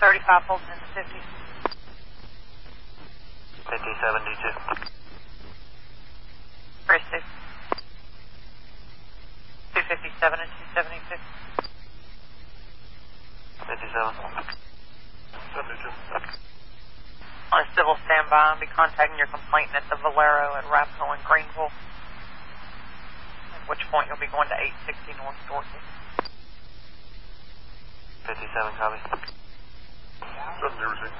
35 holding in the 50. 57 D2. Chris 6. 257 and 276. 57. 72. On a civil standby, I'll be contacting your complainant at the Valero at Arapaho and Greenville. At which point you'll be going to 860 North Dorothy. 57 copy. 70 received.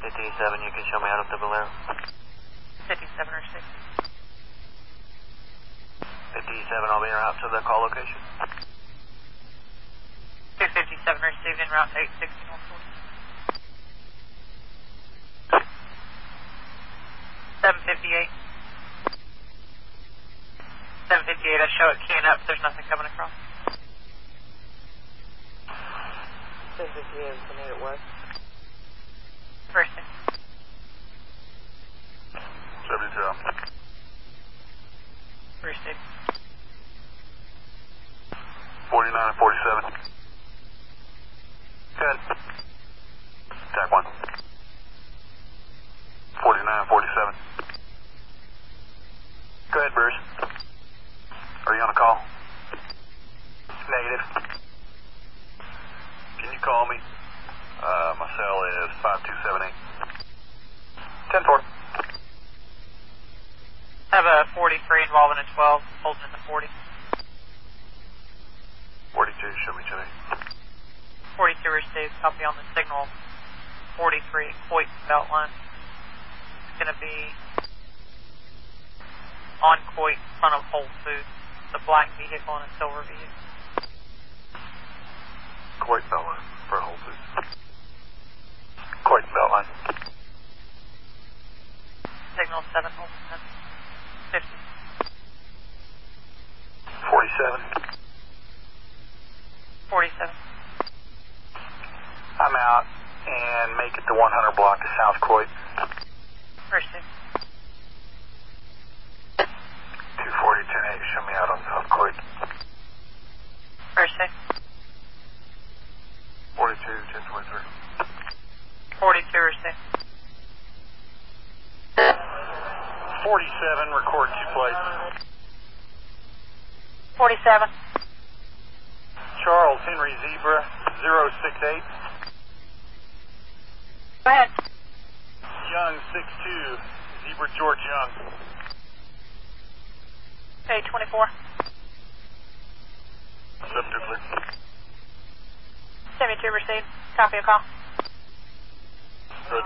57, you can show me out of the Valero. 57 or 6. 57, I'll be en route to the call location. 257 received en route to 860 758. 758, I show it keying up. There's nothing coming across. 758, Grenada West. First thing. 72. First thing. 49 and 47. Good. Attack 1. 49 and 47. Go ahead, Bruce. Are you on a call? Negative. Can call me? Uh, my cell is 5278. 10 4. Have a 43 involving a 12, holding in the 40. 42, show me today. 42 received, copy on the signal. 43 Coit belt line. It's going to be on Coit front of Whole Foods. The black vehicle and a silver vehicle. Coit Beltline for Whole Foods. Court. Signal 7 holding in 50. 47. 47. I'm out and make it to 100 block of South Coit. First thing. 240 10 show me out on South Coit. First thing. 42 1023. 42 received. 47, record two plates. 47. Charles Henry Zebra 068. Go ahead. Young 62. Zebra George Young. Okay, 24. 72 clear. 72 received. Copy a call. Good.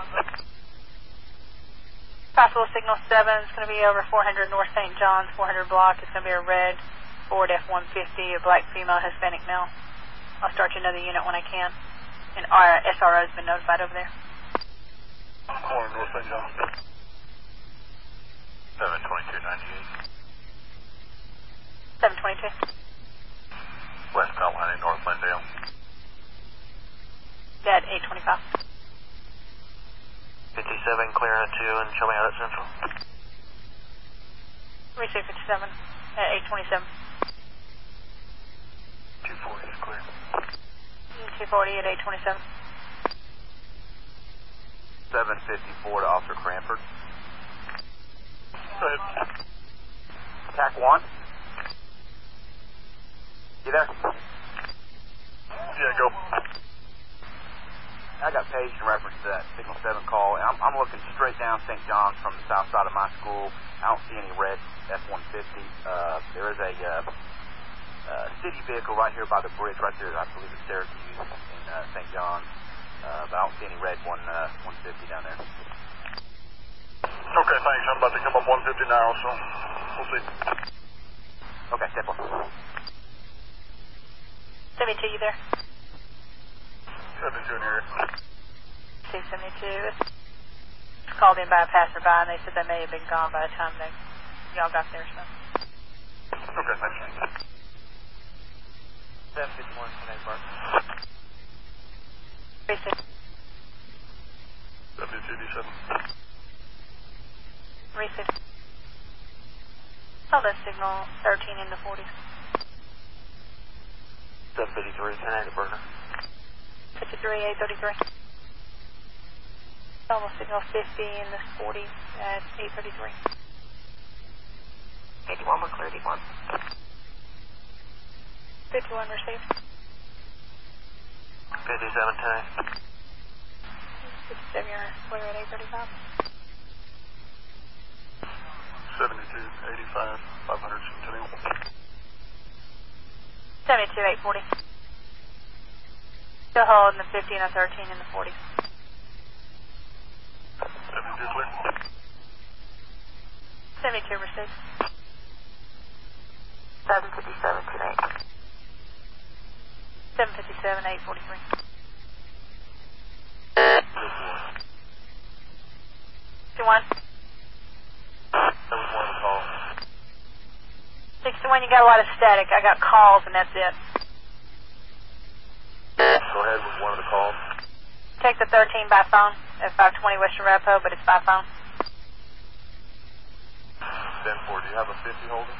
Possible signal 7 is going to be over 400 North St. John's, 400 block. It's going to be a red Ford F-150, a black female Hispanic male. I'll start you another unit when I can. And our SRO has been notified over there. Corner North St. John's. 72298. 722. West in North Glendale. Dead 825. 57, clear on 2 and show me out at Central. Receive 57 at 827. 240 is clear. 240 at 827. 754 to Officer Cranford. Go ahead. Attack 1. You there? Yeah, go. I got paged in reference to that Signal 7 call, and I'm, I'm looking straight down St. John's from the south side of my school. I don't see any red F-150. Uh, there is a uh, uh, city vehicle right here by the bridge, right there, I believe it's Syracuse in uh, St. John's. Uh, but I don't see any red one, uh, 150 down there. Okay, thanks. I'm about to come up 150 now, so we'll see. Okay, step one. 72, you there? 72 in 272. It's called in by a passerby, and they said they may have been gone by the time they y'all got there. So Okay, thanks. 751, Connect Park. receive 72 D7. Hold that signal 13 in the 40s. 753, Connect Burger. 833. Almost signal 50 in this 40 uh, at 833. 81, we're clear, 81. 51 received. 57 tonight. 57, you're clear at 835. 72, 85, 500, Centennial. 72, 840. Still holding the 50 and a 13 in the 40. 72 clear. 72 received. 757 tonight. 757, 843. 61. That was one of the calls. 61, you got a lot of static. I got calls and that's it. Go ahead with one of the calls. Take the 13 by phone at 520 Western Rapo, but it's by phone. 10 4, do you have a 50 holding?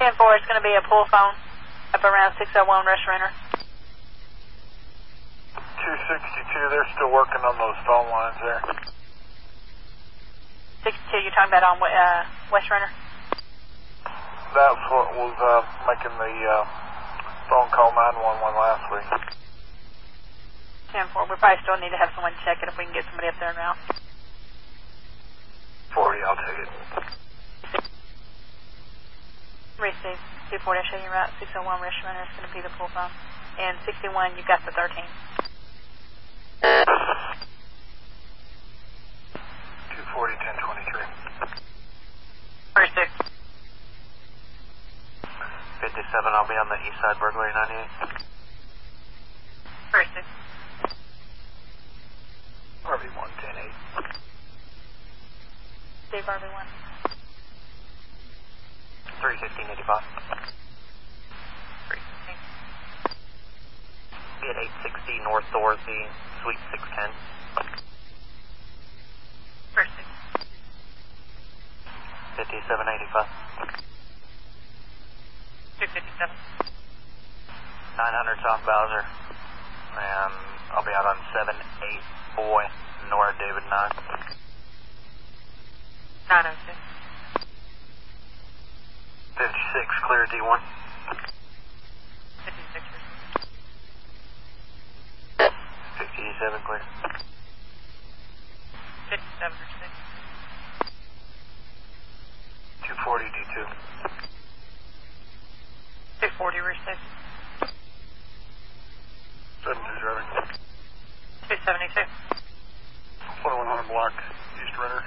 10 4 is going to be a pull phone up around 601 Rush Renner. 262, they're still working on those phone lines there. 62, you're talking about on uh, West Renner? That's what was uh, making the uh, phone call 911 last week. 10 4. We probably still need to have someone check it if we can get somebody up there now. 40, I'll take it. Receive. 240, I'll show you route. 601 Richmond is going to be the pull phone. And 61, you've got the 13. 240, 1023. First six. 57, I'll be on the east side burglary 98. First six. RV 110 Steve Harvey 1. 315, 85. 316. 860 North Dorothy, Suite 610. First six. 5785. 257. 900 South Bowser. And I'll be out on 7 8 Boy, Nora David 9. 906. 56 clear D1. 56. 57 clear. 57 received. 240 D2. 240 received. 72 driving. 272. 2100 block, East Renner,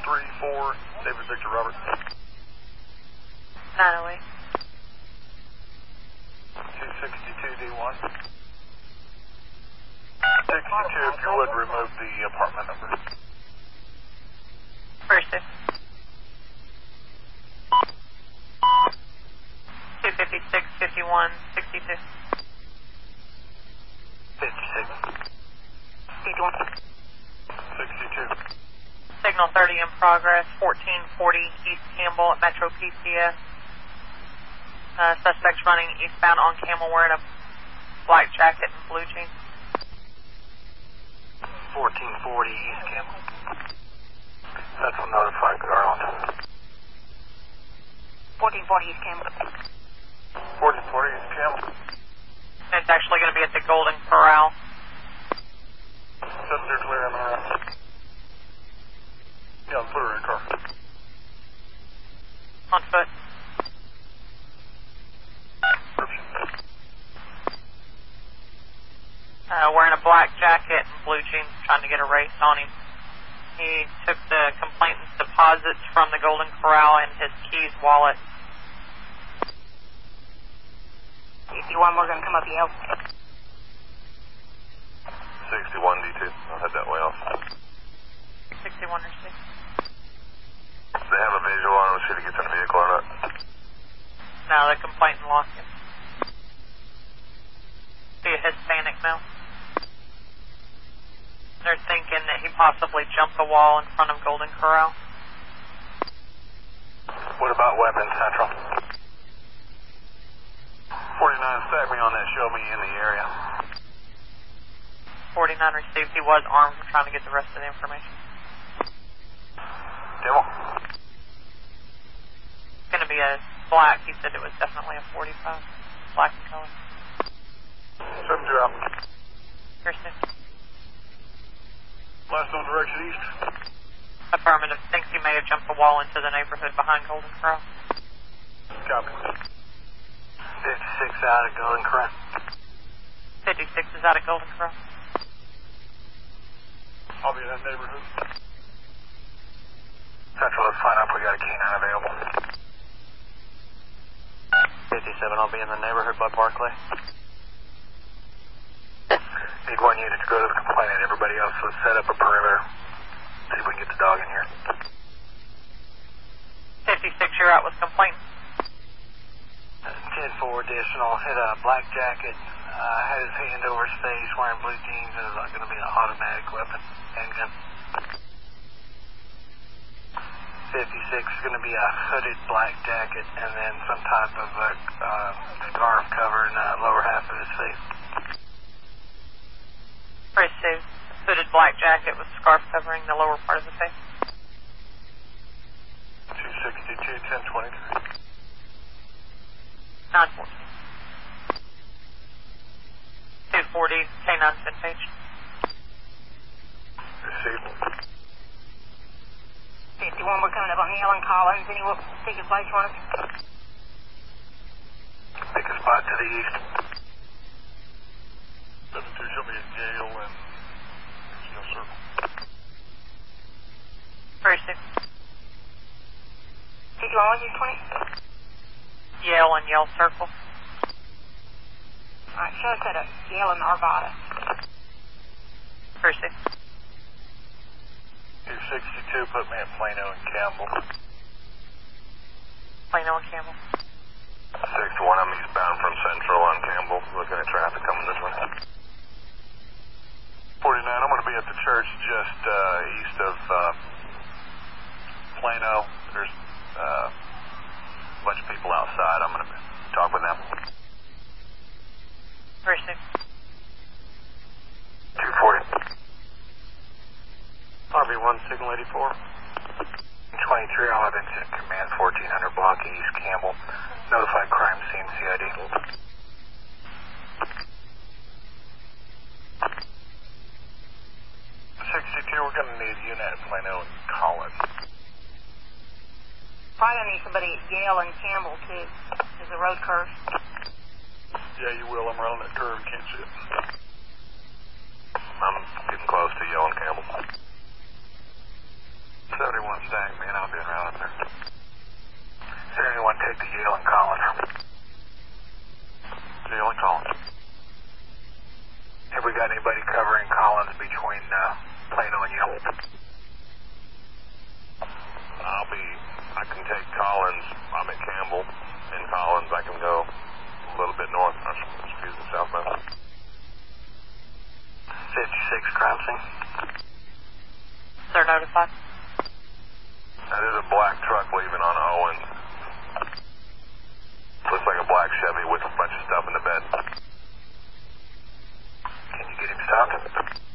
834, David Victor Robert. 908. 262 D1. 62 if you would remove the apartment number. First six. 256, 51, 62. 56. 51. 62. Signal 30 in progress, 1440 East Campbell at Metro PCS. Uh, suspects running eastbound on Campbell wearing a black jacket and blue jeans. 1440 East Campbell. That's a notified Garland. 1440 East Campbell. 1440 East Campbell. It's actually going to be at the Golden Corral. Zero clear MRS. Yeah, put her in car. On foot. Uh, wearing a black jacket and blue jeans, trying to get a race on him. He took the complainant's deposits from the Golden Corral and his keys, wallet. If you want, we're going to come up the hill. 61 D2. I'll head that way off. 61 or 6. They have a visual on him, see if he gets in the vehicle or not. No, the complainant lost him. Be a Hispanic male. They're thinking that he possibly jumped the wall in front of Golden Corral. What about weapons, Central? 49, stack me on that, show me in the area. 10-9 received. He was armed. We're trying to get the rest of the information. Demo. It's going to be a black. He said it was definitely a 45. Black in color. 7 out. Kirsten. Last known direction east. Affirmative. Thinks he may have jumped the wall into the neighborhood behind Golden Corral. Copy. 56 out of Golden Corral. 56 is out of Golden Corral. I'll be in that neighborhood. Central, let's find out if we got a canine available. 57, I'll be in the neighborhood by Barclay. Need one unit to go to the complainant. Everybody else, let's set up a perimeter. See if we can get the dog in here. 56, you're out with complaint. 10-4 additional. Hit a black jacket. Uh, had his hand over his face, wearing blue jeans, and is going to be an automatic weapon, handgun. 56 is going to be a hooded black jacket and then some type of a uh, scarf covering the lower half of his face. Received. Hooded black jacket with scarf covering the lower part of the face. 262, 1023. 914. 240, K9 10 page. Received. 51, we're coming up on Yellen Collins. Any particular place you want us? Pick a spot to the east. 7 2, show me a Gale and Steel Circle. Received. 51, 120? Yale and Yale Circle. All right, show us at a Yale and Arvada. Received. 262, put me at Plano and Campbell. Plano and Campbell. 6 1, I'm eastbound from Central on Campbell, looking at traffic coming this way. 49, I'm going to be at the church just uh, east of uh, Plano. There's uh, a bunch of people outside. I'm going to talk with them. Received. 240. RB1, Signal 84. 23, I'll have incident command 1400 block east, Campbell. Notify crime scene, CID. 62, we're going to need unit at Plano and Collins. Probably gonna need somebody at Yale and Campbell too. There's a road curve. Yeah, you will. I'm around that curve. Can't see it. I'm getting close to Yale and Campbell. 71 stag, man, I'll be around up there. Is there anyone take the Yale and Collins? Yale and Collins. Have we got anybody covering Collins between uh, Plano and Yale? I'll be. I can take Collins. I'm at Campbell. In Collins, I can go a little bit north. Excuse me, southbound. 56 crime scene. They're notified. That is a black truck leaving on Owen. Looks like a black Chevy with a bunch of stuff in the bed. Can you get him stopped?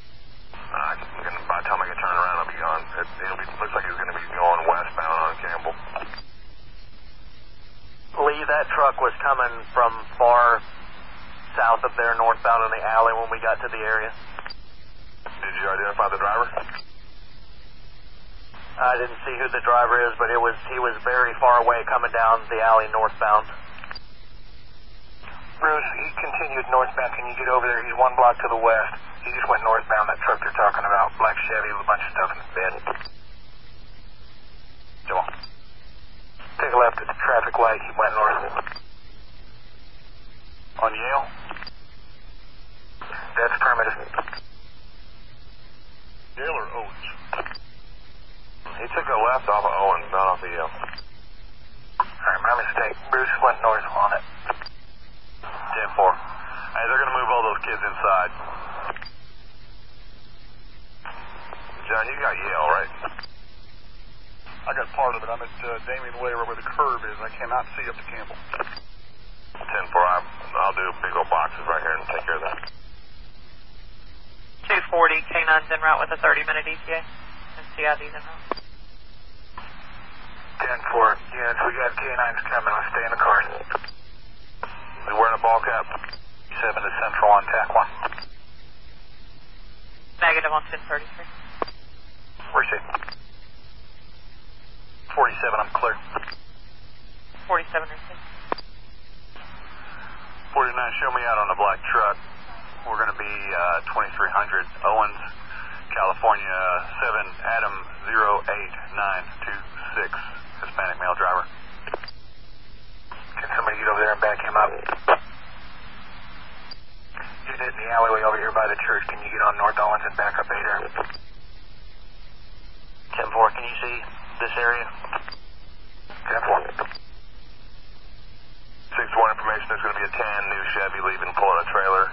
I can, by the time I get turned around, I'll be gone. It, it'll be, looks like he's going to be going westbound on Campbell. Lee, that truck was coming from far south of there, northbound in the alley when we got to the area. Did you identify the driver? I didn't see who the driver is, but it was he was very far away coming down the alley northbound. Bruce, he continued northbound. Can you get over there? He's one block to the west. He just went northbound. That truck they're talking about, black Chevy with a bunch of stuff in the bed. Come on. Take a left at the traffic light. He went north. On Yale? That's permitted. Yale or Owens? He took a left off of Owens, not off of Yale. Alright, my mistake. Bruce went north on it. 10 4. Hey, they're going to move all those kids inside. John, you got Yale, right? I got part of it. I'm at uh, Damien Way, right where the curve is. I cannot see up to Campbell. 10 4. I, I'll do big old boxes right here and take care of that. 240, 240, K9's en route with a 30-minute ETA, and CID's en route. 10 4. Units, we got K9s coming. Let's stay in the car. We wearing a ball cap. 7 to Central on TAC 1. Negative on 1033. Where's she? 47, I'm clear. 47 received. 49, show me out on the black truck. We're going to be uh, 2300 Owens, California, 7 Adam 08926, Hispanic male driver. Can somebody get over there and back him up? Unit in the alleyway over here by the church. Can you get on North Owens and back up 8 there? 10 4, can you see this area? 10 4. 6 1 information, there's going to be a tan new Chevy leaving, pulling a trailer.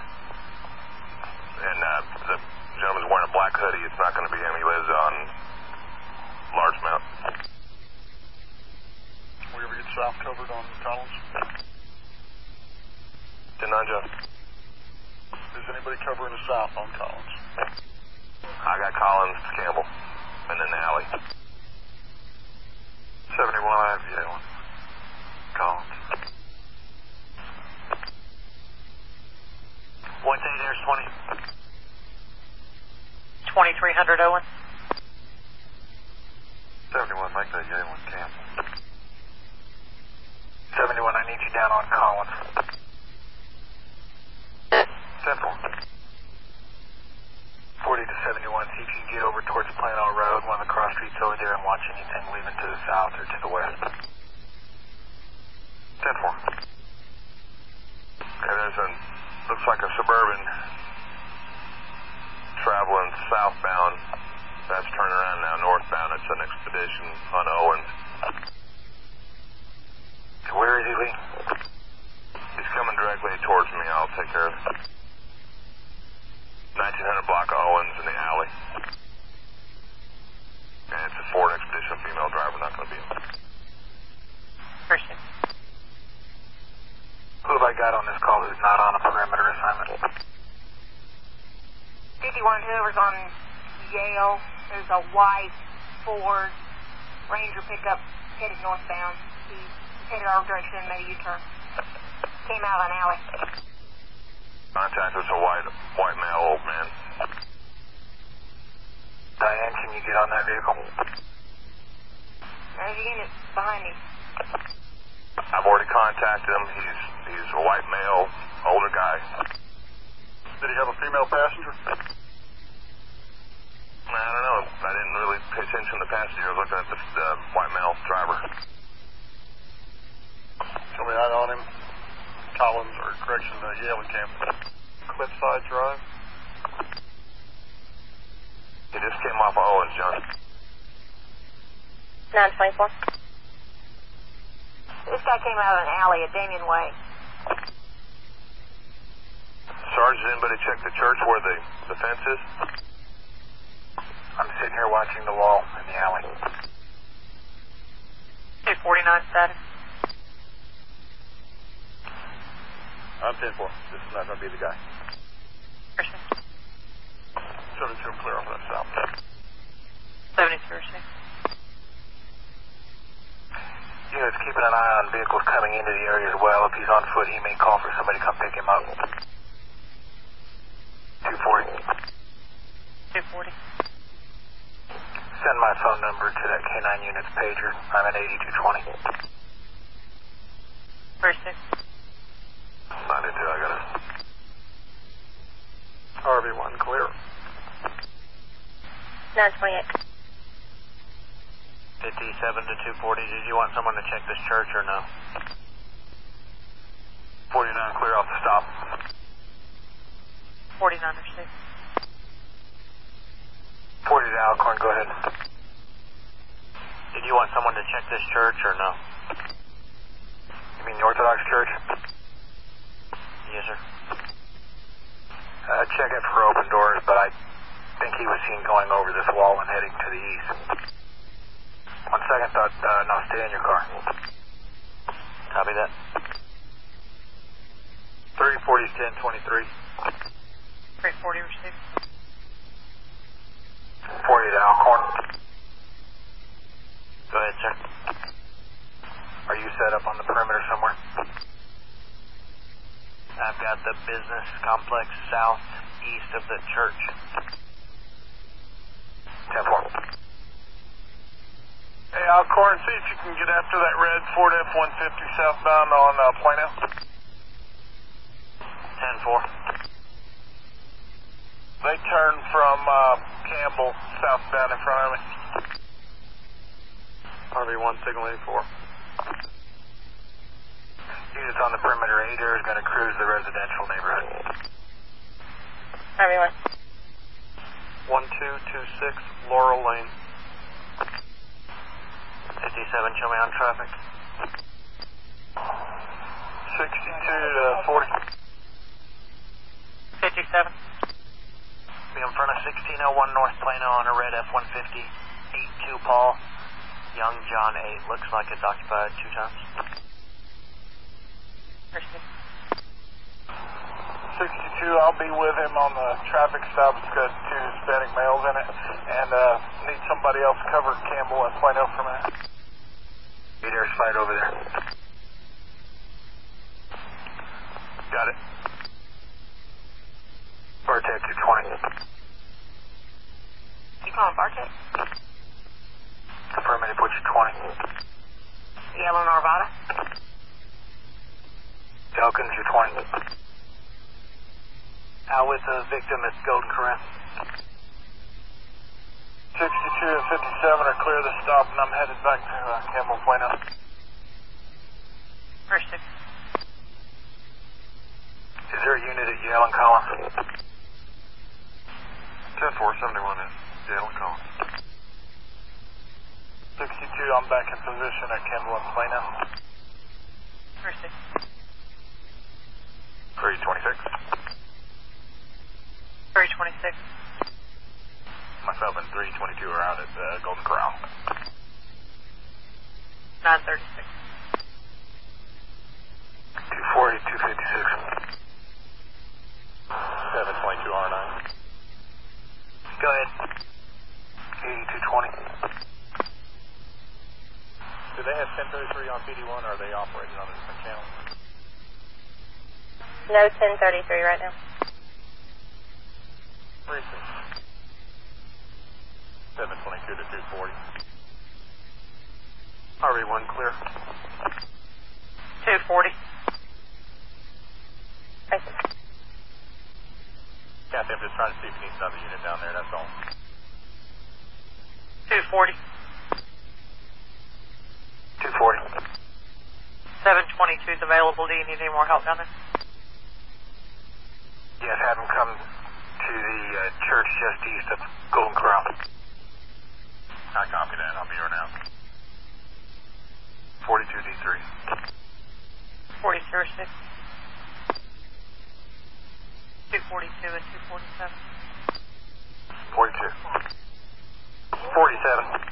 And uh, the gentleman's wearing a black hoodie. It's not going to be him. He lives on Largemount. We ever get south covered on Collins? 10 9, John. Is anybody covering the south on Collins? I got Collins, Campbell, and then the alley. 71 I have you, Collins. What's 8 there's 20? 2300 Owen. 71, make that Yale and Campbell. 71, I need you down on Collins. 10 4. 40 to 71, see if you can get over towards Plano Road, one of the cross streets over there, and watch anything leaving to the south or to the west. 10 4. Okay, there's a, looks like a suburban traveling southbound. That's turning around now northbound. It's an expedition on Owens. Where is he, Lee? He's coming directly towards me. I'll take care of it. 1900 block of Owens in the alley. And it's a Ford Expedition female driver, not going to be him. Appreciate it. Who have I got on this call who's not on a perimeter assignment? 51, whoever's on Yale, there's a white Ford Ranger pickup headed northbound. He's headed our direction, and made a U-turn. Came out of an alley. Contact was a white, white male old man. Diane, can you get on that vehicle? There's a unit behind me. I've already contacted him. He's he's a white male, older guy. Did he have a female passenger? I don't know. I didn't really pay attention to the passenger. I was looking at the uh, white male driver. Show me out on him. Collins, or correction, uh, Yale and Camp. Cliffside Drive. He just came off of Owens, John. 924. This guy came out of an alley at Damien Way. Sarge, did anybody check the church where the, the fence is? I'm sitting here watching the wall in the alley. 249 status. I'm 10 4. This is not going to be the guy. Appreciate it. 72, I'm clear off that south. 72 received. Units keeping an eye on vehicles coming into the area as well. If he's on foot, he may call for somebody to come pick him up. 9 units pager. I'm at 8220. First 92, I got it. RV1 clear. 928. 57 to 240. Did you want someone to check this church or no? Someone to check this church or no? You mean the Orthodox Church? Yes, sir. Uh, check it for open doors, but I think he was seen going over this wall and heading to the east. One second thought, uh, no, stay in your car. Copy that. 3040 1023. 340 received. the business complex southeast of the church. 10 4. Hey, Alcorn, see if you can get after that red Ford F-150 southbound on uh, Plano. 10 4. They turn from uh, Campbell southbound in front of me. RV1, signal 84. Units on the perimeter, 8 is going to cruise the residential neighborhood. Everyone. 1226 Laurel Lane. 57, show me on traffic. 62 to 40. 57. Be in front of 1601 North Plano on a red F-150. Eight two Paul. Young John 8. Looks like it's occupied two times. Mercy. 62, I'll be with him on the traffic stop. It's got two Hispanic males in it. And uh, need somebody else cover Campbell and Plano for a minute. There, slide over there. Got it. Bartek 220. You calling Bartek? Affirmative, put you 20. Yellow Narvada? Elkins, you're 20. Out with the victim at Golden Corral. 62 and 57 are clear of the stop, and I'm headed back to uh, Campbell Plano. Mercy. Is there a unit at Yale and Collins? 10471 is Yale and Collins. 62, I'm back in position at Campbell and Plano. Mercy. 326. 326. Myself and 322 are out at uh, Golden Corral. 936. 240, 256. 722 R9. Go ahead. 8220. Do they have 1033 on PD1 or are they operating on a different channel? No 1033 right now. 36. 722 to 240. RV1 clear. 240. I see. Kathy, I'm just trying to see if you need another unit down there, that's all. 240. 240. 722 is available. Do you need any more help down there? Yes, have them come to the uh, church just east of Golden Corral. I copy that. I'll be here now. 42D3. 4206. 242 and 247. 42. 47.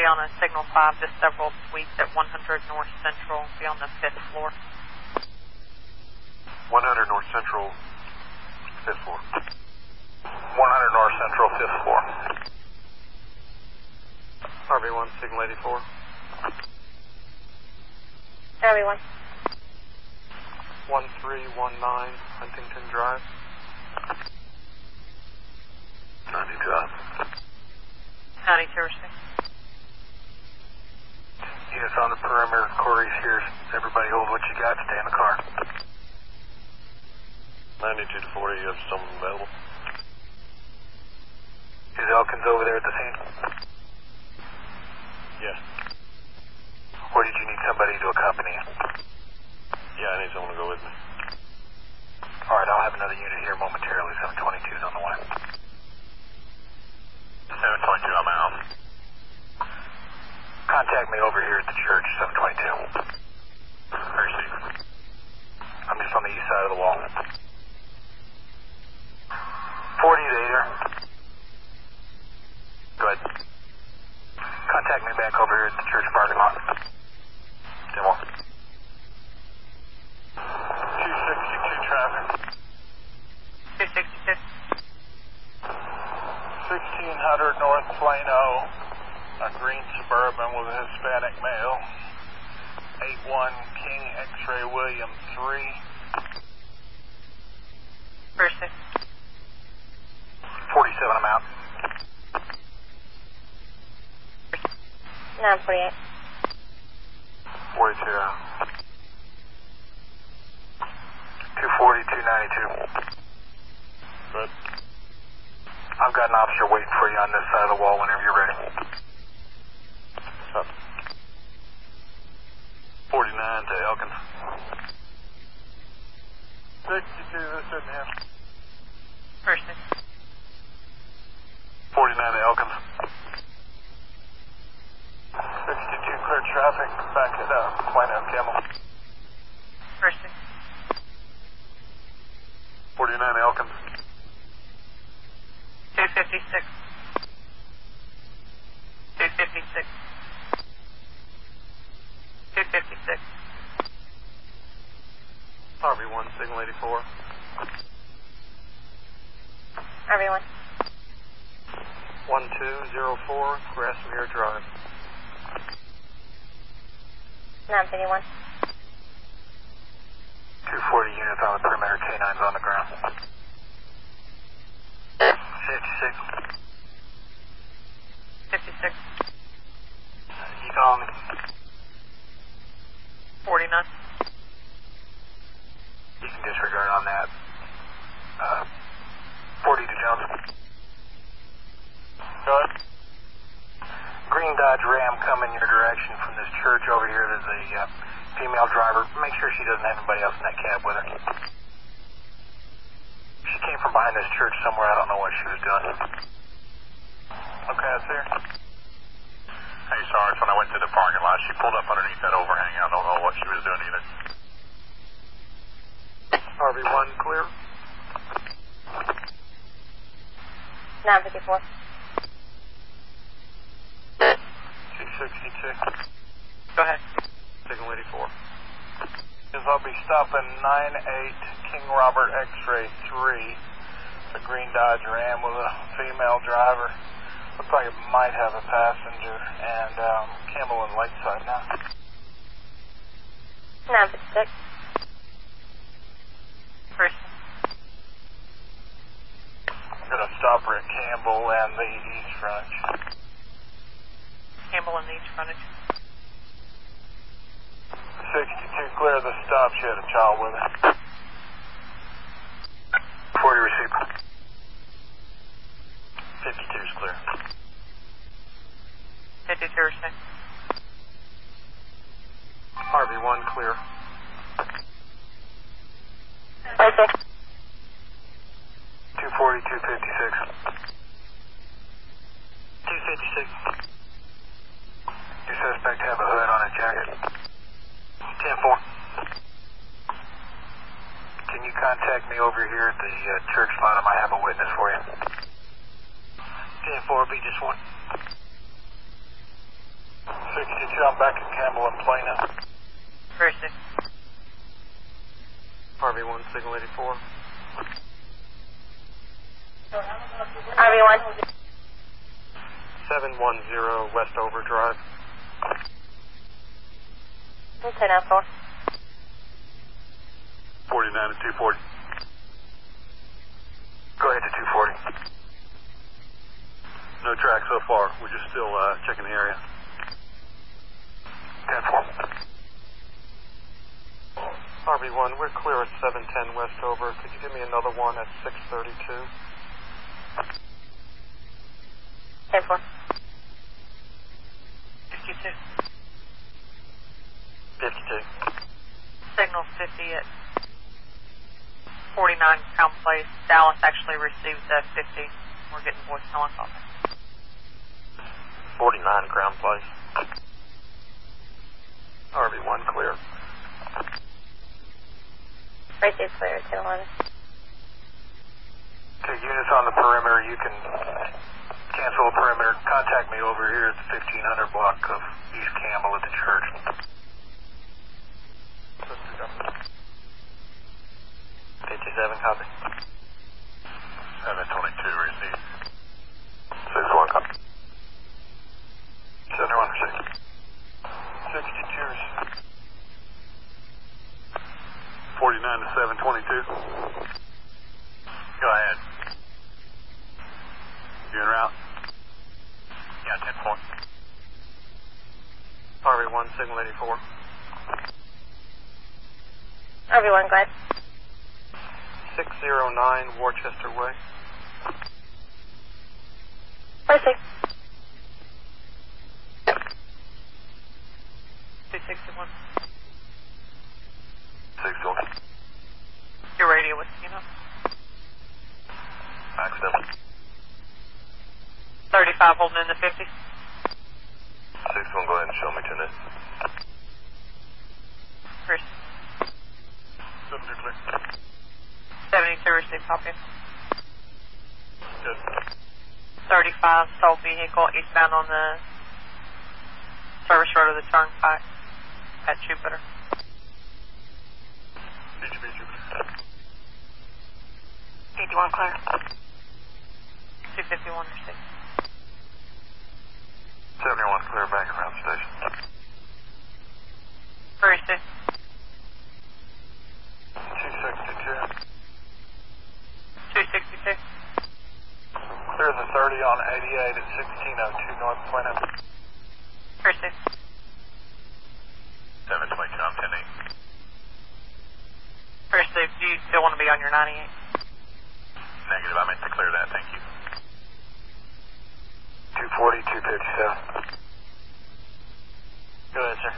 Going to be on a signal 5 to several suites at 100 North Central. Be on the fifth floor. 100 North Central, 5th floor. 100 North Central, 5th floor. RV1, signal 84. Everyone. 1319 Huntington Drive. 90 Drive. 9206. Units on the perimeter, Corey's here. Everybody hold what you got, stay in the car. 92 to 40, you have someone available? Is Elkins over there at the scene? Yeah. Or did you need somebody to accompany you? Yeah, I need someone to go with me. Alright, I'll have another unit here momentarily. 722 is on the way. 722, I'm out. Contact me over here at the church, 722. Mercy. I'm just on the east side of the wall. 40 to 8 Go ahead. Contact me back over here at the church parking lot. 10 more. 262 traffic. 266. 1600 North Plano. A green Suburban with a Hispanic male. 81 King X-Ray William 3. Percy. 47, I'm out. 948. 42 out. 240, 292. Good. I've got an officer waiting for you on this side of the wall whenever you're ready. Up. 49 to Elkins. 62, this isn't him. Percy. 49 to Elkins. 62, clear traffic. Back it up. Plano, Campbell. Percy. 49 Elkins. 256. 256. 256. RV1, signal 84. Everyone. 1204, Grasmere Drive. 951. 240 units on the perimeter, K9's on the ground. 56. 56. You calling me? 49. You can disregard on that. Uh, 40 to Jones. Go. Green Dodge Ram coming your direction from this church over here. There's a uh, female driver. Make sure she doesn't have anybody else in that cab with her. She came from behind this church somewhere. I don't know what she was doing. Okay, I see her. Hey, Sarge, when I went to the parking lot, she pulled up underneath that overhang. I don't know what she was doing either. RV1 clear. 954. 262. Go ahead. Signal 84. Is I'll be stopping 98 King Robert X-Ray 3. It's a green Dodge Ram with a female driver. Looks like it might have a passenger. And um, Campbell and Lakeside now. 956. Percy. Gonna stop her at Campbell and the East Frontage. Campbell and the each frontage. 62 clear the stop. She had a child with her. 40 receipt. 52's clear. 52 receipt. RV1 clear. Percy. 240, 256. 256. Your suspect have a hood on his jacket. 10-4. Can you contact me over here at the uh, church lot? I might have a witness for you. 10-4, be just one. 62, I'm back at Campbell and Plano. Percy. RV1, signal 84. RV1. 710 West Overdrive. Okay, 94. 49 to 240. Go ahead to 240. No track so far. We're just still uh, checking the area. 10-4. RV1, we're clear at 710 West Over. Could you give me another one at 632? 10-4. 52. 52. Signal 50 at 49 Crown Place. Dallas actually received the 50. We're getting voicemail on call. 49 Crown Place. RV1 clear. Percy is clear, 211. Okay, units on the perimeter, you can cancel the perimeter. Contact me over here at the 1500 block of East Campbell at the church. 57 copy. 722 received. Forty-nine to 722. Go ahead. You en route? Yeah, 10 4. RV 1, signal 84. RV 1, go ahead. 609 Worcester Way. Perfect. 261. Six. Your radio was, you know. Max seven. 35 holding in the 50. Six one. Go ahead and show me to net. Chris. 72 clear. 72 receive copy. Good. 35 sold vehicle eastbound on the service road of the turnpike at Jupiter. PGB Jupiter. 51 clear. 251 receive. 71 clear back around station. Receive. 262. 262. Clear the 30 on 88 at 1602 North Plano. Receive. 722, I'm 10 Receive. Do you still want to be on your 98? Negative, I meant to clear that, thank you. 240, 257. Go ahead, sir.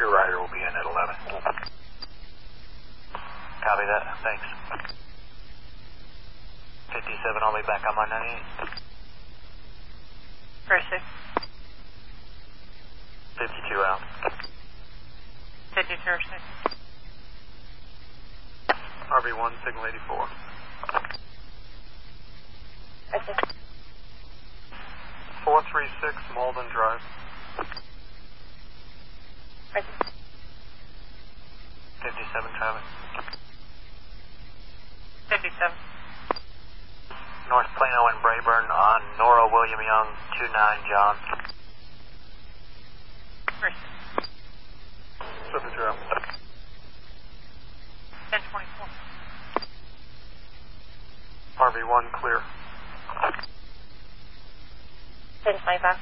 Your rider will be in at 11. Copy that. Thanks. 57, I'll be back on my 98. Receive. 52 out. 52 receive. RV1, signal 84. Perfect. 436 Malden Drive. Perfect. 57 traffic. 57. North Plano and Brayburn on Nora William Young, 29 John. 1024. RV one clear. Ten twenty five.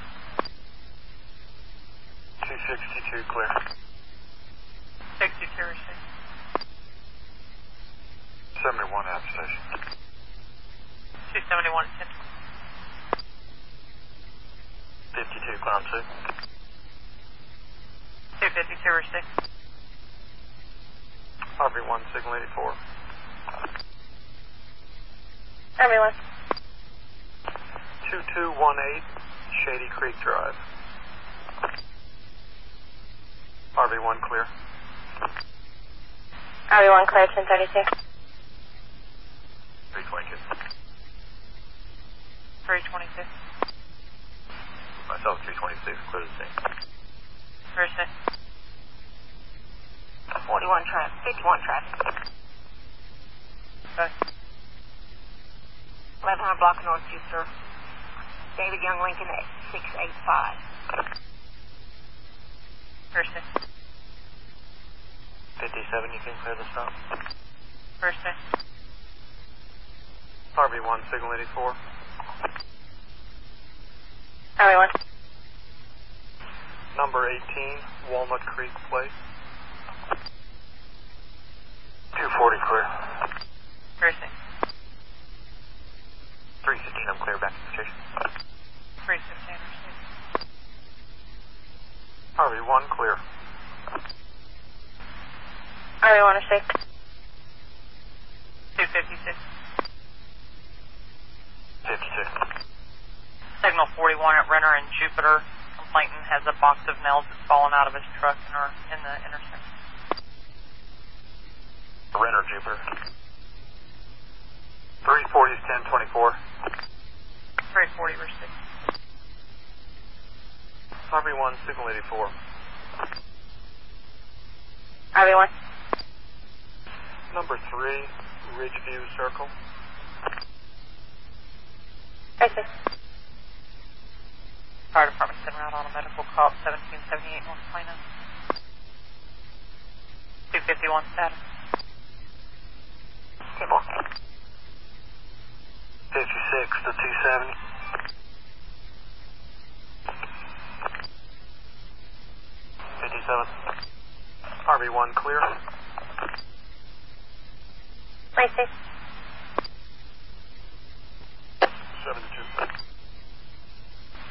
Two sixty two clear. Sixty two received. Seventy one app station. Two seventy one ten. Fifty two cloud two. 250 Tower 6. Harvey 1, Signal 84. Harvey 1. 2218 Shady Creek Drive. Harvey 1 clear. Harvey 1 clear, 1032. Three twenty-two. Three twenty-six. Myself, three twenty-six. Clear the same. Receive. 41 traffic. 51 traffic. Okay. 1100 block of North Jupiter. David Young Lincoln at 685. Receive. 57, you can clear the stop. Receive. RV1, signal 84. Everyone. Number 18 Walnut Creek Place. 240, clear. Receive. 315, I'm clear back to the station. 316 receive. RV1, clear. Everyone is safe. 256. 52. Signal 41 at Renner and Jupiter. Complainant has a box of nails that's fallen out of his truck and are in the intersection. Renner, Jupiter. 340 is 1024. 340 receive. RV1, signal 84. Everyone. Number 3 Ridgeview Circle. Perfect. Fire Department, 7 out on a medical call 1778 North Plano. 251 status. Table. 56 to 270. Fifty-seven. RV one clear. Right,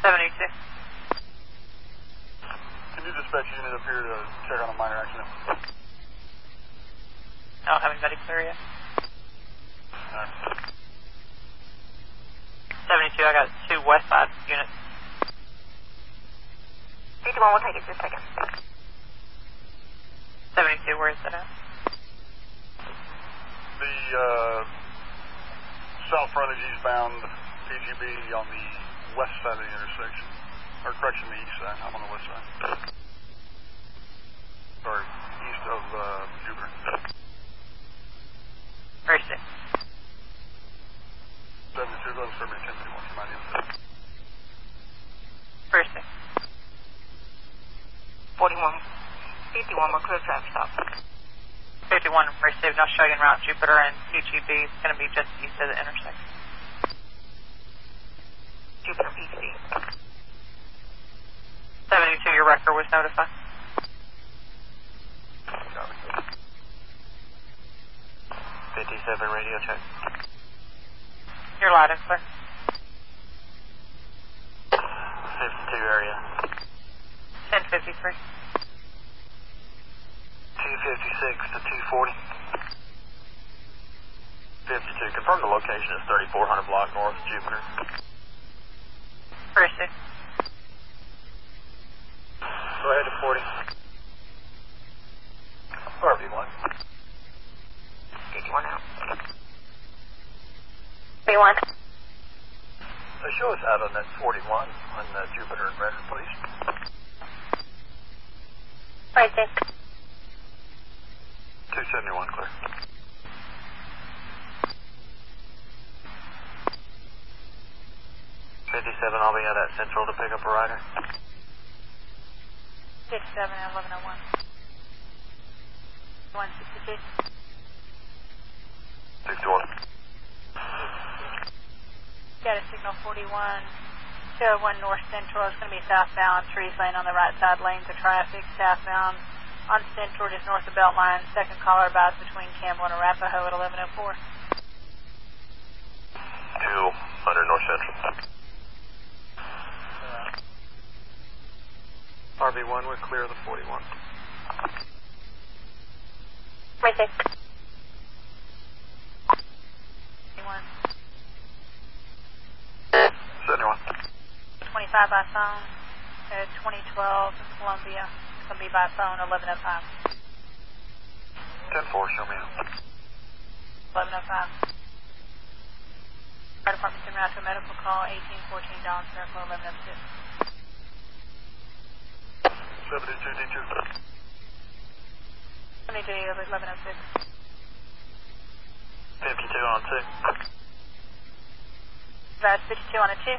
Can you dispatch unit up here to check on a minor accident? I don't have anybody clear yet. 72, I got two west side units. 51, we'll take it just a second. 72, where is that at? The uh, south frontage eastbound PGB on the west side of the intersection. Or correction, the east side. I'm on the west side. Sorry, east of uh, Jupiter. Is it? 72, go to February 10th, you might need Where is it? 41. 51, we're clear traffic stop. 51 received, no showing route Jupiter and PGB is going to be just east of the intersection. Jupiter PGB. 72, your record was notified. Fifty-seven radio check. You're loud and clear. Fifty-two area. 1053. Two fifty-six to two forty. Fifty-two. Confirm the location is thirty-four hundred block north Jupiter. It? Go ahead to forty. RV one. 51 out. 31. Uh, show us out on that forty-one on uh, Jupiter and Record, please. Right there. Two seventy-one, clear. Fifty-seven. I'll be out at Central to pick up a rider. 57 and 1101. 162. Sixty-one. Got a signal 41. 201 North Central is going to be southbound. Trees lane on the right side. Lanes of traffic. Southbound on Central just north of Beltline. Second caller about between Campbell and Arapaho at 1104. Two hundred North Central. RV1, we're clear of the 41. Right there. 21. 71. 25 by phone. Uh, 2012 Columbia. It's going to be by phone 1105. 10-4, show me out. 1105. Fire department's en route to a medical call. 1814 Don Circle 1106. 72 D2. Let me do 1106. 52 on 2. Advise 52 on a 2.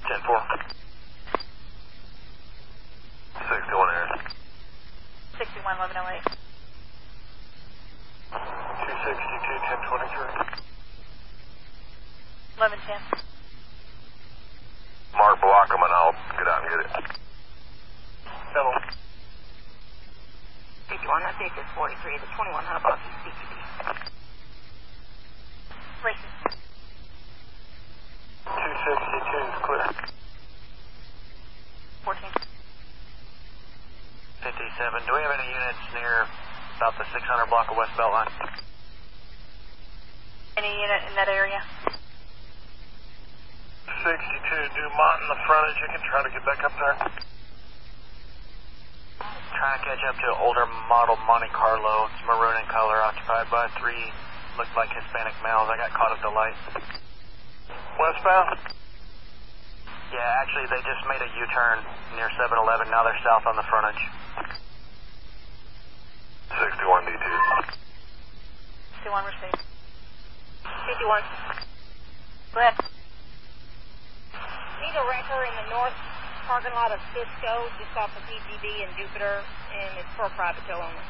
10-4. Sixty-one area. 61 1108. 262 1023. 1110. Mark, block them and I'll get out and get it. Hello. 51, that's HS 43, the 2100 block is PGB. Racing. 262 is clear. 14. 57. Do we have any units near about the 600 block of West Beltline? Any unit in that area? 62 Dumont in the frontage. You can try to get back up there. Trying to catch up to older model Monte Carlo. It's maroon in color, occupied by three, looked like Hispanic males. I got caught at the light. Westbound? Yeah, actually, they just made a U-turn near 7-Eleven. Now they're south on the frontage. Sixty-one D two. 61 received. 51. Go ahead. Need a wrecker in the north parking lot of Cisco, just off of PGB and Jupiter, and it's for a private tow only.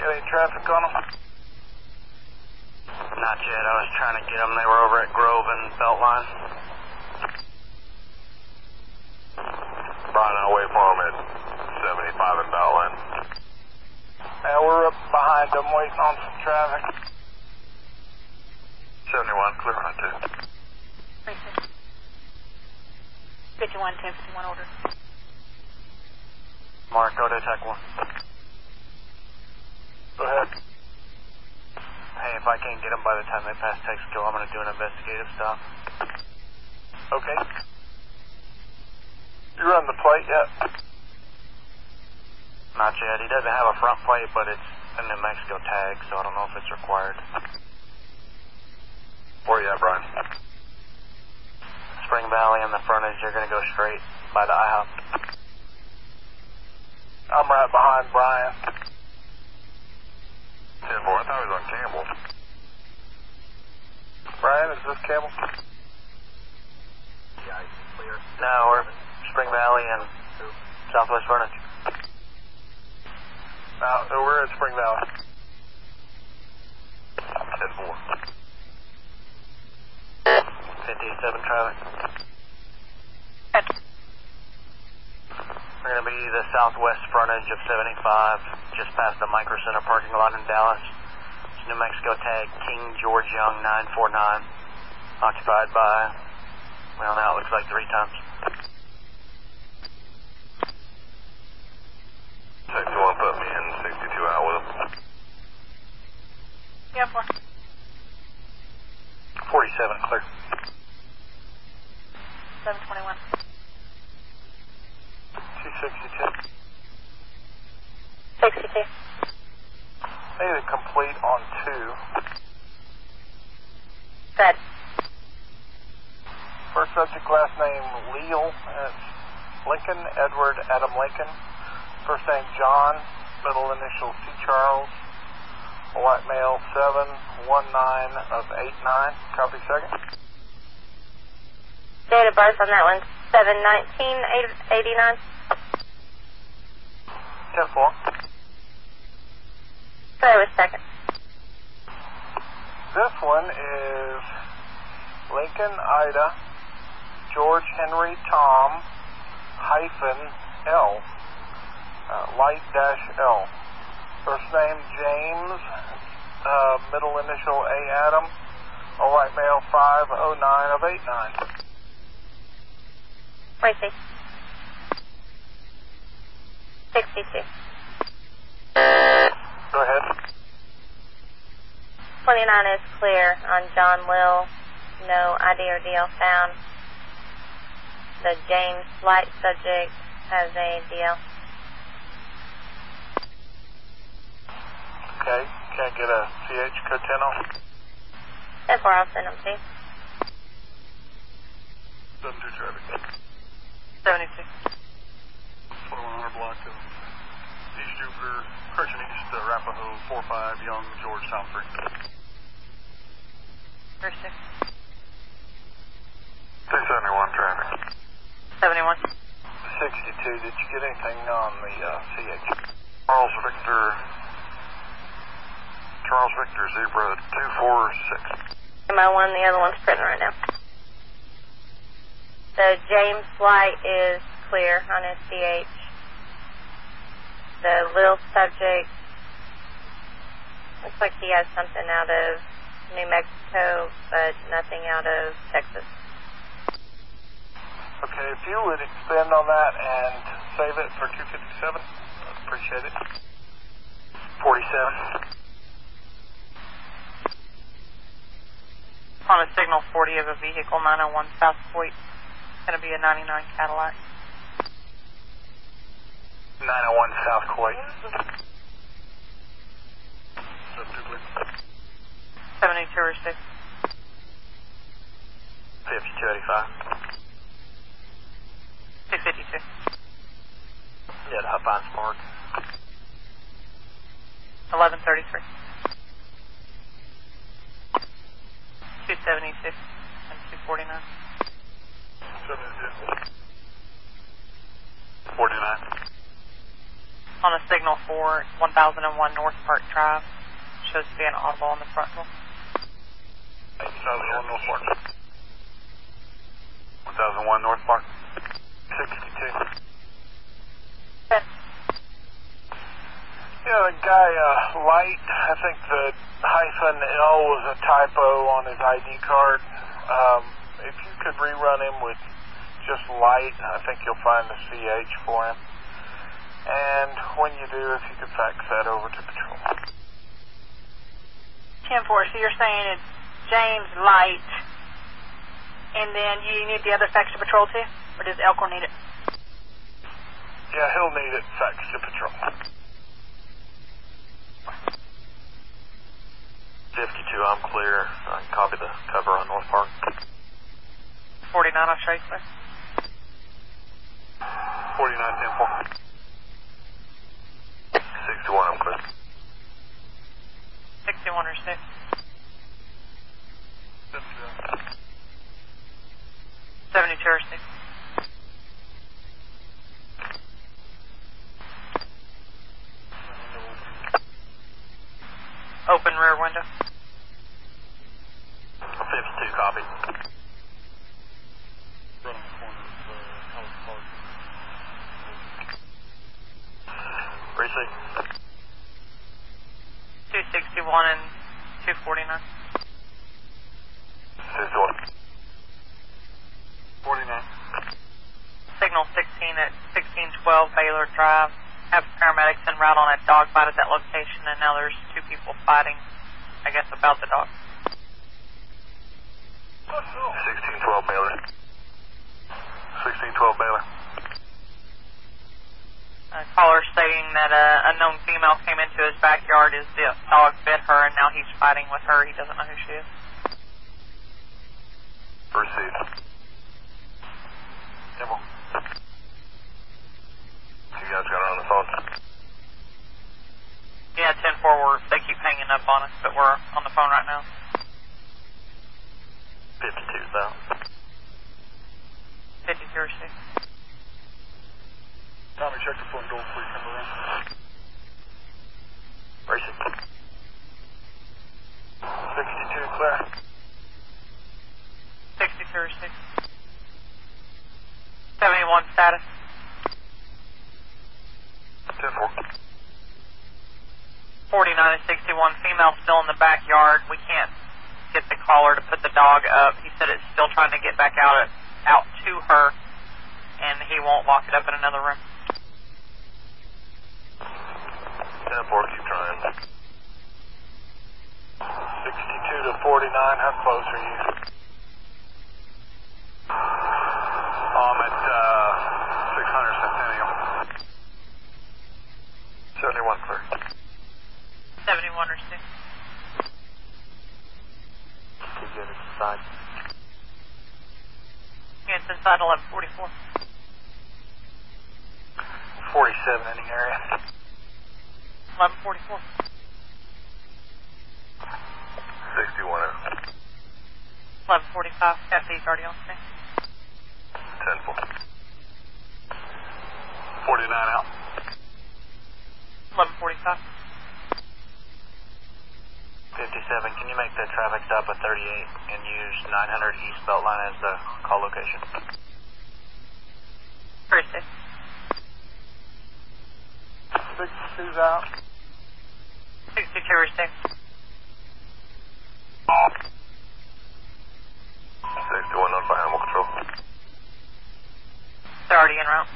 Got any traffic on them? Not yet. I was trying to get them. They were over at Grove and Beltline. Brian, I'll wait for him at seventy-five in Beltline. Yeah, we're up behind them waiting on some traffic. 71, clear on 2. Racing. 51, 10, 51 ordered. Mark, go to attack 1. Go ahead. Hey, if I can't get them by the time they pass kill, I'm going to do an investigative stop. Okay. You run the plate yet? Not yet. He doesn't have a front plate, but it's a New Mexico tag, so I don't know if it's required. Where you at, Brian? Spring Valley on the frontage, you're going to go straight by the IHOP. I'm right behind Brian. 10 4. I thought he was on Campbell. Brian, is this Campbell? Yeah, clear. No, we're Spring Valley and Southwest Frontage. Uh, no, no, we're at Spring Valley. 10 4. 57 traffic. We're going to be the southwest frontage of 75, just past the Micro Center parking lot in Dallas. It's New Mexico tag King George Young 949, occupied by, well, now it looks like three times. Six, you want put me in 62 out with him? Yeah, 4. 47 clear. 721. 262. 62. Made it complete on 2. Good. First subject, last name Leal. Lincoln, Edward, Adam Lincoln. First name John, middle initial C. Charles. White male, 719 of 89. Copy second. Date of birth on that one, 71989. 10 4. Sorry, was second. This one is Lincoln, Ida, George Henry Tom hyphen L. Uh, light dash L. First name James, uh, middle initial A Adam, a white male 509 of 89. Tracy. 62. Go ahead. 29 is clear on John Will. No ID or DL found. The James Light subject has a DL. Okay. Can't get a CH code 10 on. Therefore, I'll send them to you. 72 traffic. 72. 2100 block of East Jupiter, correction East uh, Arapaho, 45 Young, George, Tom 3. 36. 271 traffic. 71. 62. Did you get anything on the uh, CH? Charles Victor. Charles Victor, Zebra 246. My one, the other one's printing right now. The James Light is clear on his CH. The little subject looks like he has something out of New Mexico, but nothing out of Texas. Okay, if you would expand on that and save it for 257, I'd appreciate it. 47. On a signal 40 of a vehicle 901 South Coit. It's going to be a 99 Cadillac. 901 South Coit. 72 or 6. 5285. 252. Yeah, the Huffines Park. 1133. 276 and 249. 49. On a signal for 1001 North Park Drive. Shows to be an audible on the front door. 1001 North Park. 1001 North Park. 62. Okay. Yeah, the guy, uh, Light, I think the hyphen L was a typo on his ID card. Um, if you could rerun him with just light. I think you'll find the CH for him. And when you do, if you could fax that over to patrol. 10 4. So you're saying it's James Light, and then you need the other fax to patrol too? Or does Elkhorn need it? Yeah, he'll need it faxed to patrol. 52, I'm clear. I can copy the cover on North Park. 49, I'll show you, sir. 49, 10 4. 61, I'm clear. 61 or 6. 72 or 6. Open rear window. 52, copy. Receive. 261 and 249. 61. 49. Signal 16 at 1612 Baylor Drive. Have paramedics en route on a dog fight at that location, and now there's two people fighting, I guess, about the dog. 1612 Baylor. 1612 Baylor. A caller stating that a unknown female came into his backyard. His dog bit her, and now he's fighting with her. He doesn't know who she is. Proceed. You guys got her on the phone? Yeah, 10 forward. They keep hanging up on us, but we're on the phone right now. 52, though. 52 or 6. Tommy, check the front door before you come around. Receive. 62, clear. 62 or 6. 71 status. 10 4. 49 and 61. Female still in the backyard. We can't get the caller to put the dog up. He said it's still trying to get back out out to her, and he won't lock it up in another room. 10 4, keep trying. 62 to 49, how close are you? I'm at uh, 600 Centennial. 71 clear. 71 or 6. Two units inside. It's inside 1144. 47 in the area. 1144. 61 out. 1145. FD's already on scene. 10 4. 49 out. 1145. 57, can you make the traffic stop at 38 and use 900 East Beltline as the call location? Thursday. 62's out. 62 or 6. 61 on for animal control. They're already en route.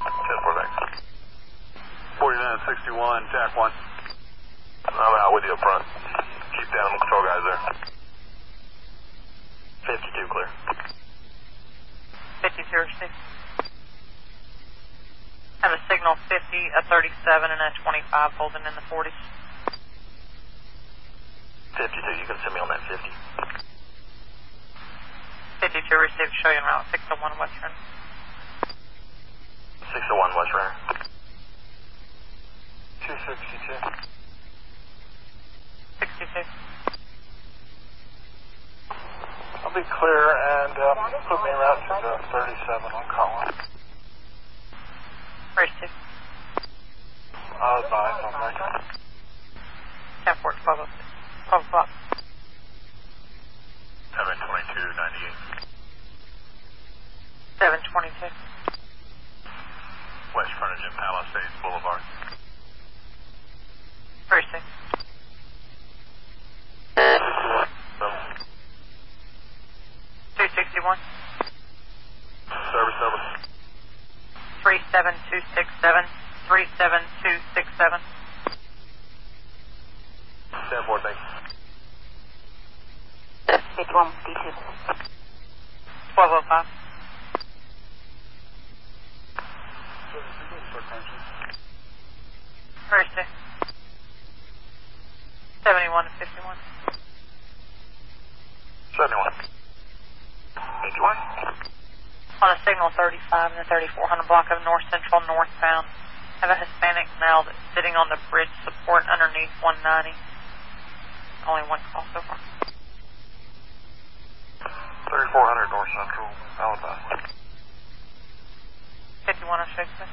10 4 back. 49 61, Jack 1. I'm out with you up front. Keep the animal control guys there. 52, clear. 52 or 6. Have a signal 50, a 37, and a 25 holding in the 40s. 52, you can send me on that 50. 52 received, show you route 601 Western. 601 West Renner. 262. 62. I'll be clear and uh, put me around to the 37 on Colin. Receive. I'll advise on that. 10 4, 12 o'clock. 12 o'clock. 722 98. 722. West frontage in Palisades Boulevard. Receive. 261. 37267, 37267. 10 4, thanks. 51 D2. 1205. First day. 71 to 51. 71. 81. On a signal 35 in the 3400 block of North Central northbound, have a Hispanic male that's sitting on the bridge support underneath 190. Only one call so far. 3400 North Central, Alibi. 51 on Shakespeare.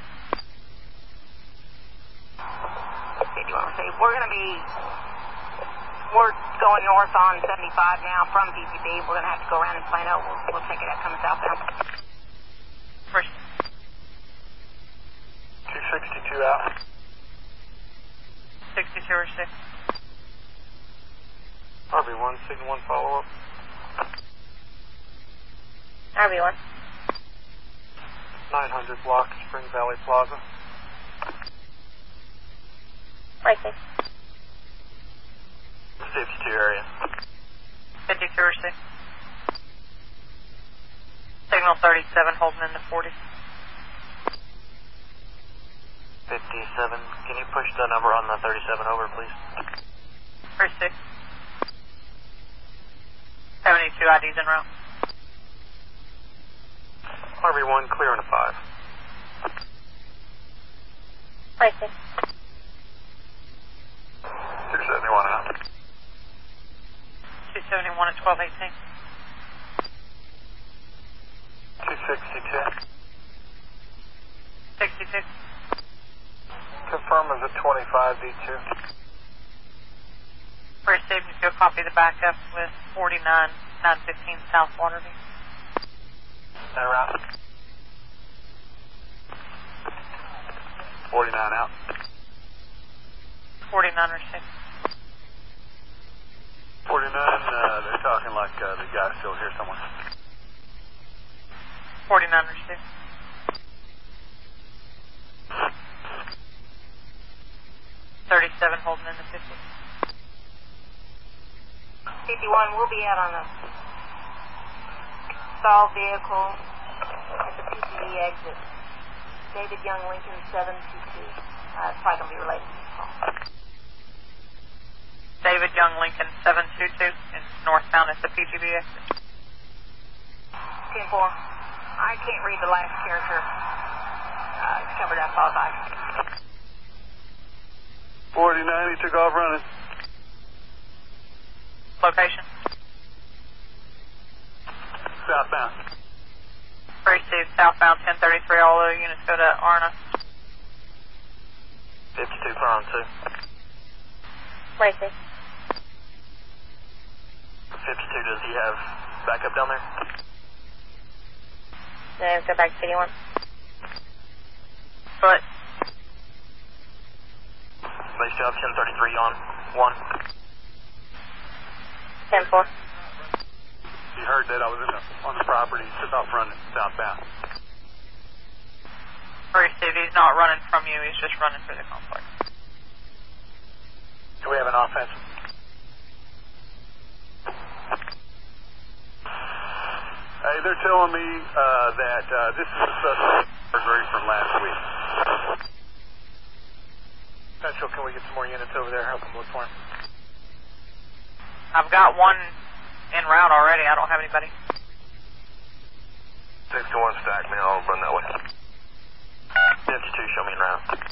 51 say, we're going to be, we're going north on 75 now from DCB. We're going to have to go around in Plano. We'll, we'll take it up coming southbound. First, 262 out. 62 or 6. RB1, signal 1 follow up. RB1. 900 block, Spring Valley Plaza. Likely. 52 area. 52 or 6. Signal 37 holding in the 40. 57. Can you push the number on the 37 over, please? 6. 72 IDs in route. RB1, clear in a 5. Likely. 271 out. 271 at 1218. 262. 62. Confirm as a 25 D2. First save, just go copy the backup with 49 915 South Waterview. En route. 49 out. 49 or 6. 49, uh, they're talking like uh, the guy's still here somewhere. 49 or 6. 37 holding in the 50. 51, we'll be out on a stall vehicle at the PGB exit. David Young, Lincoln 722. Uh, it's probably going to be related to this call. David Young Lincoln 722 in northbound at the PGB exit. 10 4. I can't read the last character. Uh, it's covered up, apologize. 49, he took off running. Location. Southbound. Receive southbound 1033. All other units go to Arna. 52 clear on 2. Likely. 52, does he have backup down there? No, go back to 51. Foot. Base job 1033 on 1. 10 4. He heard that I was in the, on the property, took off running southbound. Receive. He's not running from you. He's just running through the complex. Do we have an offense? Hey, they're telling me uh, that uh, this is a suspect burglary from last week. Central, can we get some more units over there? Help them look for him. I've got one en route already. I don't have anybody. 61 stack me, I'll run that way. 52, show me in route.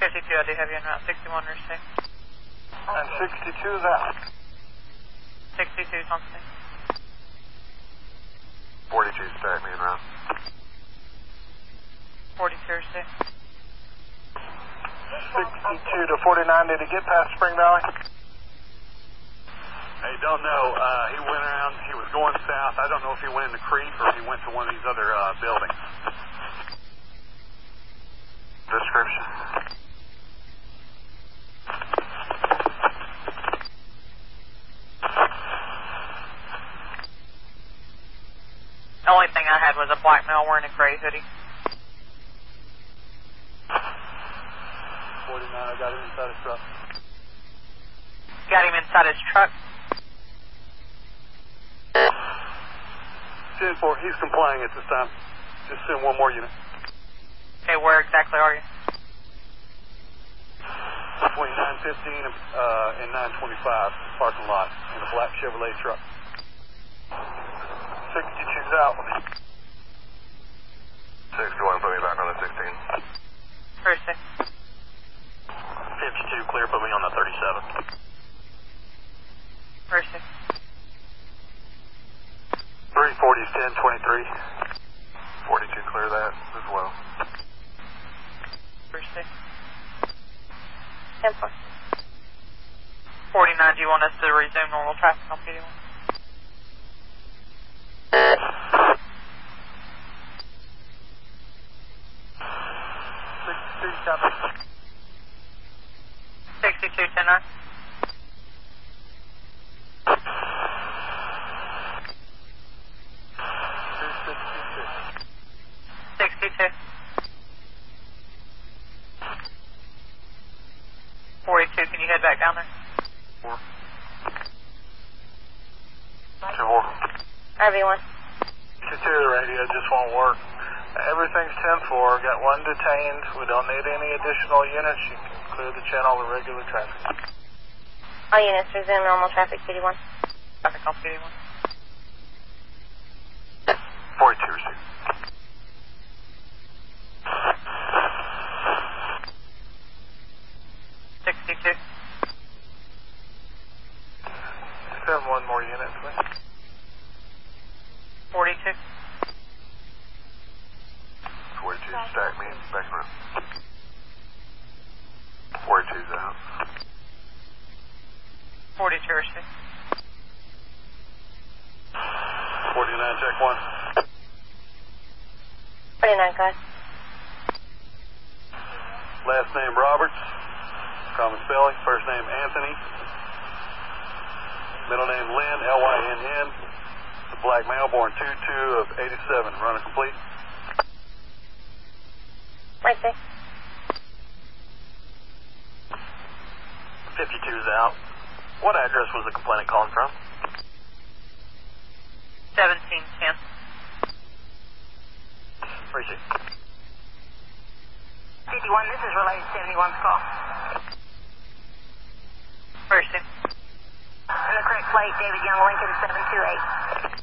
52, I do have you en route. 61 or 6. And 62's out. 62's on scene. 42 stack me in route. 42 or 6. 62 to 49. Did he get past Spring Valley? I don't know. Uh, he went around, he was going south. I don't know if he went in the creek or if he went to one of these other uh, buildings. Description. The only thing I had was a black male wearing a gray hoodie. 49, I got him inside his truck. Got him inside his truck. 10 4, he's complying at this time. Just send one more unit. Okay, where exactly are you? Between 915 and, uh, and 925, parking lot, in a black Chevrolet truck. 62's out. 61, put me back on the 16. Thursday. 52, clear, put me on the 37. Thursday. 340's 1023. 42, clear that as well. Thursday. Ten four. 49, do you want us to resume normal traffic on PD1? Sixty-two, copy. 62, 10 9. Two sixty-six. 62. 42, can you head back down there? Four. Two more. RV1. To the radio just won't work. Everything's 10-4. Got detained. We don't need any additional units. You can clear the channel to regular traffic. All units resume normal traffic, PD1. Traffic on PD1. 42, receive. Sixty-two. Send one more unit, please. Forty-two. 42, stack me, back around. 42's out. Forty-two, receive. 49, check one. 49, go ahead. Last name Roberts. Common spelling. First name Anthony. Middle name Lynn, L-Y-N-N. The black male, born 2-2 of 87. Runner complete. Right there. 52's out. What address was the complainant calling from? Seventeen, ten. Appreciate it. 51, this is related to 71's call. Thursday. And the correct plate, David Young Lincoln 728.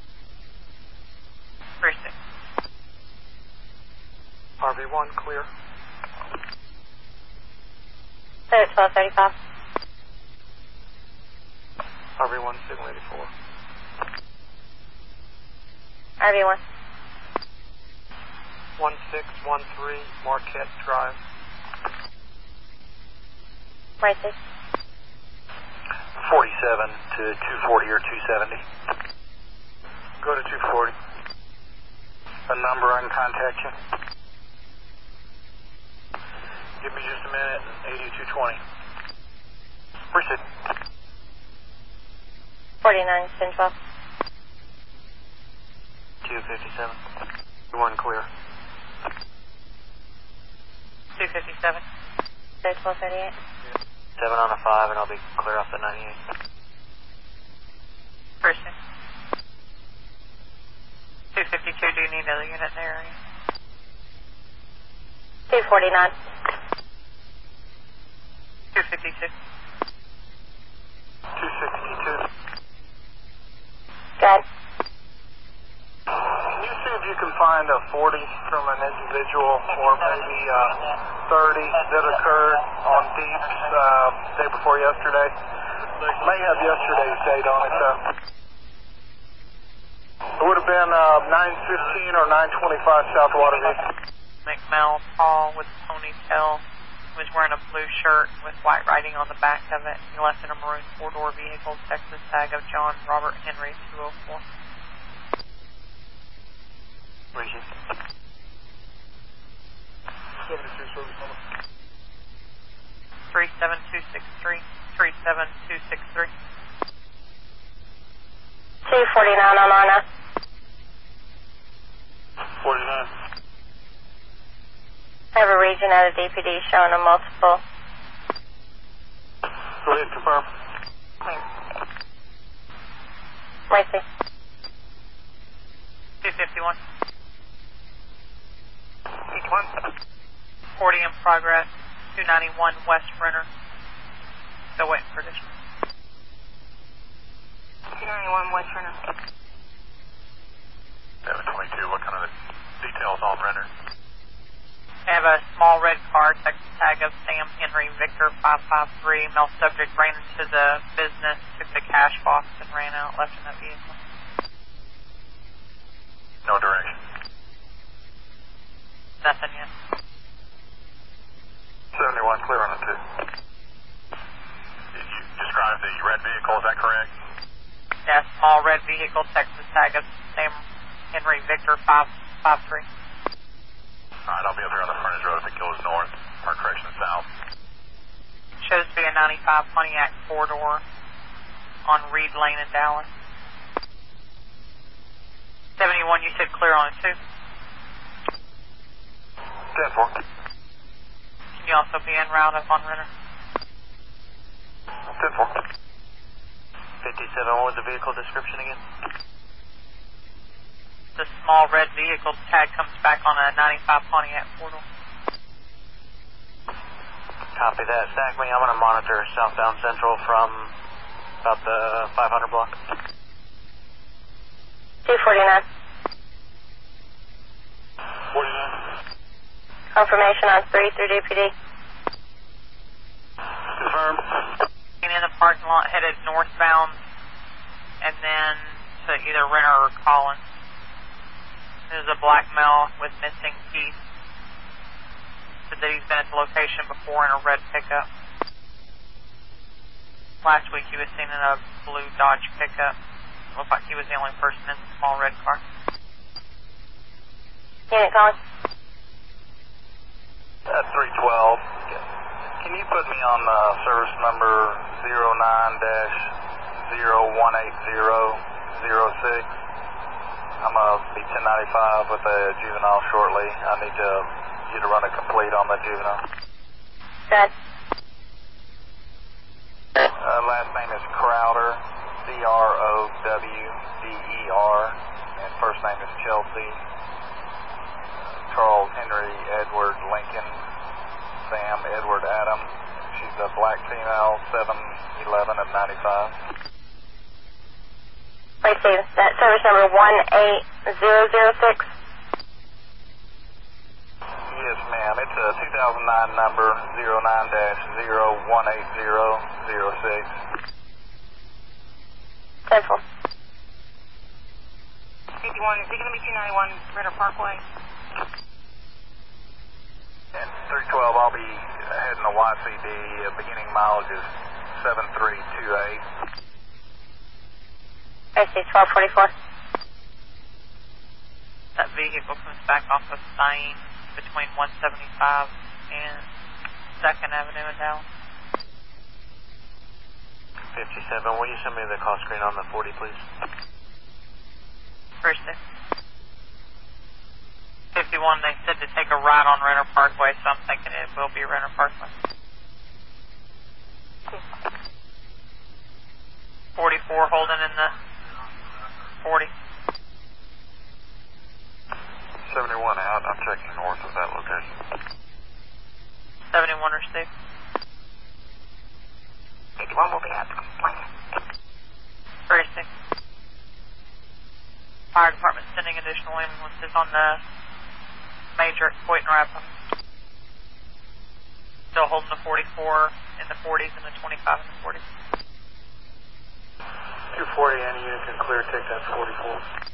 Thursday. RV1, clear. Clear at 1235. RV1, signal 84. RV1. 1613 Marquette Drive. Right there. 47 to 240 or 270. Go to 240. A number I can contact you? Give me just a minute. 8220. Appreciate it. 49, 10 12. 257. One clear. Two fifty-seven. Clear at 1238. 7 on a 5 and I'll be clear off the 98. Thursday. Two fifty-two, do you need another unit in the area? 249. Two fifty-two. 262. Go ahead. Can you see if you can find a 40 from an individual or maybe uh, 30 that occurred on Deeps uh, day before yesterday? May have yesterday's date on it though. It would have been uh, 915 or 925 South Waterview. McMell, Paul with ponytail, was wearing a blue shirt with white writing on the back of it. He left in a maroon four-door vehicle, Texas tag of John Robert Henry, 204. Appreciate it. 72 service number. 37263, 37263. 249 on Lana. 49. I have a region out of DPD showing a multiple Go ahead, confirm. Clear. Lacey. 251. 51. 40 in progress. 291 West Renner. Still waiting for additional. 291 West Renner. 722, what kind of details on Renner? I have a small red car, Texas tag of Sam Henry Victor 553. Male subject ran into the business, took the cash box, and ran out, left in that vehicle. No direction. 71, clear on it too. You described the red vehicle, is that correct? Yes, small red vehicle, Texas tag, same Henry Victor 553. Five, Alright, I'll be up there on the frontage road if it goes north, or correction south. Shows to be a 95 Pontiac four door on Reed Lane in Dallas. 71, you said clear on it too. 10-4. Can you also be en route up on Ritter? 10-4. 57, what was the vehicle description again? The small red vehicle tag comes back on a 95 Pontiac portal. Copy that. Stack me. I'm going to monitor southbound central from about the 500 block. 249. Confirmation on 3 through DPD. Confirm. In the parking lot headed northbound and then to either Renner or Collins. There's a black male with missing teeth. Said that he's been at the location before in a red pickup. Last week he was seen in a blue Dodge pickup. Looked like he was the only person in the small red car. Unit calling. At 312, can you put me on uh, service number 09-0180006? I'm going to be 1095 with a juvenile shortly. I need to, you to run a complete on the juvenile. Good. Uh, last name is Crowder, C-R-O-W-D-E-R, and first name is Chelsea. Charles Henry Edward Lincoln, Sam Edward Adam. She's a black female, 711 of 95. Lacey, that service number 18006. Yes, ma'am. It's a 2009 number, 09-018006. Central. 51, is it going to be 291 Ritter Parkway? And 312, I'll be heading to YCD. Uh, beginning mileage is 7328. Lacey, 1244. That vehicle comes back off of Stain between 175 and 2nd Avenue in Dallas. 57, will you send me the call screen on the 40, please? First day. 51, they said to take a right on Renner Parkway, so I'm thinking it will be Renner Parkway. 44 holding in the 40. 71 out, I'm checking north of that location. 71 or Steve. 51 will be out. Day. Fire department sending additional ambulances on the major at Coit and Rappa. Still holding the 44 in the 40s and the 25 in the 40s. 240, any unit can clear, take that 44.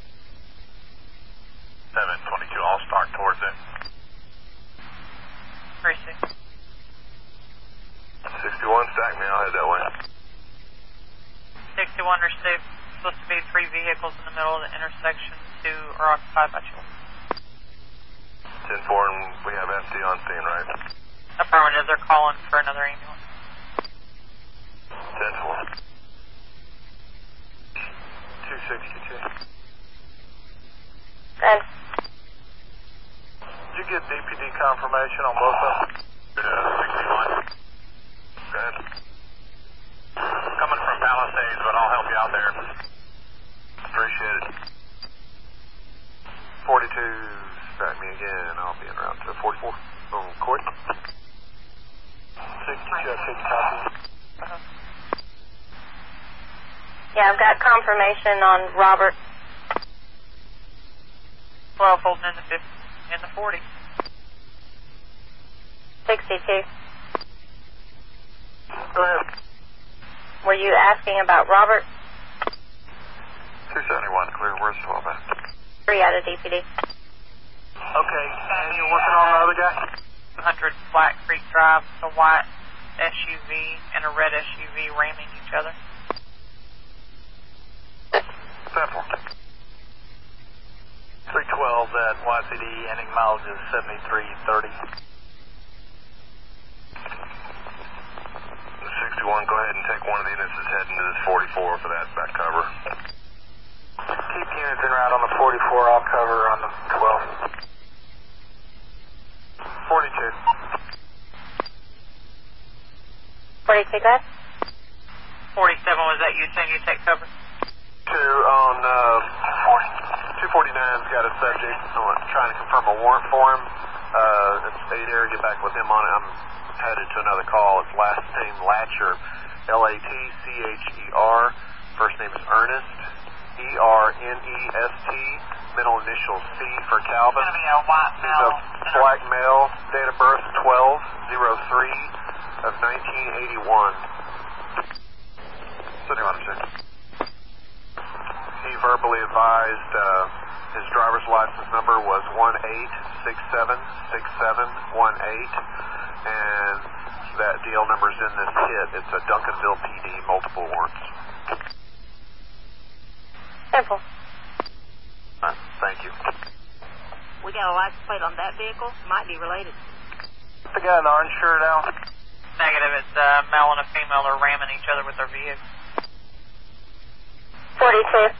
722, I'll start towards it. First day. 61, stack me, I'll head that way. 61 or Steve. Supposed to be three vehicles in the middle of the intersection. Two are occupied by children. 10 4, and we have FD on scene, right? Affirmative, they're calling for another ambulance. 10 4. 262. Good. Did you get DPD confirmation on both of them? Uh, 61. Go ahead. out there. Appreciate it. 42, back me again. I'll be en route to 44. Oh, Court. 62, I take copy. Uh-huh. Yeah, I've got confirmation on Robert. 12 holding in the 50, in the 40. 62. Go ahead. Were you asking about Robert? 271, clear. Where's 12 at? Three out of DPD. Okay, and you're working on the other guy? 200 Black Creek Drive, a white SUV and a red SUV ramming each other. Simple. 312 at YCD, ending mileage is 7330. 61, go ahead and take one of the units that's heading to this 44 for that back cover. Keep units in route on the 44, I'll cover on the 12. 42. 42, go ahead. 47, was that you saying you take cover? Two on uh, 249's got a subject. I'm trying to confirm a warrant for him. Uh, it's eight area. Get back with him on it. I'm headed to another call. It's last name Latcher, L-A-T-C-H-E-R. First name is Ernest, E-R-N-E-S-T. Middle initial C for Calvin. It's going to be a white He's a black male. Date of birth 1203 of 1981. 71 he verbally advised uh, his driver's license number was one eight six seven six seven one eight, and that DL number's in this hit. It's a Duncanville PD, multiple warrants. Simple. Uh, thank you. We got a license plate on that vehicle. Might be related. The guy in the orange shirt out. Negative, it's a male and a female. They're ramming each other with their vehicles. 42.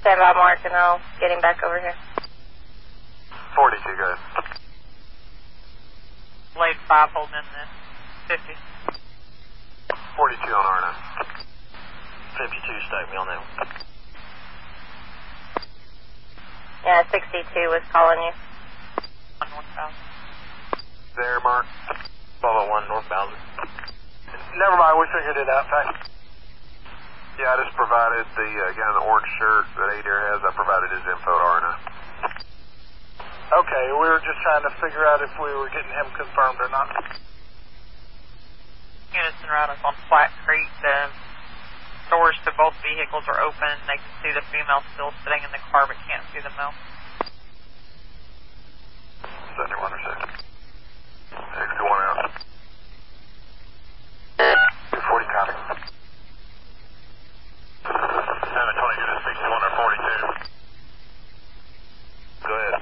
Stand by, Mark, and I'll get him back over here. 42, guys. Blade 5 holding in the 50. 42 on R9. 52, stack me on that one. Yeah, 62 was calling you. Northbound. There, Mark. 1201 northbound. Never mind, we figured it out. Thanks. Yeah, I just provided the uh, guy in the orange shirt that Adair has. I provided his info to R9. Okay, we were just trying to figure out if we were getting him confirmed or not. Units en route on Flat Creek. The doors to both vehicles are open. They can see the female still sitting in the car but can't see the male. 71 or 6. 61 out. 240 copy. 722 to 61 or 42. Go ahead.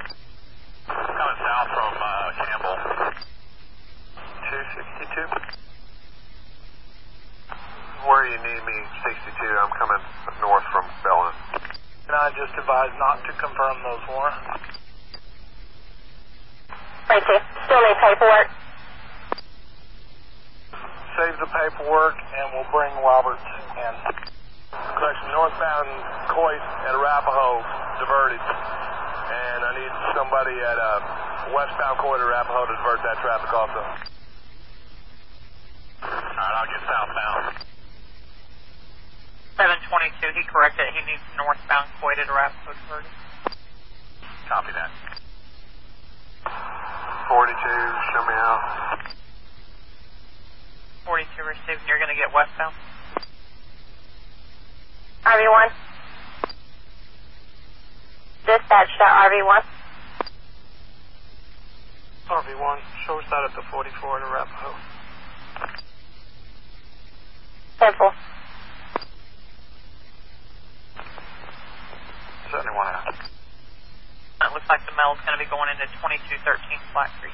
Coming south from uh, Campbell. 262. Where you need me, 62. I'm coming north from Bellin. And I just advised not to confirm those warrants. 42. Still need paperwork. Save the paperwork, and we'll bring Roberts in. Correction, northbound Coit at Arapaho diverted. And I need somebody at uh, westbound Coit at Arapaho to divert that traffic also. Alright, I'll get southbound. 722, he corrected. He needs northbound Coit at Arapaho diverted. Copy that. 42, show me out. 42 received. You're going to get westbound. RV1. Dispatch to RV1. RV1, show us side at the 44 in Arapaho. Simple. 71 out. It looks like the male's going to be going into 2213 Flat Creek.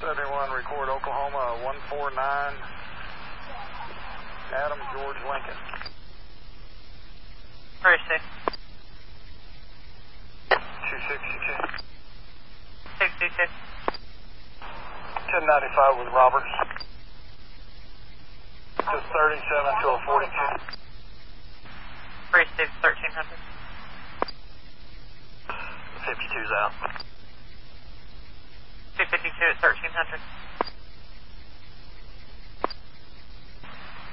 71, record Oklahoma 149. Adam George Lincoln. 36. 262. 66. 1095 with Roberts. Just 37 to a 42. Three six thirteen hundred. 52's out. Two fifty two at thirteen hundred.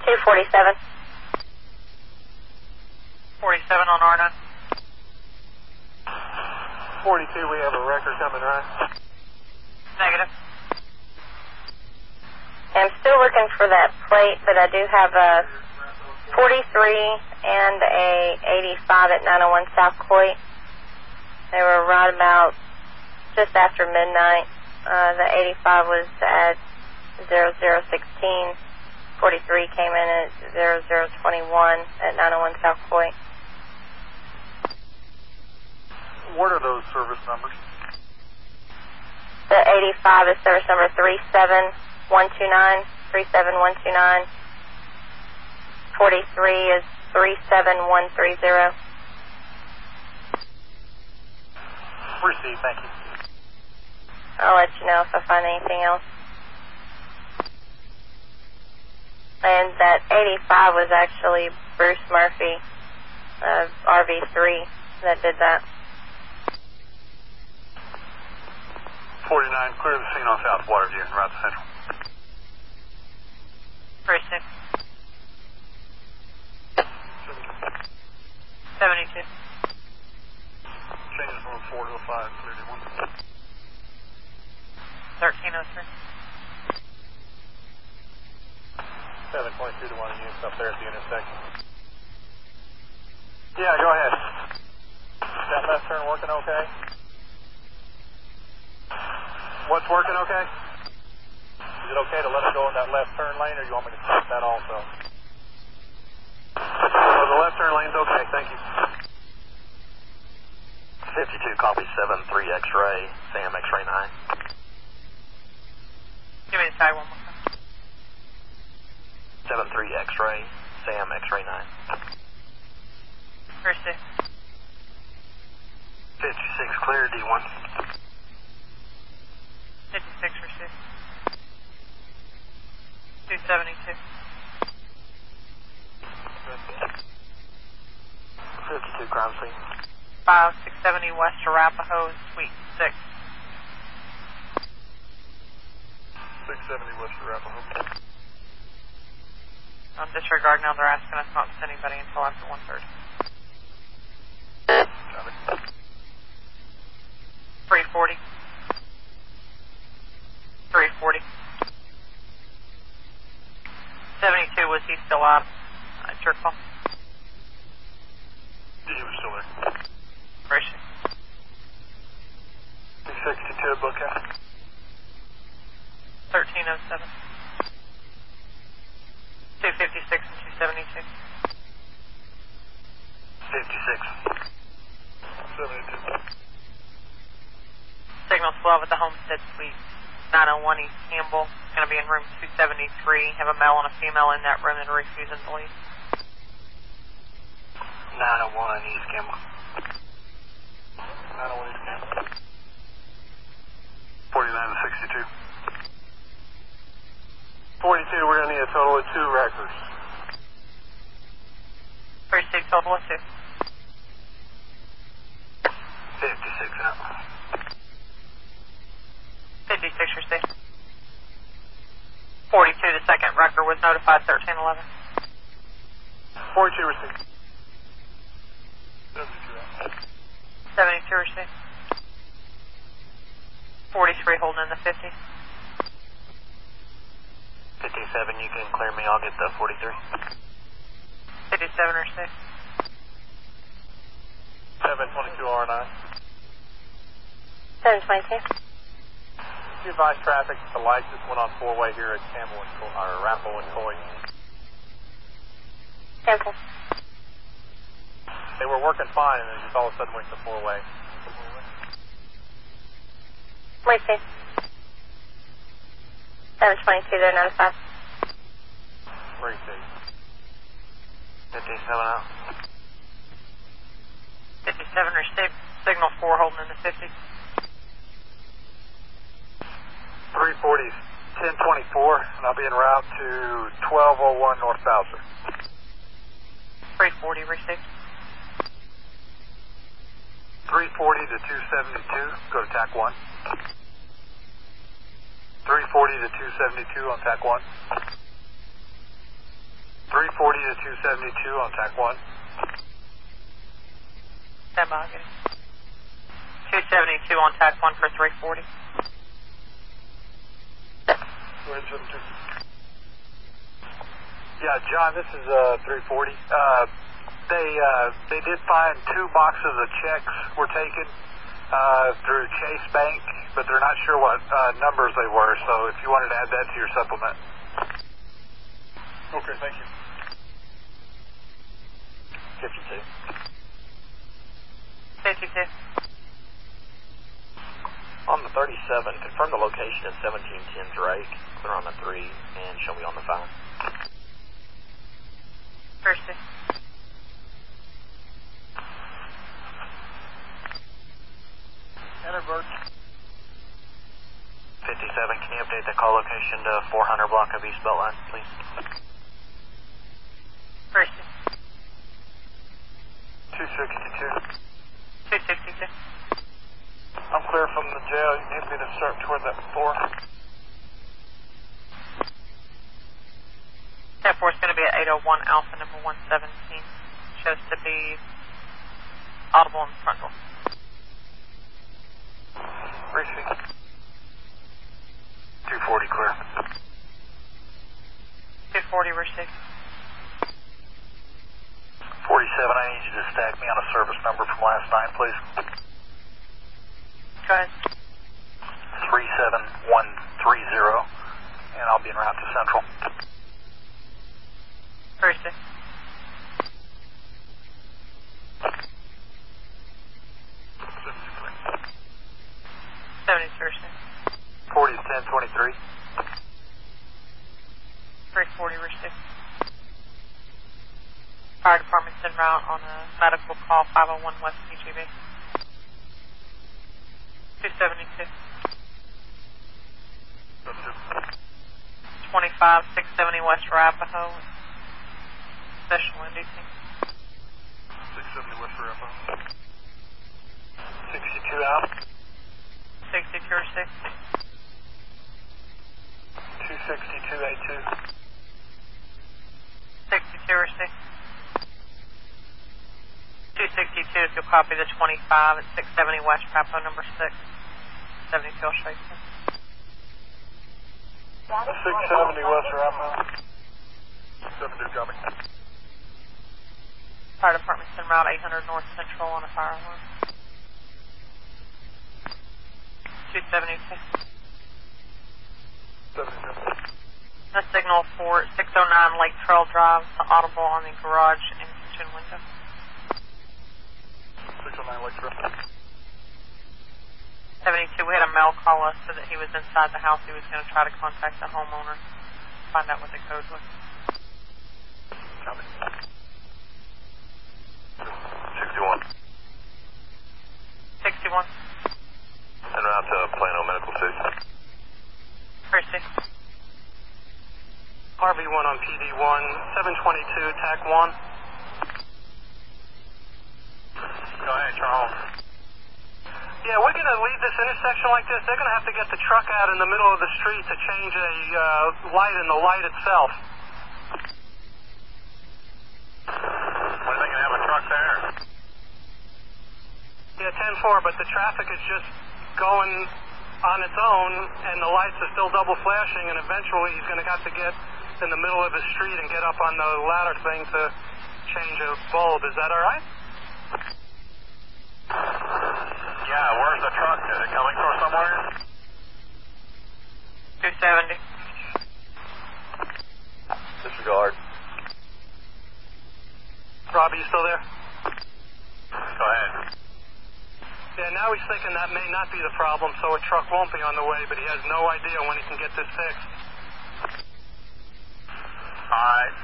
Two forty seven. Forty seven on R nine. 42, we have a record coming, right? Negative. I'm still looking for that plate, but I do have a 43 and a 85 at 901 South Coit. They were right about just after midnight. Uh, the 85 was at 0016. 43 came in at 0021 at 901 South Coit. What are those service numbers? The 85 is service number 37129, 37129. 43 is 37130. Received, thank you. I'll let you know if I find anything else. And that 85 was actually Bruce Murphy of RV3 that did that. 49, clear the scene on South Waterview, route central. Pursuit. 72. Changes 1405, clear to 1303. 7.2 to 1 units up there at the intersection. Yeah, go ahead. That left turn working okay? What's working okay? Is it okay to let it go in that left turn lane, or you want me to stop that also? the left turn lane's okay. Thank you. 52, copy 73 X-ray, Sam X-ray 9. Give me the side one more time. 73 X-ray, Sam X-ray 9. First six. 56 clear D1. 56 for 6. 272. 52 crime scene. Five six seventy West Arapaho, Suite six. 670 West Arapaho. On disregard now they're asking us not to send anybody until after one thirty. Three forty. Three forty. Seventy two, was he still up? At your call? Was still there. Appreciate it. 262 bookend. Thirteen oh seven. Two fifty six and 276. 56. 72. Signal 12 at the Homestead Suite. 901 East Campbell. Going to be in room 273. Have a male and a female in that room that are refusing to leave. 901 East Campbell. 901 East Campbell. 49 and 62. 42, we're going to need a total of two records. 36 total of 2. 56 out. 56 received. 42, the second record was notified 1311. 42 received. 72 out. 72 received. 43 holding in the 50. 57, you can clear me, I'll get the 43. 57 received. 722 R9. 722. You advise traffic the light just went on four-way here at Campbell and Co- or Arapaho and Coy. Simple. They were working fine, and then just all of a sudden went to four-way. Wait, see. 722, they're notified. Three six. 57 out. 57 received. Signal 4 holding in the 50. 340 1024, and I'll be en route to 1201 North Bowser. 340 received. 340 to 272, go to TAC 1. 340 to 272 on TAC 1. 340 to 272 on TAC 1. Stand by, 272 on TAC 1 for 340. Yeah, John, this is uh, 340. Uh, they uh, they did find two boxes of checks were taken uh, through Chase Bank, but they're not sure what uh, numbers they were. So if you wanted to add that to your supplement. Okay, thank you. 52. 52. On the 37, confirm the location at 1710 Drake. Clear on the 3 and show me on the 5. First. Enterbird. 57, can you update the call location to 400 block of East Beltline, please? First. 262. 262. I'm clear from the jail. You need me to start toward that floor. Step 4 is going to be at 801 Alpha number 117. Shows to be audible in the Receipt. 240 clear. 240 received. 47, I need you to stack me on a service number from last night, please. Go ahead. 37130, and I'll be en route to Central. First. 70 first. 40 is 1023. 340 received. Fire department's en route on a medical call 501 West PGB. 272. 25 670 West Arapaho. Special NDC. 670 West Arapaho. 62 out. 62 or 6. 26282. 62 or 6. 262 if you'll copy the 25 at 670 West Arapaho number 6. 70 Phil Schaefer. 670 West Arapaho. 72 copy. Fire department's en route 800 North Central on a fire alarm. 276. 77. A signal for 609 Lake Trail Drive audible on the garage and kitchen window. 609 Lake Trail. 72, we had a male call us so that he was inside the house. He was going to try to contact the homeowner, find out what the code was. Copy. 61. 61. En route to Plano Medical Station. First six. RV1 on PD1, 722, TAC 1. Go ahead, Charles. Yeah, we're going to leave this intersection like this. They're going to have to get the truck out in the middle of the street to change a uh, light in the light itself. When are they going to have a truck there? Yeah, 10-4, but the traffic is just going on its own, and the lights are still double flashing, and eventually he's going to have to get in the middle of the street and get up on the ladder thing to change a bulb. Is that all right? Yeah, where's the truck? Is it coming from somewhere? 270. Disregard. Robbie, you still there? Go ahead. Yeah, now he's thinking that may not be the problem, so a truck won't be on the way, but he has no idea when he can get this fixed. All right.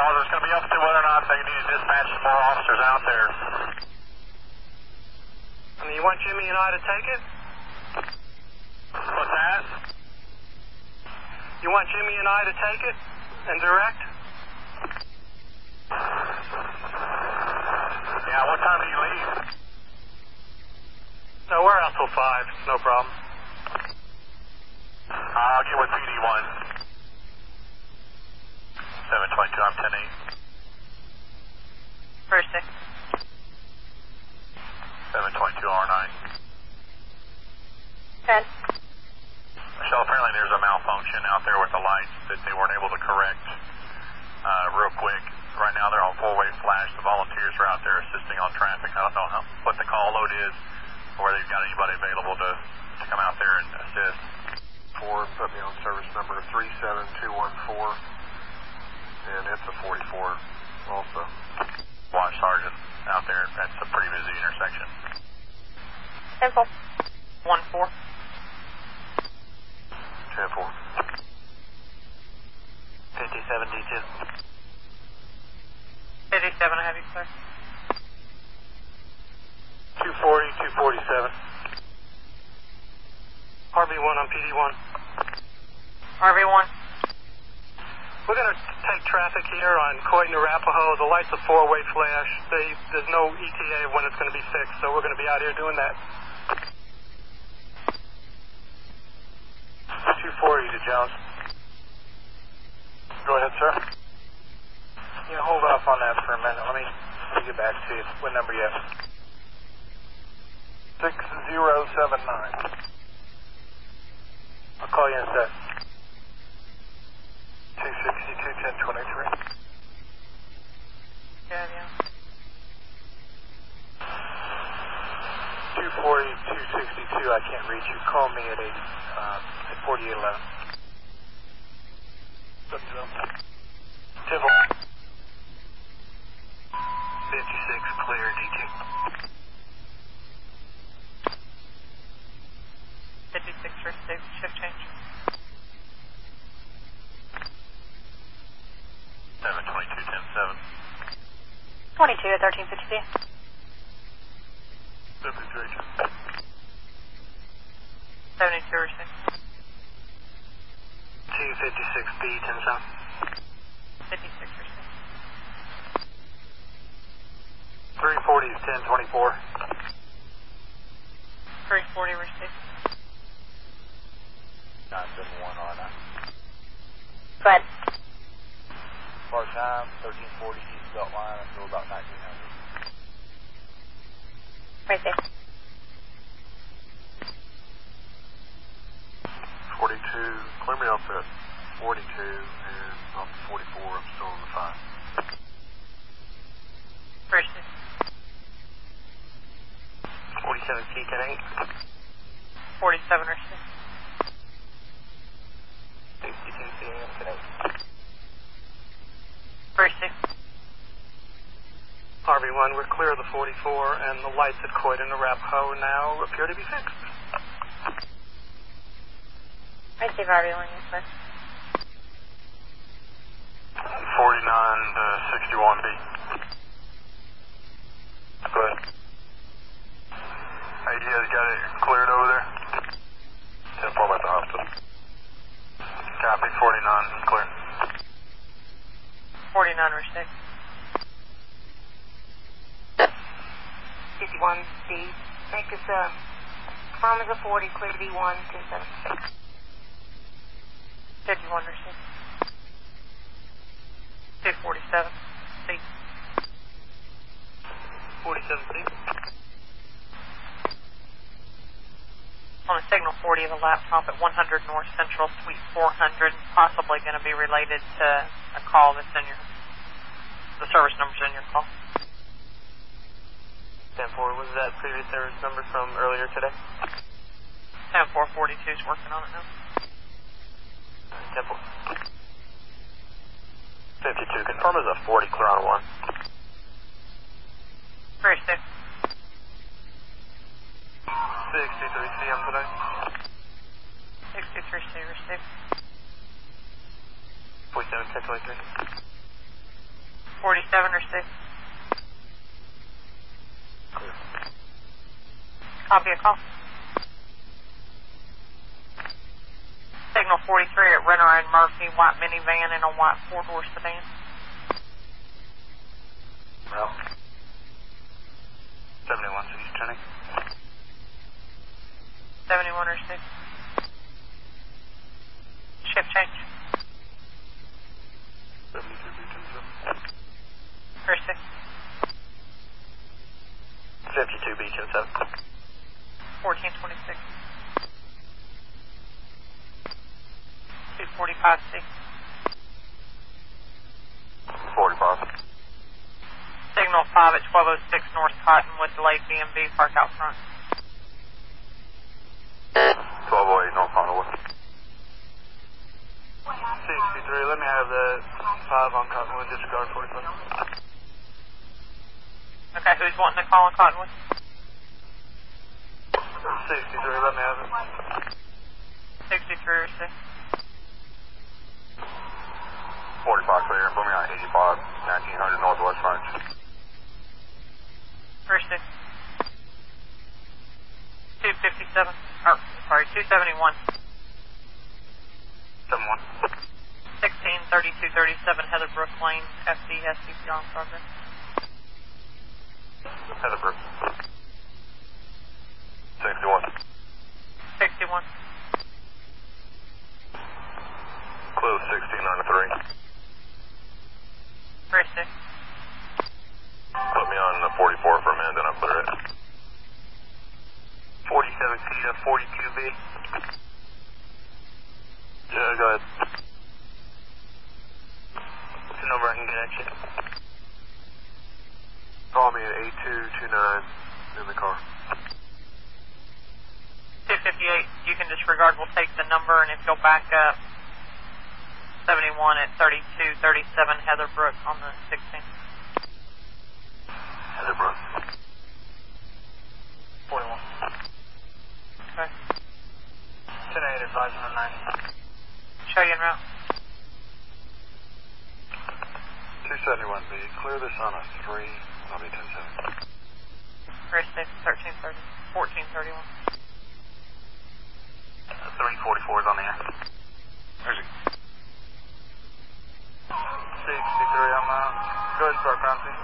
Charles, it's going to be up to whether or not they need to dispatch some more officers out there. I mean, you want Jimmy and I to take it? What's that? You want Jimmy and I to take it and direct? Yeah, what time do you leave? No, we're out till 5. No problem. I'll get with PD 1. 722, I'm 10 8. First six. 722 R9. Ten. Michelle, apparently there's a malfunction out there with the lights that they weren't able to correct uh, real quick. Right now they're on four-way flash. The volunteers are out there assisting on traffic. I don't know how, what the call load is or whether they've got anybody available to, to come out there and assist. Four, put me on service number 37214, and it's a 44 also. Watch Sergeant out there. That's a pretty busy intersection. Simple. One four. 10 4. 57 D2. Fifty-seven. I have you, sir. 240, 247. RB1 on PD1. RV one. We're going to take traffic here on Coit and Arapaho. The lights are four-way flash. They, there's no ETA when it's going to be fixed, so we're going to be out here doing that. 240 to Jones. Go ahead, sir. Yeah, hold off on that for a minute. Let me, let me get back to you. What number you have? 6079. I'll call you in a sec. 262 1023. Yeah, yeah. 240 262. I can't reach you. Call me at 80, uh, at 4811. Temple. 56, clear, D2. Fifty-six for six. Shift change. 722 10 7. 22 at 1352. 73. Seventy-two or six. 256B, 10 7. Fifty-six or six. 340 is 1024. Three forty or six. 971 R9. Go ahead. Part time, 1340 east belt line until about 1900. Right there. 42, clear me off at 42, and off the 44, I'm still on the 5. First six. 47 C, 10 8. Forty-seven or six. 62 C, 10 8. First six. RB1, we're clear of the 44, and the lights at Coit and Arapaho now appear to be fixed. Receive RB1, yes, sir. 49 uh, to 61B. Go ahead. Hey, you guys got it cleared over there? 10 4 at the hospital. Copy, 49, clear. Forty-nine or six. 51D. Make us, uh, firm as a 40, clear to be 1, 10 7. Fifty-one or six. Two forty-seven. C. 47 C. On a signal 40 of a laptop at 100 North Central Suite 400, possibly going to be related to a call that's in your, the service number's in your call. 10 4, was that previous service number from earlier today? 10442 is working on it now. 10 4. 52, confirm is a 40, clear on 1. First six. 63 CM today. 63 C or six. 47 1023. 47 or six. Copy a call. Signal 43 at Renner and Murphy, white minivan and a white four-door sedan. Well. 71, so he's turning. 71 or 6. Shift change. 72B10 Or 6. 52B10 1426. 245C. 45. Signal 5 at 1206 North Cottonwood, delayed BMV, park out front. 1208 North 63, let me have the 5 on Cottonwood, disregard 45. Okay, who's wanting to call on Cottonwood? 63, let me have it. 63 or 6. 45 clear. Put me on 85, 1900 Northwest French. Or 6. 257. Or, sorry, 271. 71. 163237 Heatherbrook Lane, FD SCP on progress. Heatherbrook. 61. 61. Close 1693. Or 6. Put me on the 44 for a minute, then I'll clear it. 47 CF 42B. Yeah, go ahead. What's the number I can get at you? Call me at 8229 in the car. 258, you can disregard. We'll take the number, and if you'll back up, 71 at 3237 Heatherbrook on the 16th. Heatherbrook. 41. Okay. 10 8, advising on 90. Show you route. 271B. Clear this on a 3. I'll be 1070. Or 6, 1330, 1431. Uh, 344 is on the air. Where's he? 63, I'm out. Go ahead and start ground speed.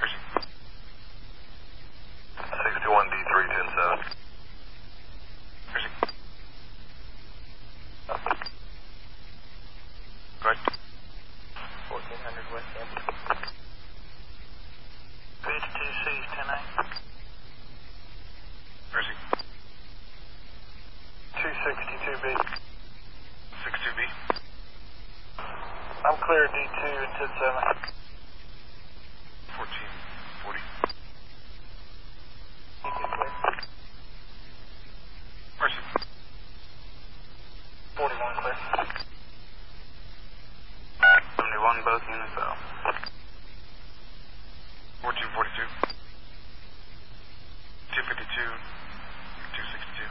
Where's he? 61D3 107. Where's he? Go ahead. 1400 West End. 52C, 10 8. Where's he? 262B. 62B. I'm clear D2 and 10 7. 1440. D2 clear. Where's he? 41 clear. 71, both units out. 1442. 252. 262.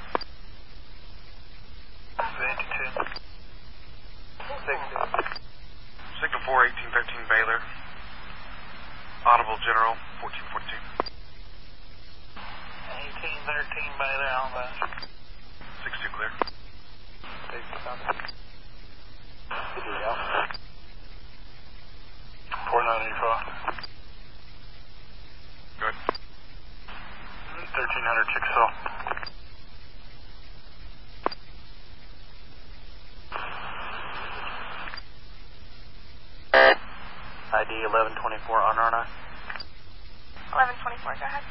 52. 60. Signal 4, 1813 Baylor. Audible General, 1442. 1813 Baylor, on the 62 clear. 4985. Good. 1300 Chickasaw. ID 1124 on Arna. 1124, go ahead.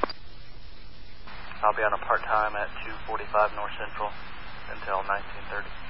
I'll be on a part time at 245 North Central until 1930.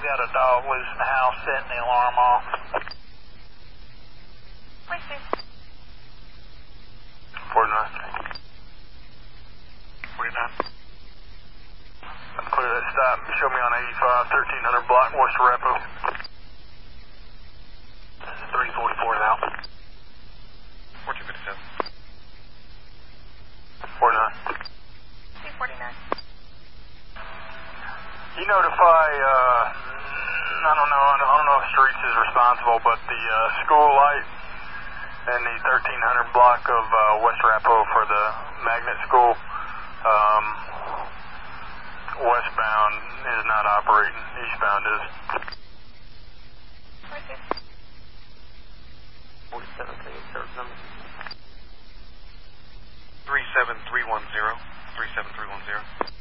Come out. We've got a dog loose in the house setting the alarm off. 49. 49. Clear that stop. Show me on 85, 1300 block, West Repo. 344 is out. 1457. 49. You notify, uh, I don't know, I don't, know if Streets is responsible, but the uh, school light and the 1300 block of uh, West Rapo for the magnet school, um, westbound is not operating, eastbound is. 47, can you start number? 37310. 37310.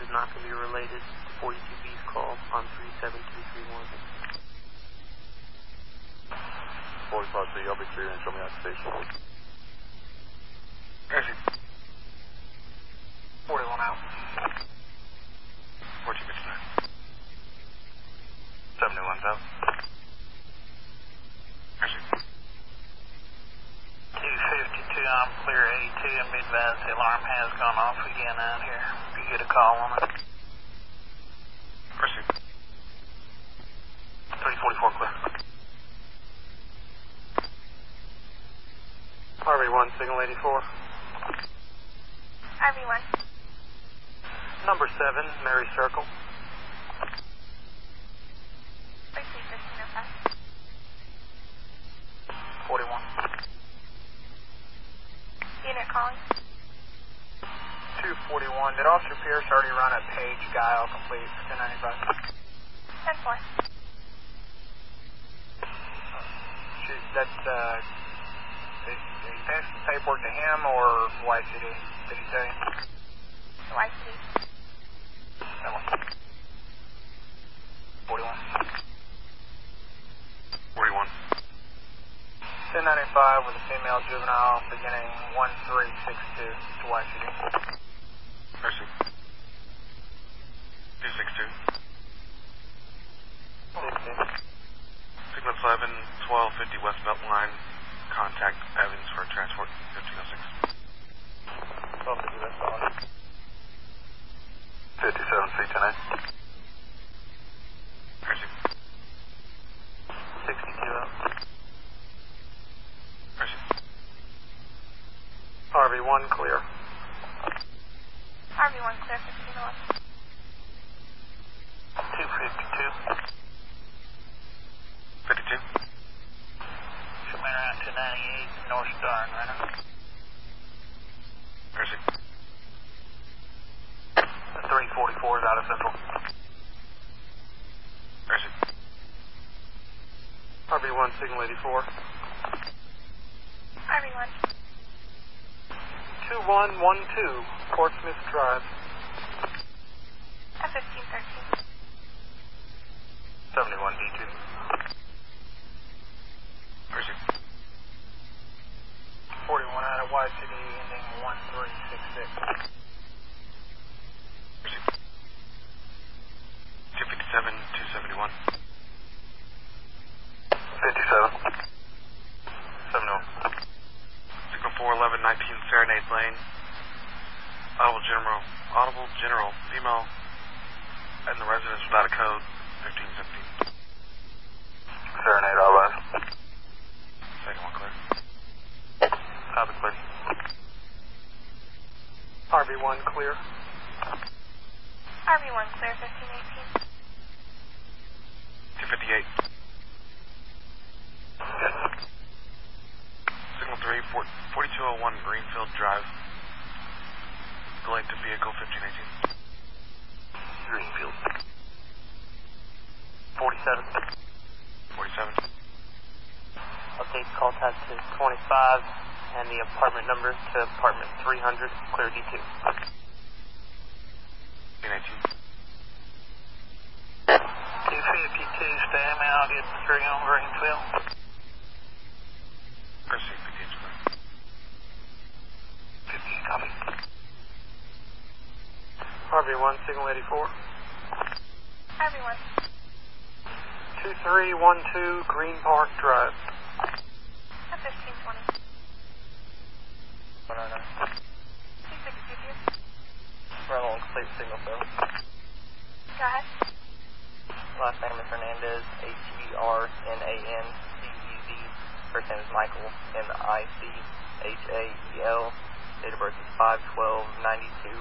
This is not going to be related to 42B's call on 37231. 45B, I'll be clear and show me out station. Mercy. 41 out. 1459. 71's out. Mercy. 252, I'm clear 82 and mid-advise. The alarm has gone off again out here. You get a call on it. Mercy. 344 clear. RV1, signal 84. RV1. Number 7, Mary Circle. Receive 1505. 41. Unit calling. 241. Did Officer Pierce already run a page guile complete for 1095? 10-4. Shoot, that's, uh, did, did he pass the paperwork to him or YCD? Did he say? YCD. That one. 41. 41. 1095 with a female juvenile beginning 1362 to YCD. Mercy. 262. Pickup 5 and 1250 West Belt Line. Contact Evans for transport 1506. 1250 West Belt Line. 57 feet tonight. Mercy. 60 kilo. Mercy. RV1 clear. RV1 clear, 1511. 252. 52. Coming around to 98 North Star, right? Where's it? The 344 is out of Central. Where's it? RV1 signal 84. RV1. 2112 Portsmouth Drive. At 1513. 71 D2. Where's 41 out of YCD ending 1366. Where's 257, 271. 57. 71. Signal 411, 19 Serenade Lane. Audible General, Audible General, female, and the residence without a code, 1517. Serenade, all right. Second one clear. Copy, clear. RV1 clear. RV1 clear, 1518. 258. Signal 3, 4, 4201 Greenfield Drive. Going to vehicle 1518. Greenfield. 47. 47. Update call task to 25 and the apartment number to apartment 300, clear D2. 1518. 252, stand out, get 3 on Greenfield. Proceed, begins clear. 50, copy. RV1 signal 84. RV1. 2312 Green Park Drive. At 1520. 109. 262. Run along complete signal phone. Go ahead. Last name is Hernandez, H-E-R-N-A-N-D-E-Z. First name is Michael, M-I-C-H-A-E-L. Date of birth is 5-12-92.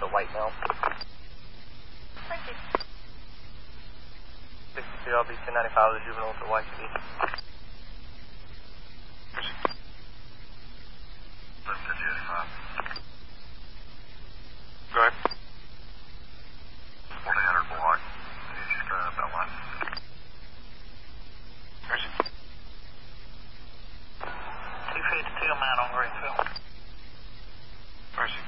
The white male. Thank you. 62, I'll be 295 the juvenile to YCD. Proceed. That's 5085. Go ahead. 1400 block. He's just going up that line. Where's it? 252 man on Greenfield. Where's it?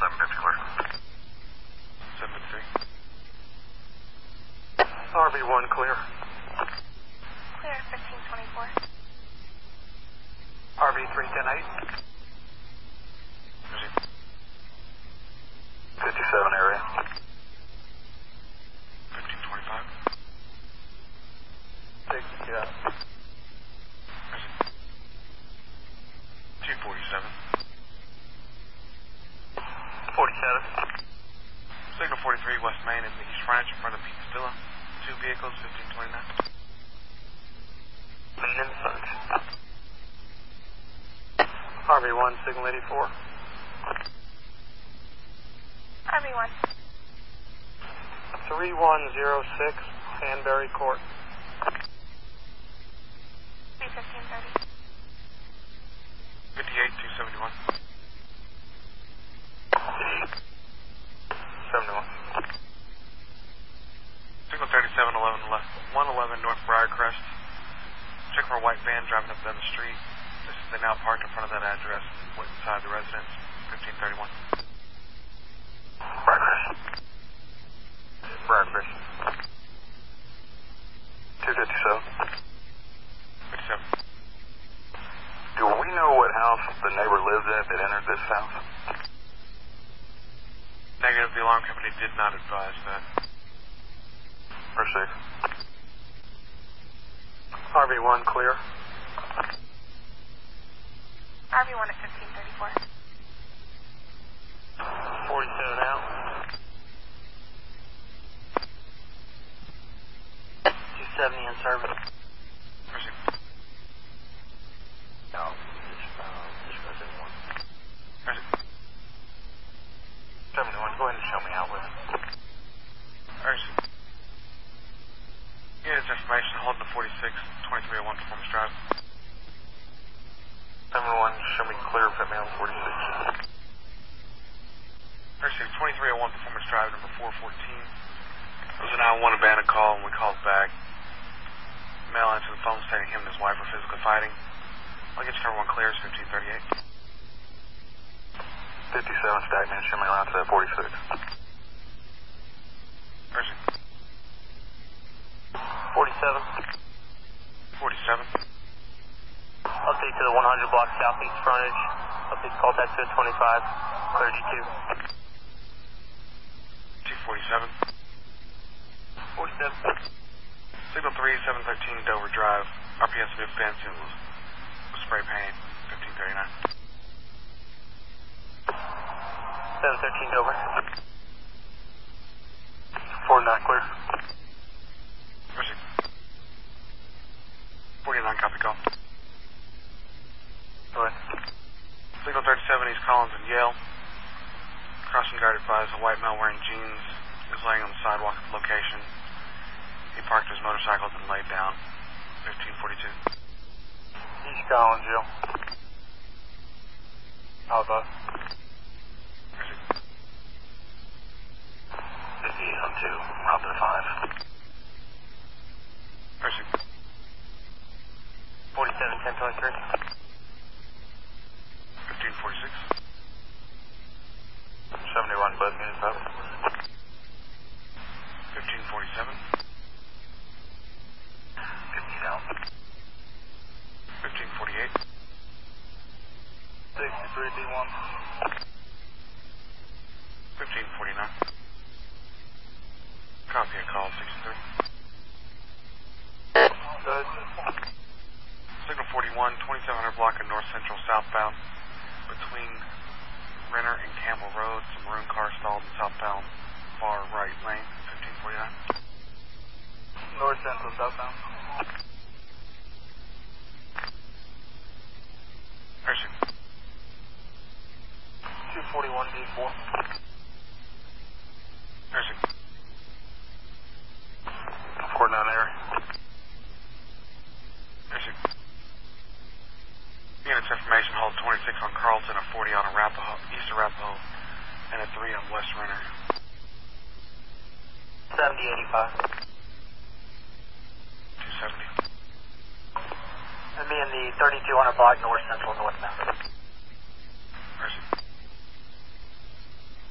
750 clear. 73. RV1 clear. Clear, 1524. RV3108. Where's it? 57 area. 1525. 62 out. Where's it? 247. 47. Signal 43 West Main in the East Ranch in front of Pete Stilla. Two vehicles, 1529. Main and Suns. RV1 signal 84. RV1. 3106 Hanbury Court. 31530. 58, 271. 71. Signal 3711 left, 111 North Briarcrest. Check for a white van driving up down the street. They now parked in front of that address, went inside the residence, 1531. Briarcrest. Briarcrest. 257. 57. Do we know what house the neighbor lives at that entered this house? Negative, the alarm company did not advise that. Proceed. RV1 clear. RV1 at 1534. 47 out. 270 in service. Proceed. No, just 46, 2301 Performance Drive. 71, show me clear of Mail 46. Mercy, 2301 Performance Drive, number 414. It was an I 1 abandoned call, and we called back. Male answered the phone stating him and his wife were physically fighting. I'll get you number one clear, it's 1538. 57, Stackman, show me around to 46. Mercy. 47. 47. Update to the 100 block southeast frontage. Update call tax to 25. Clear G2. 247. 47. Signal 3, 713 Dover Drive. RPS and was, was spray paint, 1539. 713 Dover. 49 clear. Mercy. 49 copy call. Go ahead. Signal 37 East Collins and Yale. Crossing guard advised a white male wearing jeans is laying on the sidewalk at the location. He parked his motorcycle and laid down. 1542. East Collins, Jill. Alpha. 58 on 2, route to 5. Mercy. 47 1023. 1546. 71, both units 1547. 50 down. 1548. 63 D1. 1549. Copy a call 63. Go. Signal 41, 2700 block of north central southbound between Renner and Campbell Road. Some maroon car stalled in southbound far right lane, 1549. North Central, southbound. Mercy. 241 D4. Mercy. Coordinate on 46 on Carlton, a 40 on Arapaho, East Arapaho, and a 3 on West Renner. 7085. 270. And me in the 3200 block north central northbound. Mercy.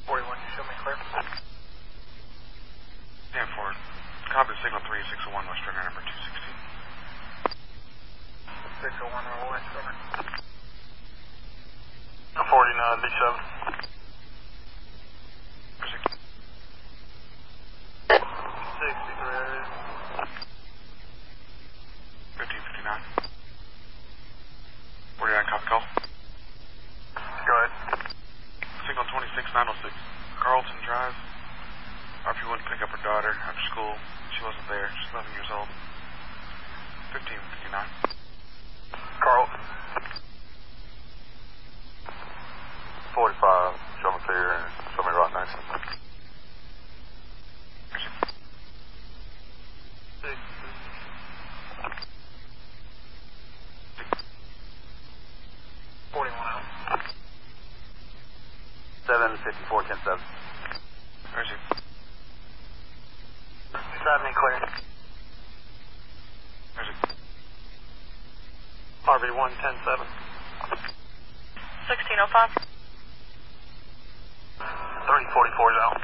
41, show me clear. Stand forward. Combat signal 3601 West Renner, number 216. 601 West Renner. 49 D7. 63 1559. 49 copy call. Go ahead. Signal 26906, Carlton Drive. RP went to pick up her daughter after school. She wasn't there. She's 11 years old. 1559. Carl. 45, show me clear and show me right next. Mercy. 41 out. 754, 10 7. Mercy. 70 clear. Mercy. RB1 107. 1605. 344 is out.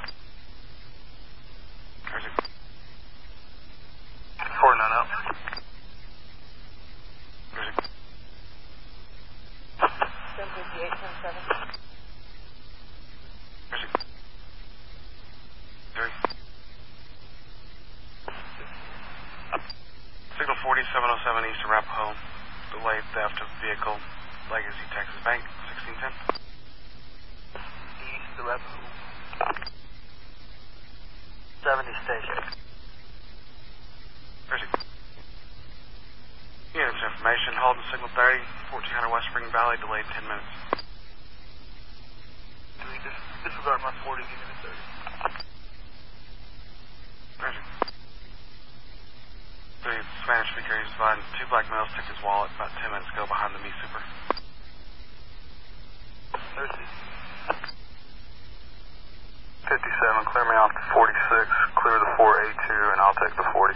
Mercy. 49 out. Mercy. 758, 107. Mercy. 3. Signal 4707 East Arapaho. Delayed theft of vehicle. Legacy, Texas Bank, 1610. East Arapaho. 70 station. Mercy. Units information. Hold in signal 30, 1400 West Spring Valley. Delayed 10 minutes. Disregard my 40, give me the 30. Mercy. 3 Spanish speaking Security was fine. Two black males took his wallet about 10 minutes ago behind the Me Super. Thursday. 57, clear me off the 46, clear the 482, and I'll take the 40.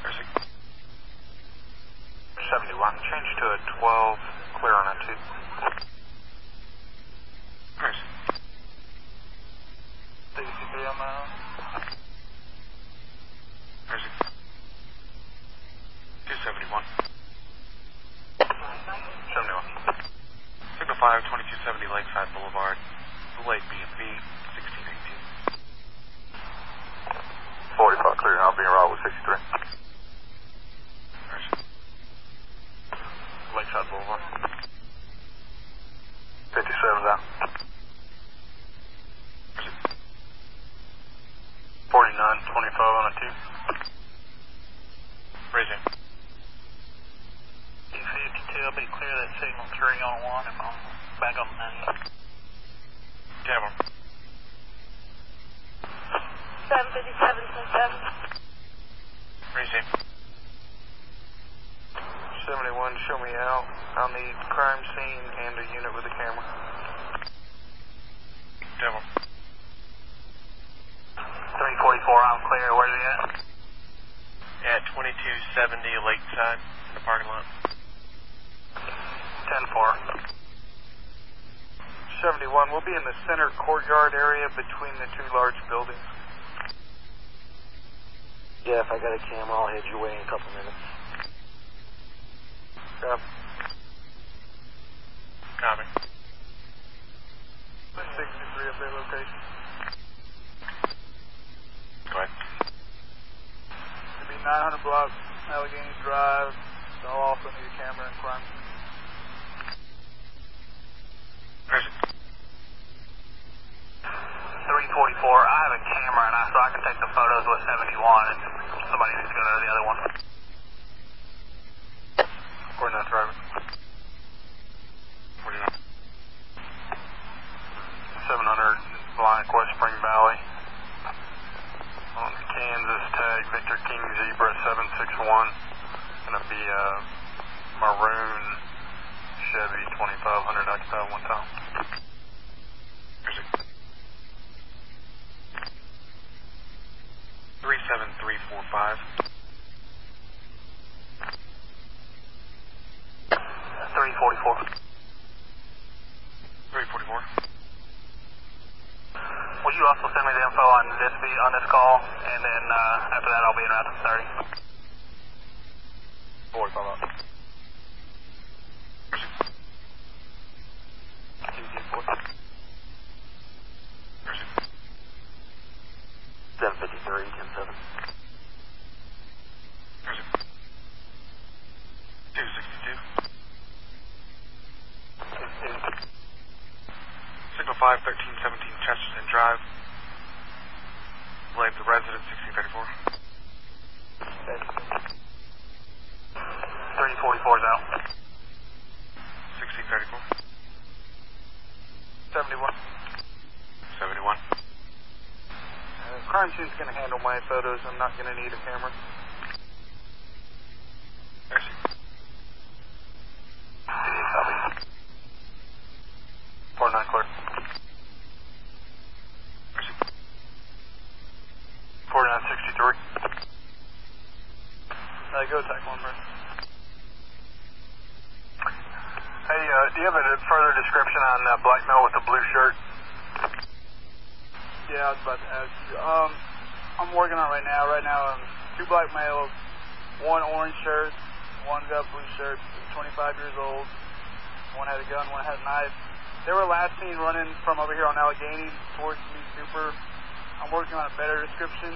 Mercy. 71, change to a 12, clear on a 2. Mercy. 63 on my own. Mercy. 271. 71. Signal 5, 2270 Lakeside Boulevard. The Lake B&B, 1618. 45, clear, I'll be in route with 63. Mercy. Lakeside Boulevard. 57's out. Mercy. 49, 25 on a 2. Raising. 252, I'll be clear that signal 3 on 1 and I'm back on the 90. Tavern. 757 7. Raising. 71, show me out. I'll need crime scene and a unit with a camera. Tavern. 344, I'm clear. Where's he at? At 2270 Lakeside in the parking lot. 10 4. 71, we'll be in the center courtyard area between the two large buildings. Jeff, I got a camera. I'll head your way in a couple minutes. Yep. Copy. 63 of their location. Go ahead. It'll be 900 block Allegheny Drive. They'll also need a camera and crime. Mercy. 344, I have a camera and I, so I can take the photos with 71 and somebody needs to go to the other one. 49 Driver. 49. 700 Blank, West Spring Valley. On the Kansas tag, Victor King Zebra 761. Gonna be a maroon Chevy 2500 occupied one time. Mercy. 37345. 344. 344. Will you also send me the info on this be on this call, and then uh, after that I'll be in route to 30. 45 up. Mercy. Mercy. 753, 10 7. Mercy. 262. Signal 5, 1317 Chesterton Drive. Blame the resident, 1634. 344 is out. 1634. 71. 71. Uh, crime scene's gonna handle my photos. I'm not gonna need a camera. Copy. 49 clear. Mercy. 4963. Uh, go attack one. Hey, uh, do you have a further description on uh, black male with the blue shirt? Yeah, I was to. Um, I'm working on it right now. Right now, um, two black males, one orange shirt, one got blue shirt, 25 years old. One had a gun, one had a knife. They were last seen running from over here on Allegheny towards me super. I'm working on a better description.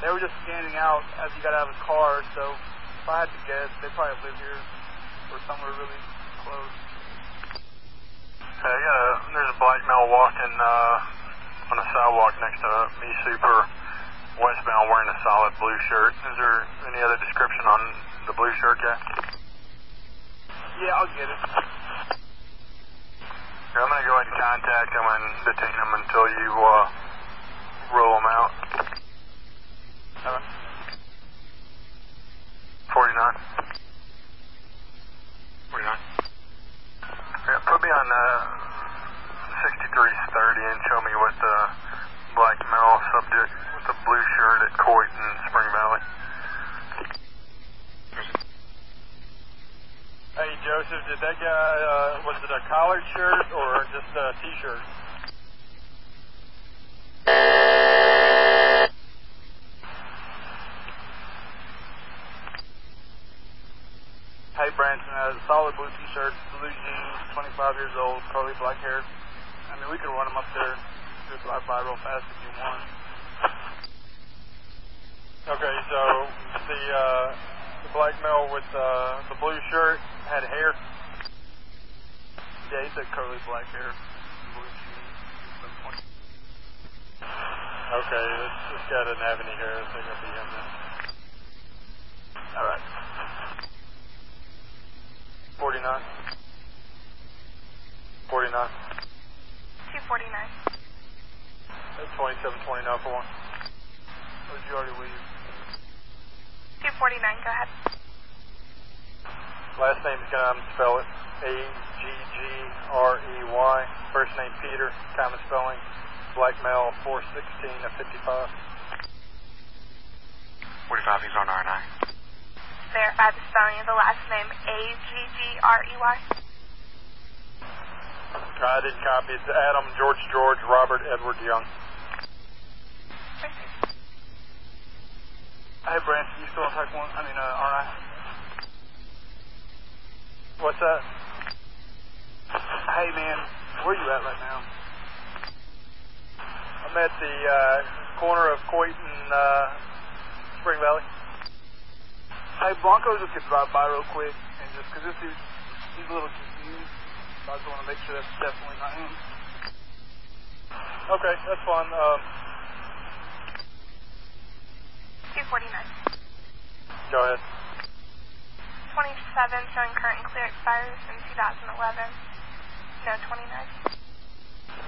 They were just standing out as he got out of his car, so if I had to guess, they probably live here or somewhere really close. Hey, uh, there's a black male walking uh, on a sidewalk next to me super westbound wearing a solid blue shirt. Is there any other description on the blue shirt guy? Yeah, I'll get it. Here, I'm going to go ahead and contact him and detain him until you uh, rule him out. Uh, 49. 49. Yeah, put me on uh, 6330 and show me what the... Uh, Coit and Spring Valley. Hey, Joseph, did that guy, uh, was it a collared shirt or just a t-shirt? Hey, Branson, uh, solid blue t-shirt, blue jeans, 25 years old, curly black hair. I mean, we could run him up there, do a drive-by real fast if you want. Okay, so the, uh, the black male with, uh, the blue shirt had hair. Yeah, he said curly black hair. Okay, this, this guy doesn't have any hair. Think it'll be him then. All right. 49. 49. 249. That's 2729 for one. Or did you already leave? 249, go ahead. Last name is going to spell it A-G-G-R-E-Y. First name Peter, common spelling. Black male, 416 of 55. 45, he's on R&I. Verify the spelling of the last name A-G-G-R-E-Y. I didn't copy. It's Adam George George Robert Edward Young. Hey, Brent, you still on Type 1? I mean, uh, RI? What's up? Hey, man, where you at right now? I'm at the uh, corner of Coit and uh, Spring Valley. Hey, Broncos just could drive by real quick and just, because this dude, he's a little confused. I just want to make sure that's definitely not him. Okay, that's fine. Um, 249. go ahead. 27 showing current and clear expires in 2011. No, 29.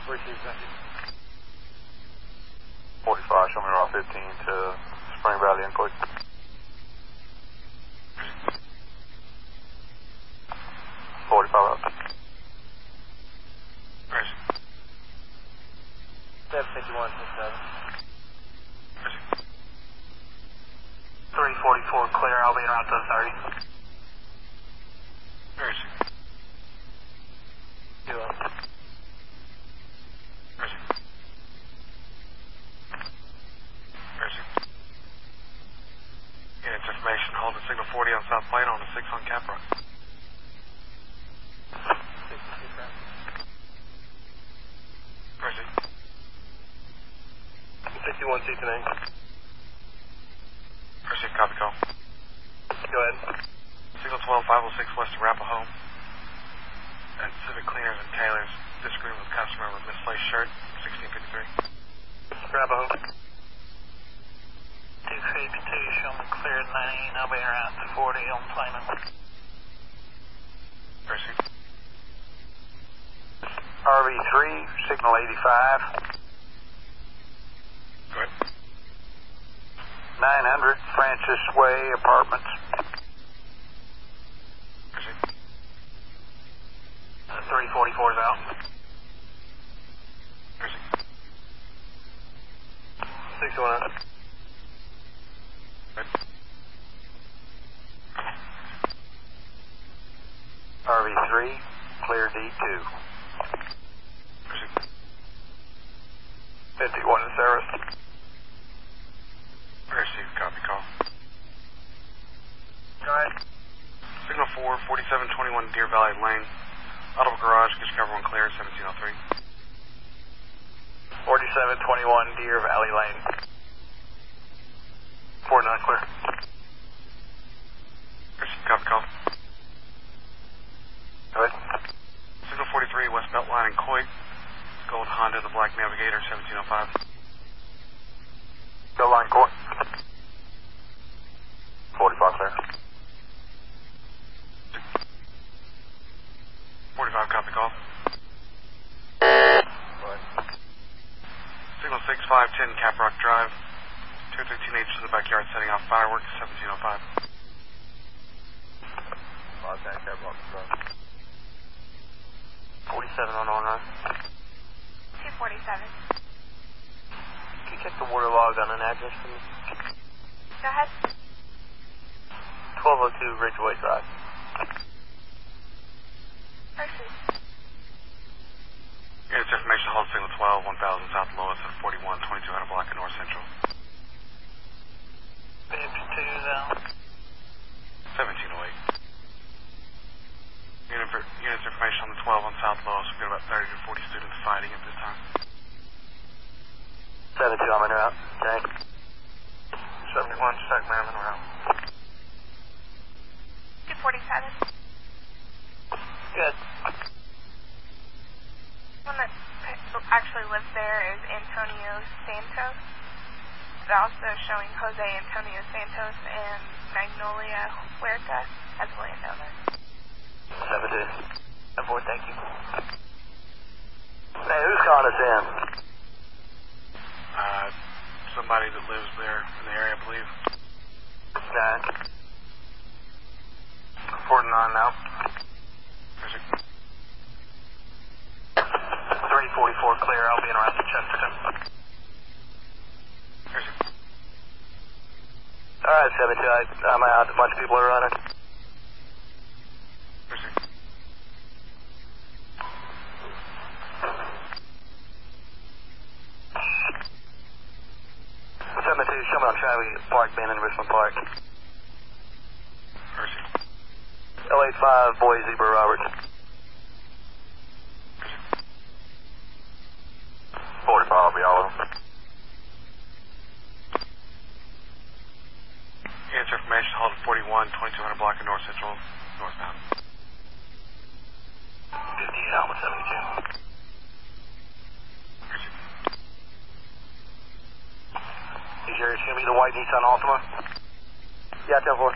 Received, thank you. 45, show me Route 15 to Spring Valley and Coit. Forty-five up. Where's 751 344 clear. I'll be around to 30. Where is he? Two up. Where is he? Where is? Units information, hold the signal 40 on South Plain on the 6 on. Where is 61 seats and Received copy call. Go ahead. Signal 12, 506 west Arapaho. At Civic Cleaners and Tailors, disagreement with customer with misplaced shirt, 1653. Arapaho. 252, show me clear lane. I'll be around to 40 on Plano. He? RV3, signal 85. Go ahead. 900 Francis Way Apartments. Is he? 344 is out. Where is he? 61. Good. RV3, clear D2. Where is he? 51 in service. Received copy call. Go ahead. Signal 4, 4721 Deer Valley Lane. Auto garage, get cover one clear, 1703. 4721 Deer Valley Lane. 49 clear. Received copy call. Go ahead. Signal 43 West Beltline in Coit. Gold Honda, the Black Navigator, 1705. Go line court. 45 clear. 45 copy call. Go. Signal 6, 510 Caprock Drive. Two or three teenagers in the backyard setting off fireworks, 1705. 510 Caprock Drive. 47 on on run. 247. Can you check the water log on an address for me? Go ahead. 1202 Ridgeway Drive. Mercy. Units information, hold signal 12, 1000 South Lois at 41, 2200 block of North Central. 52 though. 1708. Unit, infor- units information on the 12 on South Lois. We've got about 30 to 40 students fighting at this time. 72, I'm en route. Tank. 71, check man en route. 247. Good. The One that actually lives there is Antonio Santos. It's also showing Jose Antonio Santos and Magnolia Huerta as a landowner. 72. 74, thank you. Hey, who's calling us in? Uh, somebody that lives there in the area, I believe. Nine. 49 now. 344 clear. I'll be in around Chesterton. there's a All right, 72, I, I'm out. A bunch of people are running. there's a 72, show me on traffic Park Bend in Richmond Park. Mercy. L85 Boy Zebra Roberts. 45 will be all of them. Units information, hold 41, 2200 block of North Central, northbound. 58 Alpha 72. Mercy. Is yours going to be the white Nissan Altima? Yeah, 10 4.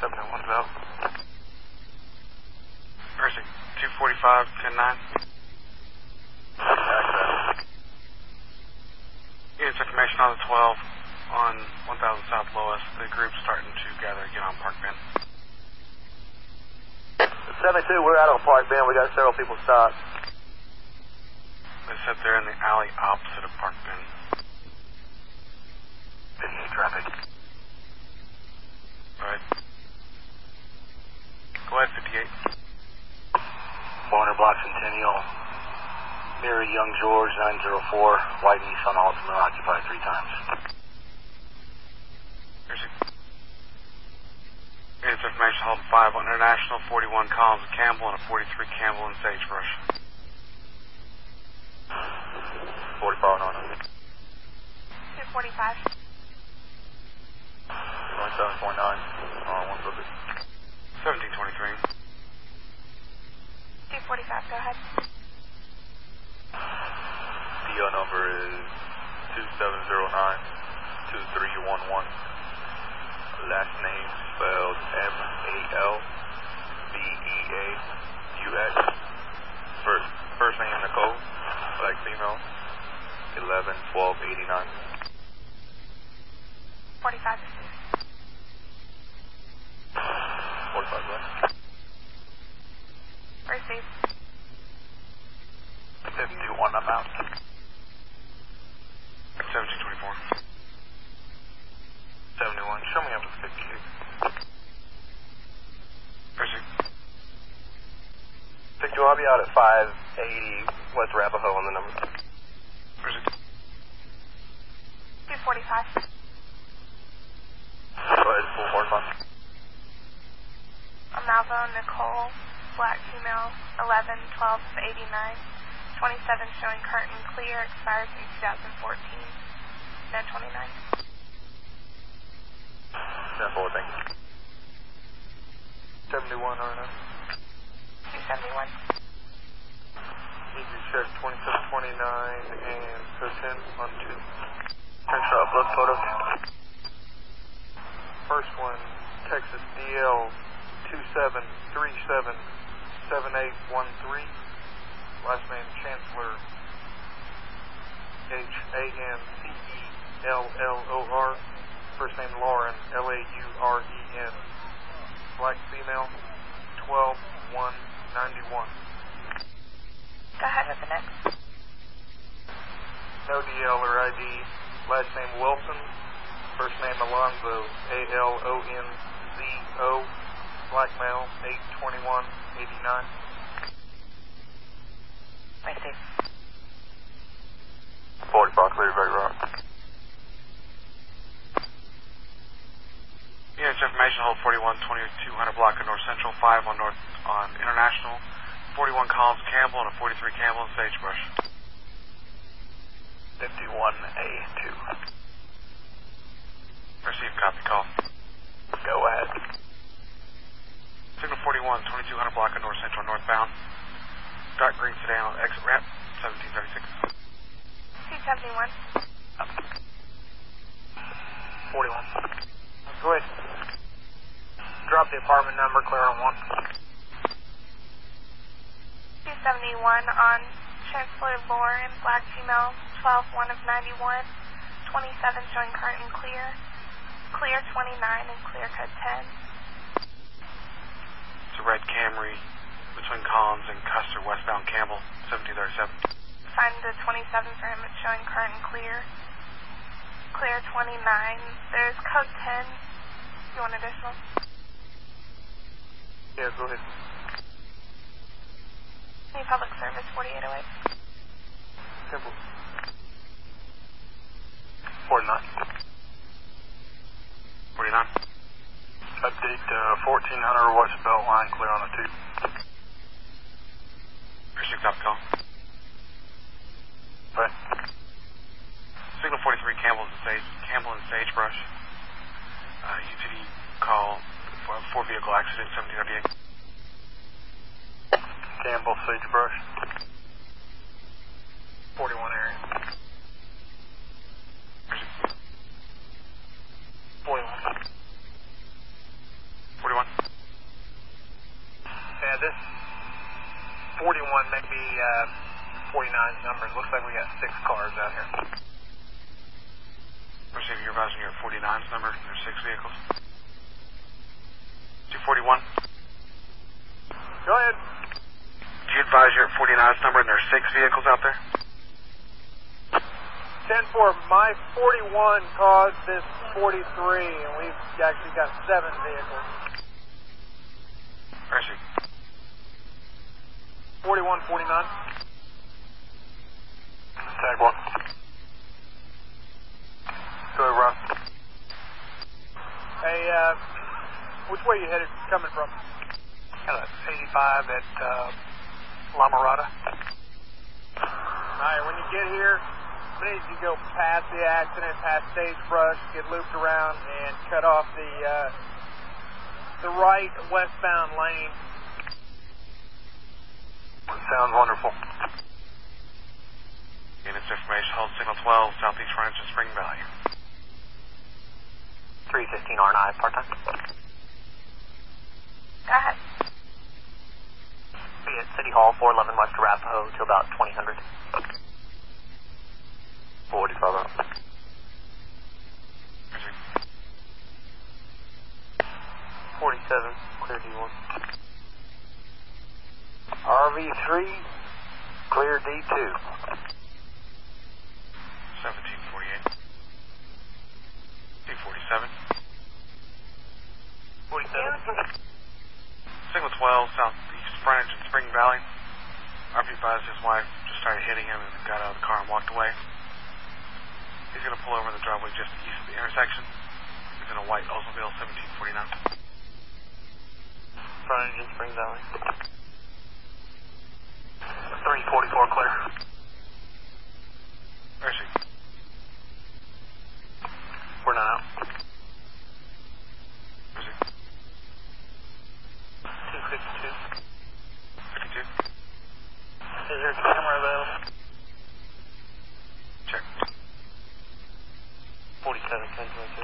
Seven one's out. Mercy. 245, 109. Units information on the 12 on 1000 South Lois. The group's starting to gather again on Park Bend. 72, we're out on Park Bend. We got several people stopped. They said they're in the alley opposite of Park Bend. 58 traffic. Right. Go ahead, 58. 400 block Centennial. Near Young George, 904. White Nissan Altima occupied three times. There's a Units information hold 5 on International 41 Collins and Campbell and a 43 Campbell and Sagebrush. 45 on 245. 27.9 on uh, one subject. 1723. 245, go ahead. PO number is 2709-2311. Last name spelled M-A-L-V-E-A-U-X. First, first name Nicole, black female, 11-12-89. 45. 45 left. Receive. 51, I'm out. 1724. 71, show me up to 58. Mercy. 62, I'll be out at 580 West Arapaho on the number. Mercy. 245. Go ahead, full 45. Amalvo Nicole, black female, 11 12 89. 27 showing curtain clear, expires in 2014. No 29. 10 4, thank you. 71, RNF. 271. Need to check 2729 and so 10 on 2. Crenshaw upload photo. First one, Texas DL 27377813. Last name Chancellor H A N C E L L O R. First name Lauren L A U R E N. black female, 12 191. Go ahead with the next. No DL or ID. Last name Wilson. First name Alonzo. A L O N Z O. Black male. 821 89. Thanks, Steve. 45 clear, very right. Units information, hold 41, 2200 block of North Central, 5 on North on International, 41 Collins Campbell, and a 43 Campbell and Sagebrush. 51A2. Receive copy call. Go ahead. Signal 41, 2200 block of North Central, northbound. Dark green sedan on exit ramp, 1736. C71. 41. Go ahead. Drop the apartment number, clear on one. C71 on Chancellor Lauren, black female, 12 1 of 91. 27 showing current and clear. Clear 29 and clear code 10. It's a red Camry between Collins and Custer, westbound Campbell, 1737. Find the 27 for him, it's showing current and clear. Clear 29. There's code 10. You want additional? Yeah, go ahead. Any public service 4808? Simple. 49. 49. Update uh, 1400 West Belt Line, clear on the 2. Receive copy call. Right. Signal 43 Campbell and Sage, Campbell and Sagebrush. Uh, UTD call for four vehicle accident, 1798. Campbell, Sagebrush. 41 area. 41. 41. Yeah, this 41 may be uh, 49's number. Looks like we got six cars out here. Receive your advising you're at 49's number. There's six vehicles. 241. Go ahead. Do you advise you're at 49's number and there's six vehicles out there? 10 4, my 41 caused this 43, and we've actually got seven vehicles. Receive. 41 49. Tag 1. Go ahead, Ron. Hey, uh, which way you headed coming from? Uh, 85 at uh, La Mirada. Alright, when you get here, please you go past the accident, past sagebrush, get looped around, and cut off the uh, the right westbound lane. Sounds wonderful. Units information, hold signal 12, Southeast Ranch and Spring Valley. 315 R9, part-time. Go ahead. Be at City Hall, 411 West Arapaho, till about 2000. 45 out. Receive. 47, clear D1. RV3, clear D2. 1748. C47. 47. Signal 12, Southeast Frontage and Spring Valley. RP advised his wife just started hitting him and got out of the car and walked away. He's going to pull over in the driveway just east of the intersection. He's in a white Oldsmobile 1749. Frontage in Spring Valley. 344 clear. Mercy. We're not out. Mercy. 252. 52. Is there a camera available? Check. 47, 1022.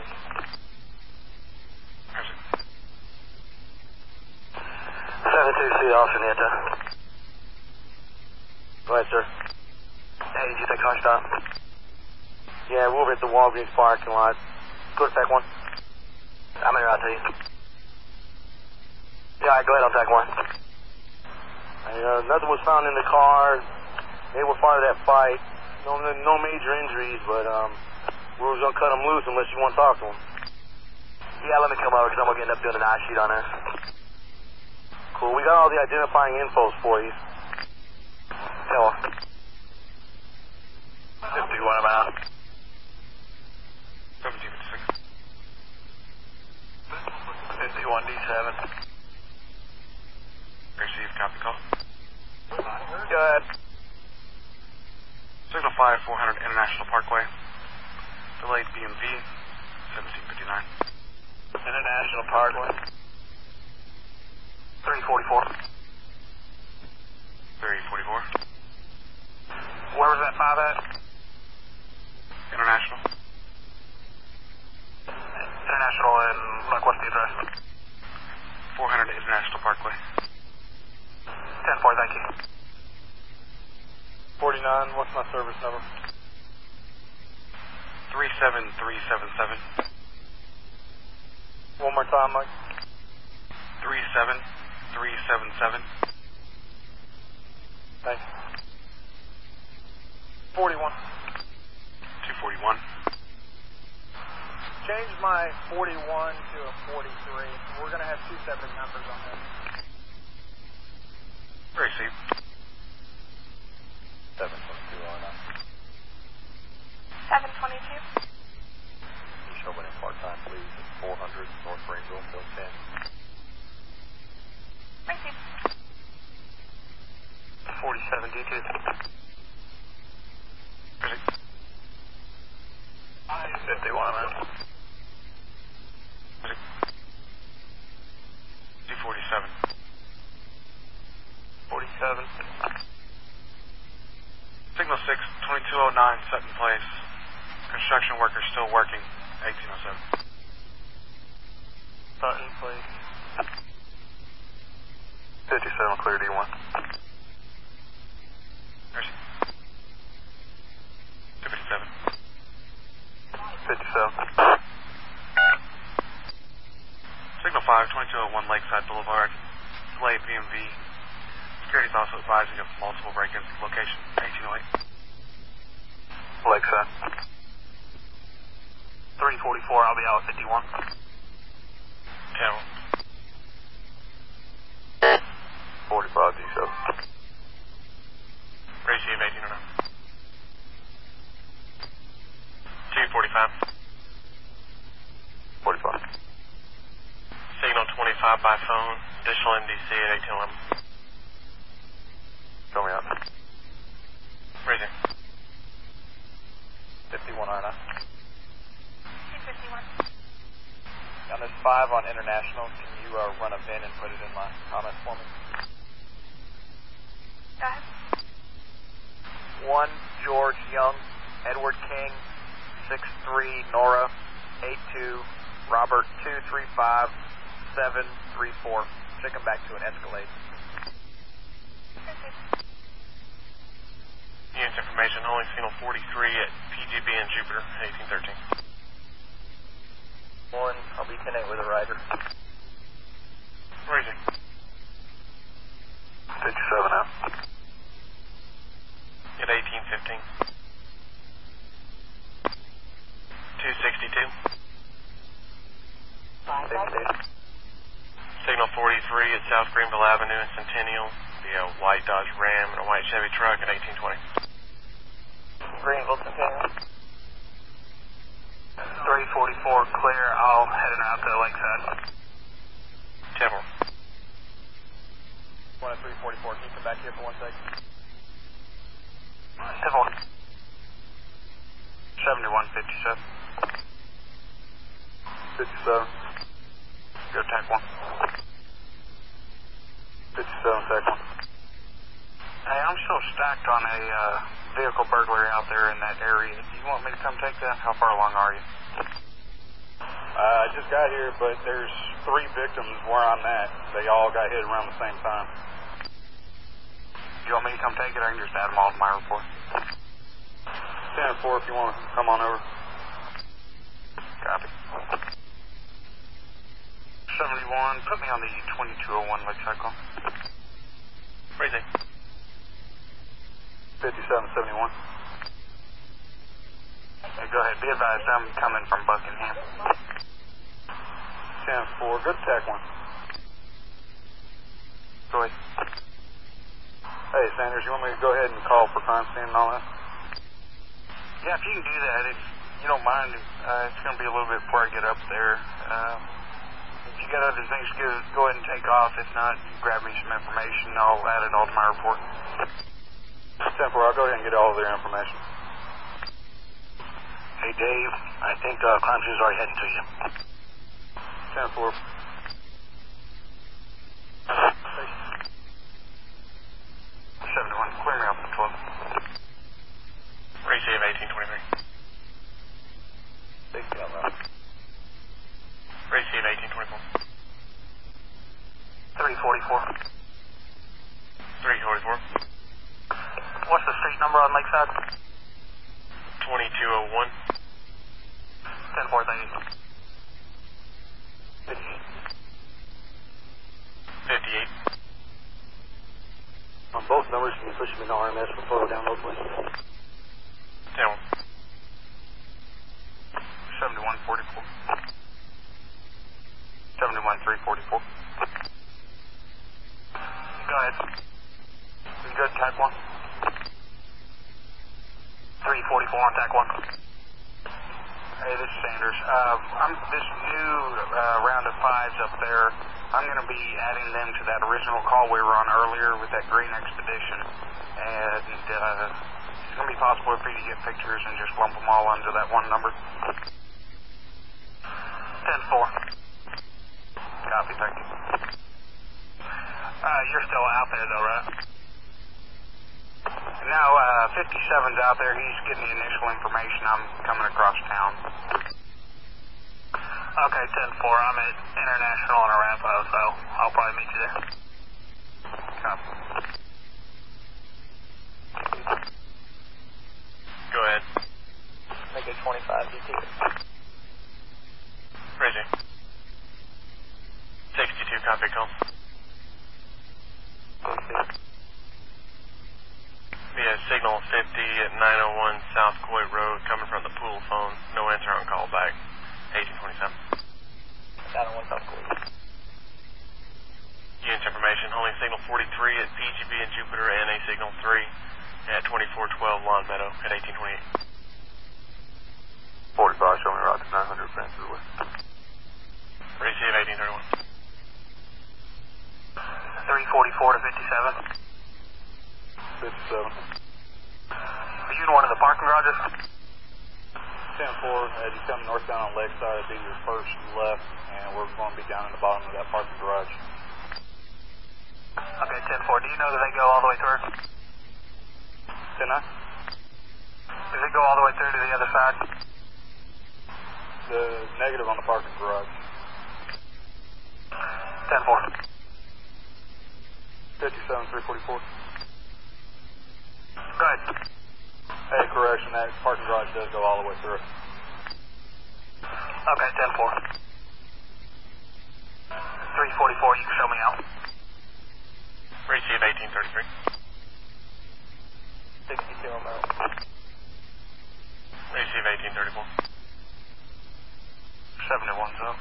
Mercy. 726 Officer Nanta. Go ahead, sir. Hey, did you take car stop? Yeah, we're over at the Walgreens parking lot. Go to Tech 1. I'm in I'll tell you. Yeah, all right, go ahead on tag one. And, uh, nothing was found in the car. They were part of that fight. No, no major injuries, but um, we was gonna cut them loose unless you want to talk to them. Yeah, let me come over because I'm going to end up doing an eye sheet on this. Cool. We got all the identifying infos for you. Tell 51 about. 1756. 51D7. Receive copy call. Go ahead. Signal 5, 400 International Parkway. Delayed BMV, 1759. International Parkway. 344. 344. Where was that 5 at? International. International and, like, what's the address? 400 International Parkway. 10 4, thank you. 49, what's my service number? 37377. One more time, Mike. 37377. Thanks. 41. 241. Change my 41 to a 43. We're going to have two separate numbers on this. Receive. 722 on that. 722. Show in part-time, please. It's 400 North Greenville, Bill 10. Receive. 47 D2. Receive. 51 man. 247. 47. Signal 6, 2209, set in place. Construction workers still working, 1807. Button, please. 57, clear D1. Receive. 257. 57. Signal 5, 2201 Lakeside Boulevard. Delay BMV. Security's also advising of multiple break-ins. Location 1808. Lakeside. 344, I'll be out at 51. Channel. 45 D7. Receive 1809. 245. 45. Signal 25 by phone. Additional NDC at 1811. Show me out. Raising. 51 on 251. On this 5 on International, can you uh, run a VIN and put it in my comments for me? Go ahead. 1 George Young, Edward King, 6-3 Nora, 8-2, Robert, 235 734. Check them back to an Escalade. Units information, only signal 43 at PGB in Jupiter, 1813. 1, I'll be 10 with a rider. Raising. 57 out. At 1815. 262. Signal 43 at South Greenville Avenue and Centennial. Be a white Dodge Ram and a white Chevy truck at 1820. Greenville, Centennial. 344, clear. I'll head it out to Lakeside. Temple. 1 at 344. Can you come back here for one second? Civil. 7157. 57. Go tech 1. 57, tech 1. Hey, I'm still stacked on a uh, vehicle burglary out there in that area. Do you want me to come take that? How far along are you? Uh, I just got here, but there's three victims where I'm at. They all got hit around the same time. Do you want me to come take it, I can just add them all to my report? 10 4 if you want to come on over. Copy. 71, put me on the 2201 Lakeside call. Raising. 5771. Hey, go ahead. Be advised, I'm coming from Buckingham. 10-4, good tech one. Go ahead. Hey, Sanders, you want me to go ahead and call for crime scene and all that? Yeah, if you can do that, if you don't mind, uh, it's going to be a little bit before I get up there. Uh, you got other things to do, go ahead and take off. If not, grab me some information. I'll add it all to my report. 10 4, I'll go ahead and get all of their information. Hey, Dave, I think uh, crime scene's already heading to you. 10 4. Seventy-one. Clear me off the twelve. Receive 1823. Big deal, Appreciate 1824. 344. 344. What's the street number on Lakeside? 2201. 58. On both numbers, can you push them into RMS for photo download, them Down. 7144 on good, Tac 1. 344 on Tac 1. Hey, this is Sanders. Um, this new uh, round of fives up there. I'm going to be adding them to that original call we were on earlier with that green expedition, and uh, it's going to be possible for you to get pictures and just lump them all under that one number. Ten four. Copy. Thank you. Uh, you're still out there though, right? No, uh, 57's out there. He's getting the initial information. I'm coming across town. Okay, 10-4. I'm at International in Arapaho, so I'll probably meet you there. Copy. Go ahead. Make it 25 DT. Raising. 62, copy call. Via signal 50 at 901 South Coit Road, coming from the pool phone. No answer on call back. 1827. 901 South Coit. Units information, holding signal 43 at PGB and Jupiter, and a signal 3 at 2412 Lawn Meadow at 1828. 45, show me right to 900 fence to. Receive 1831. 344 to 57. 57. Um, Are you in one of the parking garages? 10 4, as you come northbound on Lakeside, it'll be your first left, and we're going to be down in the bottom of that parking garage. Okay, 10 4. Do you know that they go all the way through? 10 9. Does it go all the way through to the other side? The negative on the parking garage. 10 4. 57 344. Go ahead. Hey, correction, that parking garage does go all the way through. Okay, 10 4. 344, you can show me out. Receive 1833. 62 on Mount. Receive 1834. 71's up.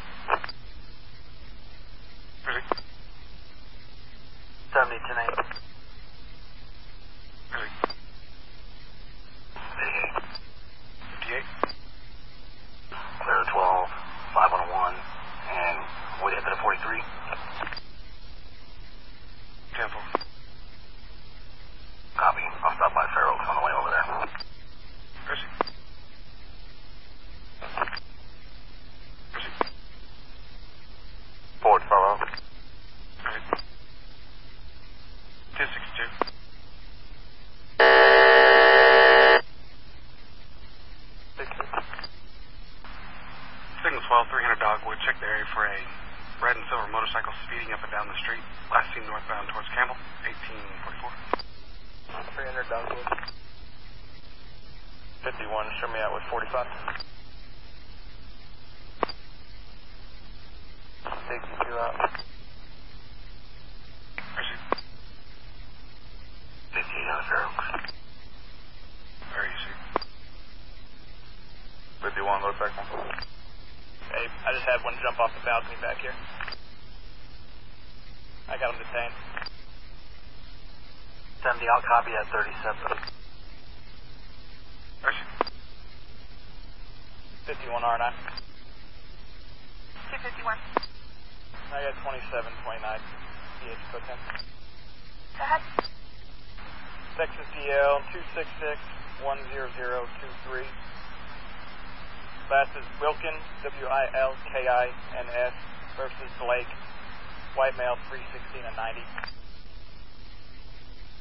Proceed. 70 10 8. Proceed. 58. Clear 12, 501, and wait after the 43. speeding up and down the street. Last seen northbound towards Campbell, 1844. 300 Douglas. 51, show me out with 45. 62 out. Proceed. 15 out, Fair Oaks. Very easy. 51, Go second. Hey, I just had one jump off the balcony back here. 70, I'll copy at 37. 51 R9. 251. I got 2729 DH code 10. Go ahead. Texas DL 266-10023. Last is Wilkin, W-I-L-K-I-N-S versus Blake, white male 316 and 90.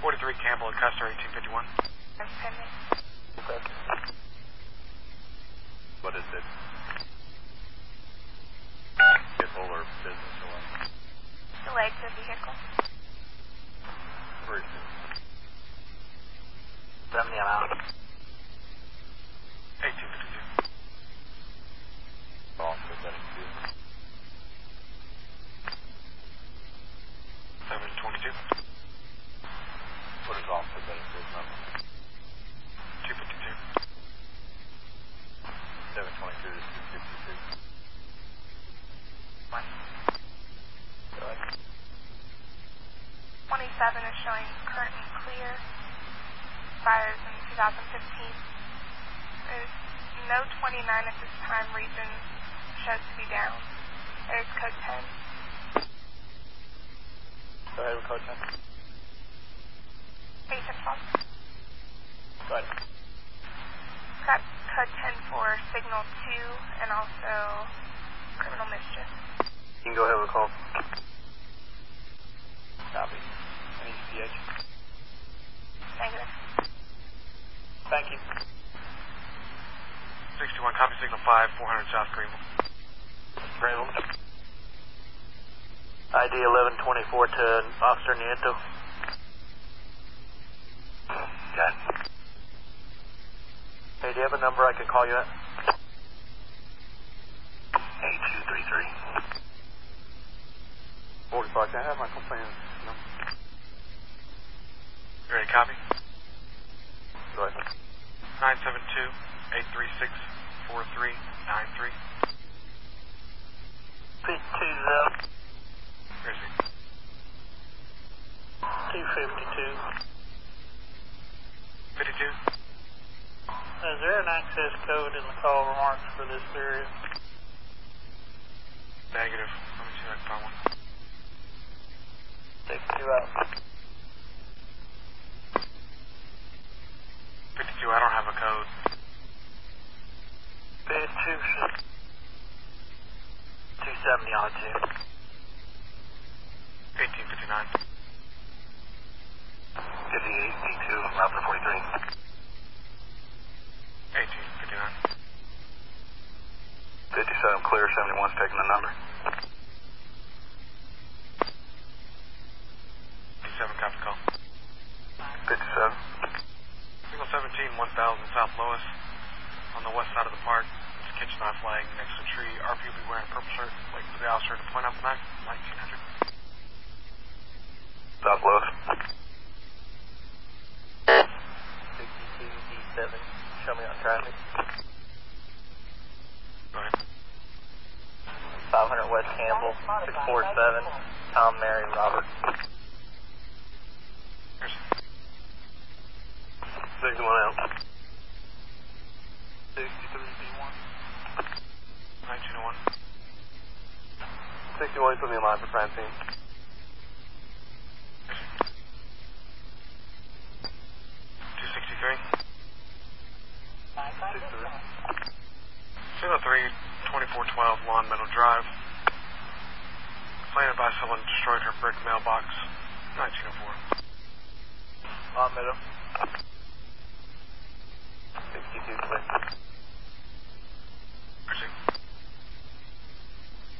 43 Campbell and Custer, 1851. That's pending. Okay. What is it? Vehicle or business or what? Delayed to vehicle. Three. 70, I'm out. 1852. Off for setting two. 722. What is off for setting two number? 252. 722 to 252. Mike. Go ahead. 27 is showing current and clear. Fires in 2015. There's no 29 at this time. Region shows to be down. There's code 10. Go ahead with code 10. Basic phone. Go ahead. Got code 10 for signal 2 and also criminal mischief. You can go ahead with the call. Copy. I need CH. Negative. Thank you. 61, copy signal 5, 400 South Greenville. Greenville. ID 1124 to Officer Nieto. Got it. Hey, do you have a number I can call you at? 8233. 45, can I have my complaint number? You ready to copy? Go ahead. 972-836-4393. Pit 2 up. Here's me. 252. 52. Is there an access code in the call remarks for this area? Negative. Let me see if I can find one. 62 out. 52, I don't have a code. 2 should 270 on 2. 1859. 58, D2, route for 43. 1859. 57 clear, 71's taking the number. 57, copy call. 57. Signal 17, 1000 South Lois. On the west side of the park. It's a kitchen knife laying next to a tree. RP will be wearing a purple shirt. Waiting for the officer to point out the knife. 1900. South Lois. 62 D7. Show me on traffic. Go ahead. 500 West Campbell. 647. Tom, Mary, Robert. Here's 61 out. 63 B1. 1901. 61, put me in line for Francine. 263. Signal 3, 2412 Lawn Meadow Drive complained about someone destroyed her brick mailbox. 1904. On uh, metal. 62 Clinton.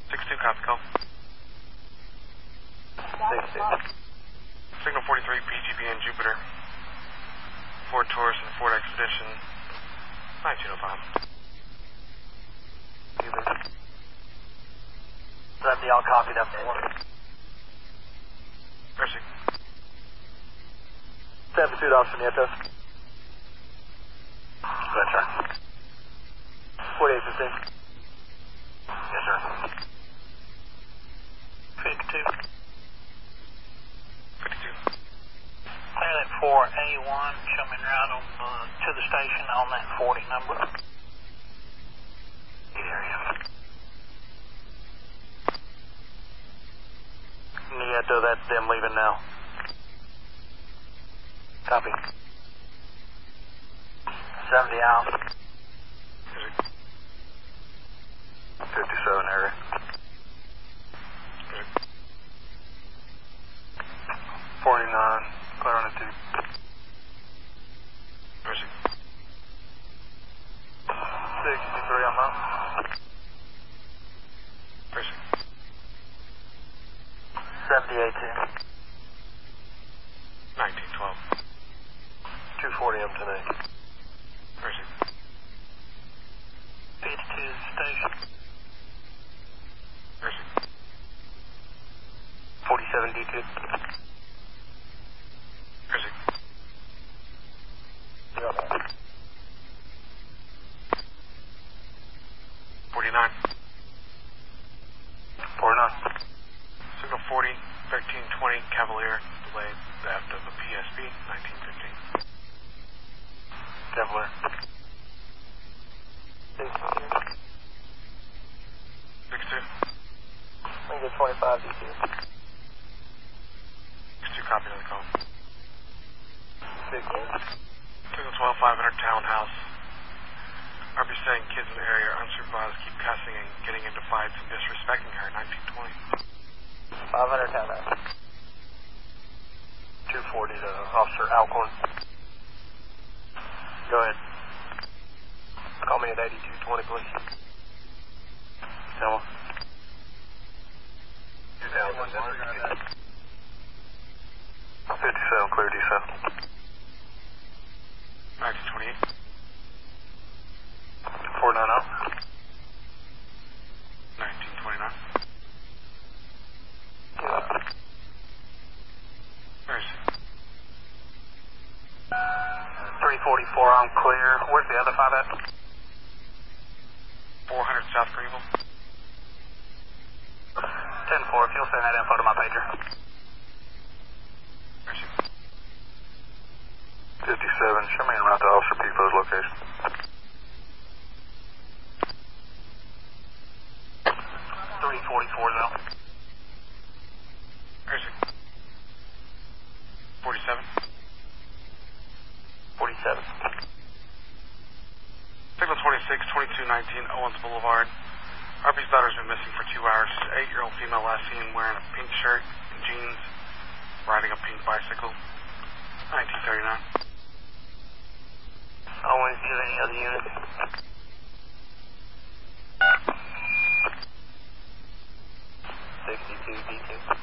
62 copy, call. 62. Signal 43, PGB and Jupiter. Ford Taurus and Ford Expedition. 1905. Jupiter. Copy, I'll copy that for one. Mercy. Stand pursuit, Nieto. Sir. 4815. Yes, sir. 52. 52. Pilot that 4A1 coming right on the, to the station on that 40 number. Yeah, do that. Leaving now. Copy. 70 out. 57 area. Forty-nine. radiator. forearm clear. Where's the other five at? Owens Boulevard. Arby's daughter's been missing for two hours. Eight-year-old female last seen wearing a pink shirt and jeans, riding a pink bicycle. 1939. Owens, do any other units? Sixty-two, D two.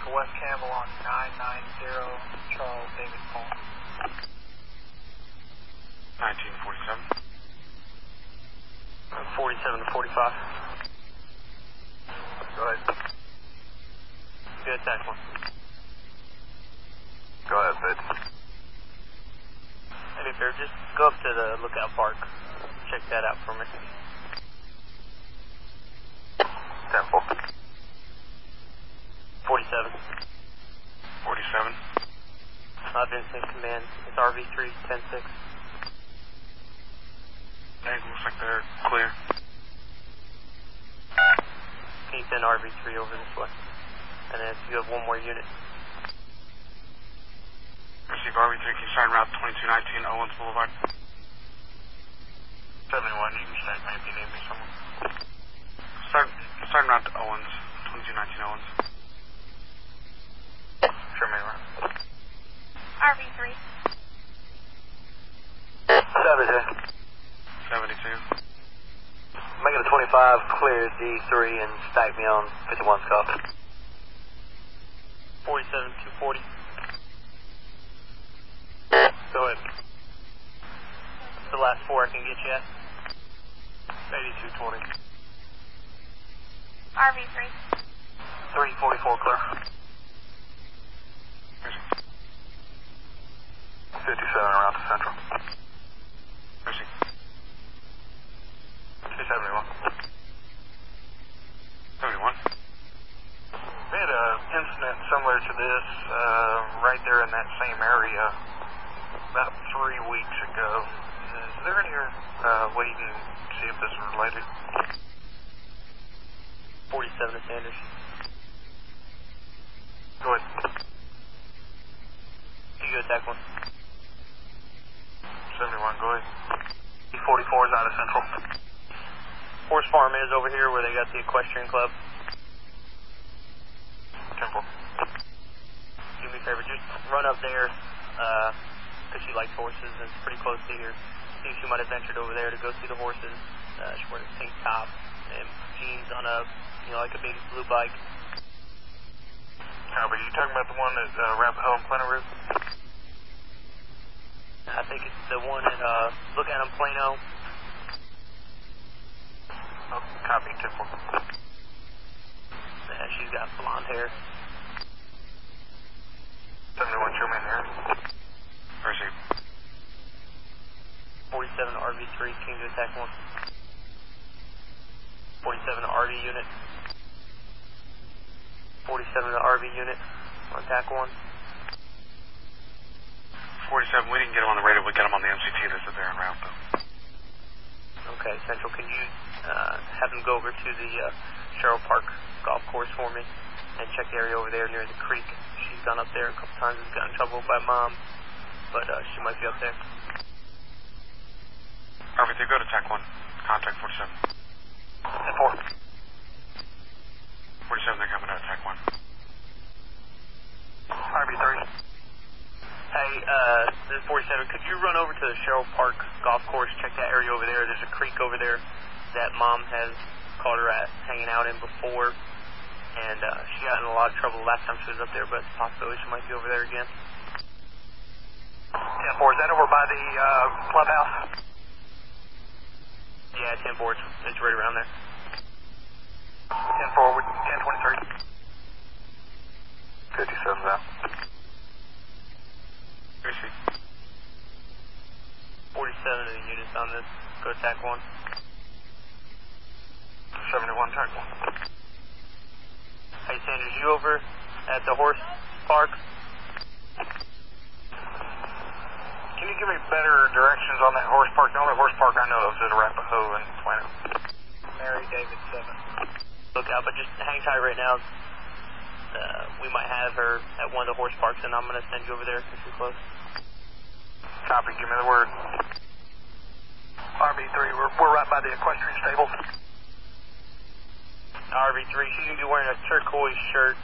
Of West Campbell on 990 Charles David Paul. 1947. 47 to 45. Go ahead. Good, attack one. Go ahead, Fitz. Hey, Fair, just go up to the lookout park. Check that out for me. 10 4. 47. 47. Vincent Command. It's RV3 10-6. Hey, looks like they're clear. Can you send RV3 over this way? And then if you have one more unit. Receive RV3, can you start route 2219 Owens Boulevard? 71, you can start me if you need me somewhere. Start, start route to Owens, 2219 Owens. Show me around. RV3. 72. 72. Make it a 25, clear D3 and stack me on 51's copy. 47 240. Go ahead. It's the last four I can get you at. 8220. RV3. 344 clear. 57 around to Central. Mercy. 271. 71. We had an incident similar to this uh, right there in that same area about three weeks ago. Is there any uh, way you can see if this is related? 47 to Sanders. Go ahead. You go attack one. 71, go ahead. E44 is out of Central. Horse Farm is over here where they got the equestrian club. Temple. Do me a favor, just run up there, because she likes horses and it's pretty close to here. See if she might have ventured over there to go see the horses. Uh, she's wearing a pink top and jeans on a, you know, like a big blue bike. Copy. You talking about the one at uh, Rapahoe and Plano Road? I think it's the one at uh, Look at 'em Plano. Oh, copy. Temple. Yeah, she's got blonde hair. 71, show me in here. Mercy. 47 RV3, King to attack one. 47 RV unit. 47 RV unit, on attack one. 47, we didn't get them on the radio, we got them on the MCT, they said they're en route though. Okay, Central, can you uh, have them go over to the uh, Sherrill Park golf course for me and check the area over there near the creek? She's gone up there a couple times and got in trouble by mom, but uh, she might be up there. RV3, go to attack 1. Contact 47. 10 4. 47, they're coming to attack 1. RB3. Hey, uh, this is 47. Could you run over to the Sherrill Park golf course, check that area over there? There's a creek over there that mom has caught her at hanging out in before, and uh, she got in a lot of trouble last time she was up there, but it's a possibility she might be over there again. 10 4. Is that over by the uh, clubhouse? Yeah, 10 4. It's, it's right around there. 10 forward. 10 23. 57 down. Mercy. 47 of the units on this. Go attack one. 71, attack 1. Hey, Sanders, you over at the horse park? Can you give me better directions on that horse park? The only horse park I know of is at Arapaho and Plano. Mary David 7. Look out, but just hang tight right now. Uh, we might have her at one of the horse parks, and I'm going to send you over there if you're close. Copy, give me the word. RB3, we're, we're right by the equestrian stable. RV3, she's going to be wearing a turquoise shirt,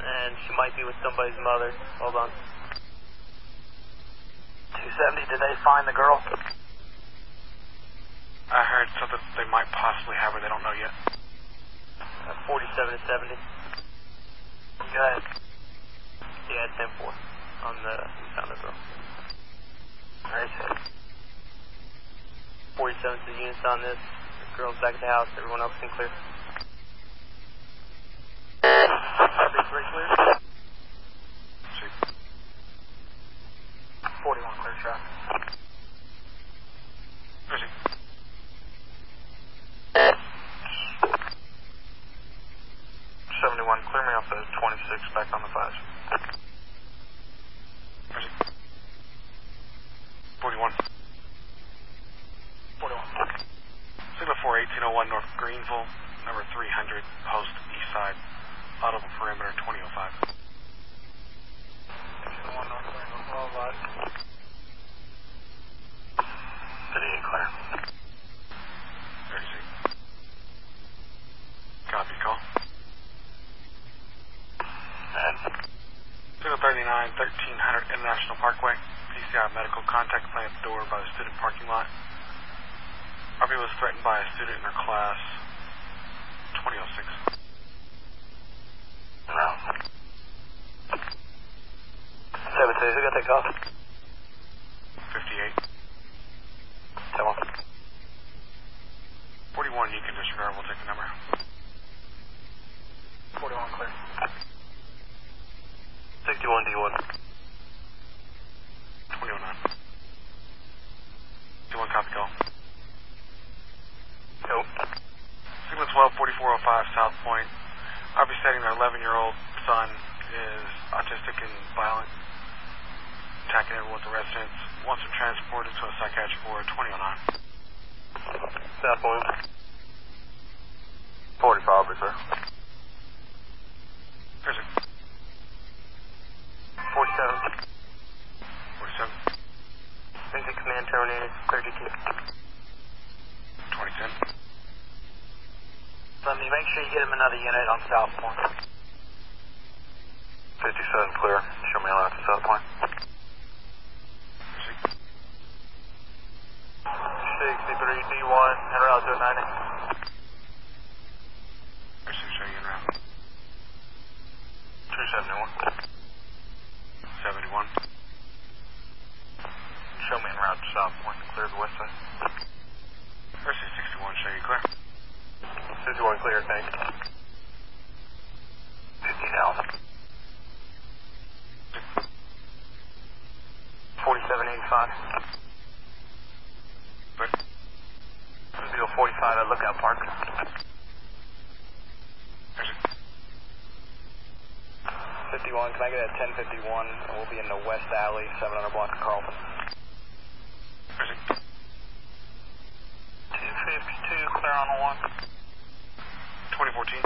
and she might be with somebody's mother. Hold on. 270, did they find the girl? I heard so that they might possibly have her, they don't know yet. Uh, 47 to 70. Go ahead. Yeah, 10 4 on the sound of girl. Alright, so 47 to the units on this. The girl's back at the house. Everyone else can clear. Every three clear. 41 clear traffic. Percy. Seventy-one, clear me off the twenty-six back on the fives. Percy. 41. 41. Signal 4, 1801 North Greenville, number 300, post east side, audible perimeter 2005. 1 North Greenville Boulevard. 58 clear. 36. Copy, call. And 039 1300 International Parkway, PCI medical contact plant door by the student parking lot. RV was threatened by a student in her class, 2006. no. 72, who got that call? 58. Tell him. 41, you can disregard, we'll take the number. 41 clear. 61 D1. 2009. D1 copy call. Nope. Signal 12, 4405 South Point. I'll be stating their 11 year old son is autistic and violent, attacking everyone at the residence. Wants him transported to a psychiatric ward, 2009. South Point. 45 sir. There's a 47. 47, Music command terminated. Clear to kick. 2010. Let me make sure you get him another unit on South Point. 57 clear. Show me around to South Point. 63 D1 and route to 90. There's a you in route. 271. 71. Show me en route to South Point. Clear the west side. Mercy 61, show you clear. 51 clear, thanks. 50 down. 4785. Good. Zero 45 at Lookout Park. 51, can I get a 1051? We'll be in the West Alley, 700 block of Carlton. 252 clear on the one. 2014.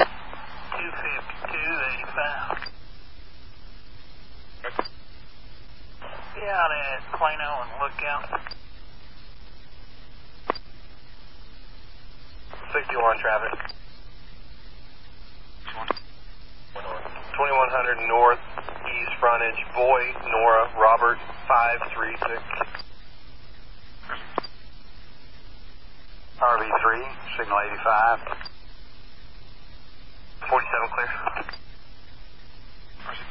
252 85. Yeah, out at Plano and Lookout. 61 traffic. 2100 north, east frontage, boy, Nora, Robert, 536. RV3, signal 85. 47 clear. Mercy.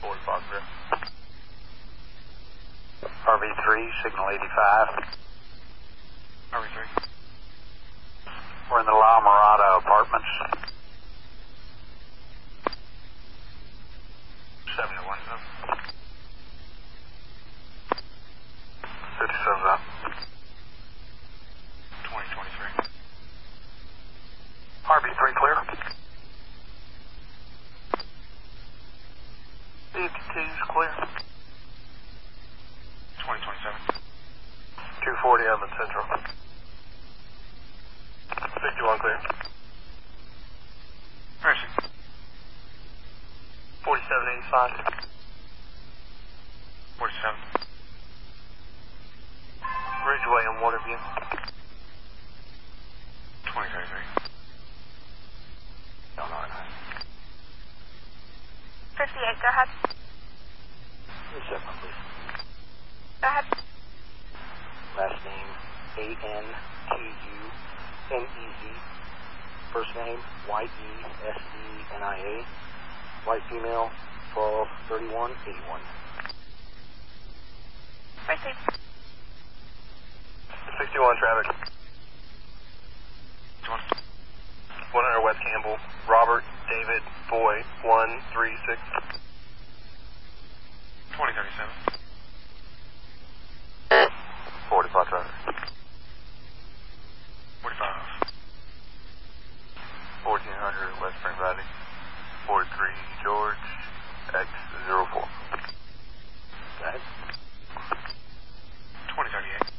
45 clear. RV3, signal 85. RV3. We're in the La Mirada Apartments. 71 up. 57 up. 2023. RV3 clear. 52's clear. 2027. 240 Evans Central. 51 clear. Mercy. 4785. 47. Ridgeway and Waterview. 2033. No, no, no. 58, go ahead. Reception, please. Go ahead. Last name A N T U N E Z. first name Y-E-S-E-N-I-A, white female, 123181. Receive. 61 traffic. 100 West Campbell, Robert, David, Boy, 136. 2037. 45 traffic. 45. 1400 West Spring Valley, 43 George, X04. Go ahead. 2038.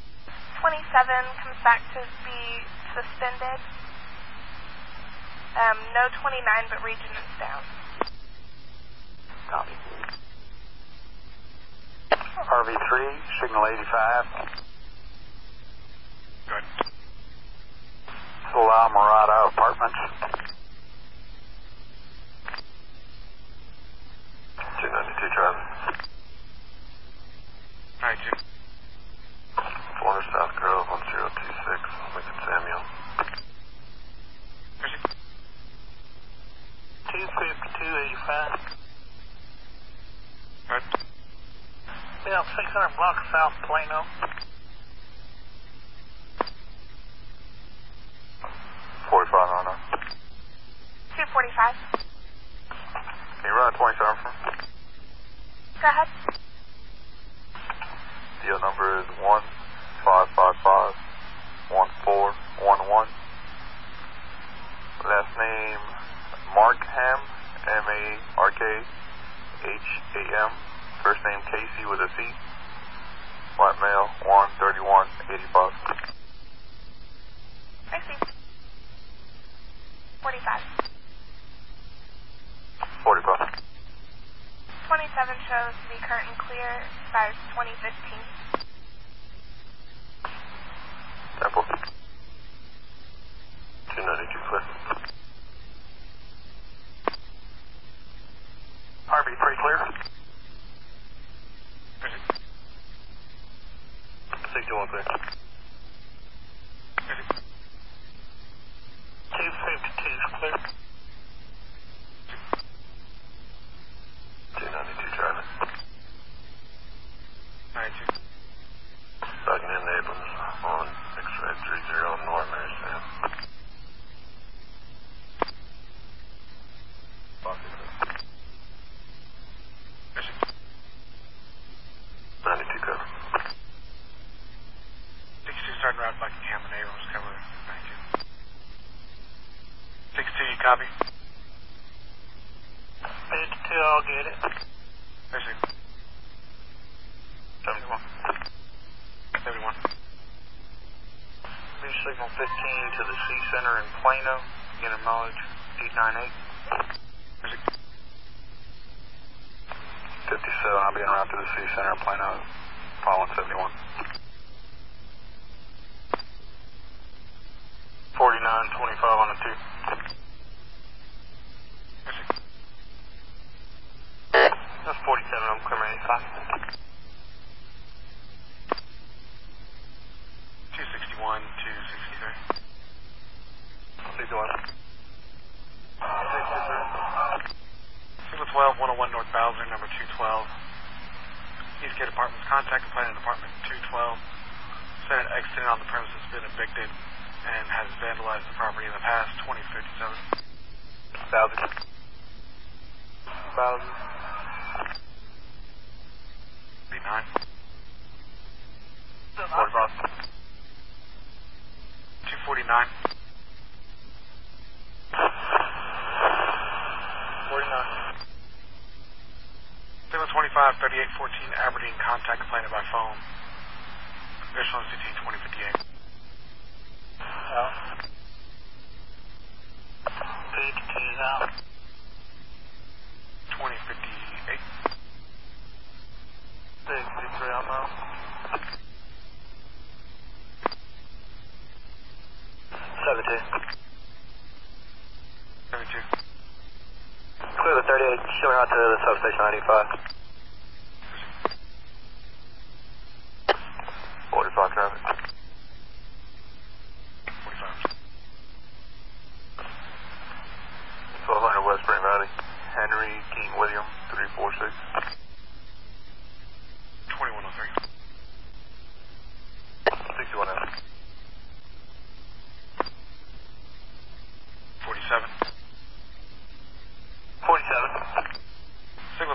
27 comes back to be suspended. Um, no 29, but region is down. Copy. RV3, signal 85. Good. La Mirada Apartments. 292 traffic. 92. 400 South Grove, 1026, Lincoln Samuel. 25285. Good. Yeah, 600 blocks south Plano. 45 on us. 245. Can you run a 27 from? Go ahead. Deal number is 1555 1411. Last name Markham, M A R K H A M. First name Casey with a C. White male, 131 85. Receive. 45. 45. 27 shows to be current and clear. Expires 2015. Temple. 292 clear. RB3 clear. 61 clear. 252 is clear. 292 driving. 92. Buckingham Abrams on X-ray 30 North Mary Sam. Ninety-two cover. 62 starting route Buckingham and Abrams cover 92. 62, you copy? 52, I'll get it. Receive. 71. 71. New signal 15 to the C Center in Plano. Unit mileage 898. 57, I'll be en route to the C Center in Plano, following 71. 49, 25 on the 2. That's 47, I'm clear 85. 261, 263. 61. Signal 12, 101 North Bowser, number 212. Eastgate Apartments, contact complainant apartment 212. Said an exiting on the premises has been evicted and has vandalized the property in the past, 2057. Thousand. Thousand. 39. 45. 249. 49. Signal 25, 3814 Aberdeen, contact complainant by phone. Visual Institute 2058. Out. 52 is out. 2058. 63 on now. 72. 72. Clear the 38, showing out to the substation 95. 45 traffic. 45.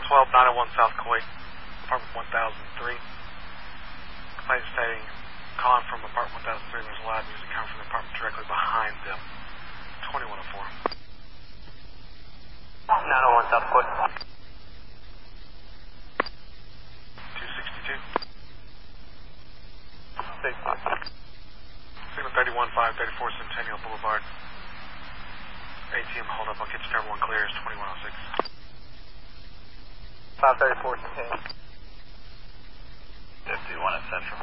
12 901 South Coit, apartment 1003. Complaint stating, calling from apartment 1003, there's loud music coming from the apartment directly behind them. 2104. 901 South Coit. 262. Six. Signal 31 534 Centennial Boulevard. ATM hold up. I'll get you number one clear. It's 2106. 534 51 at Central.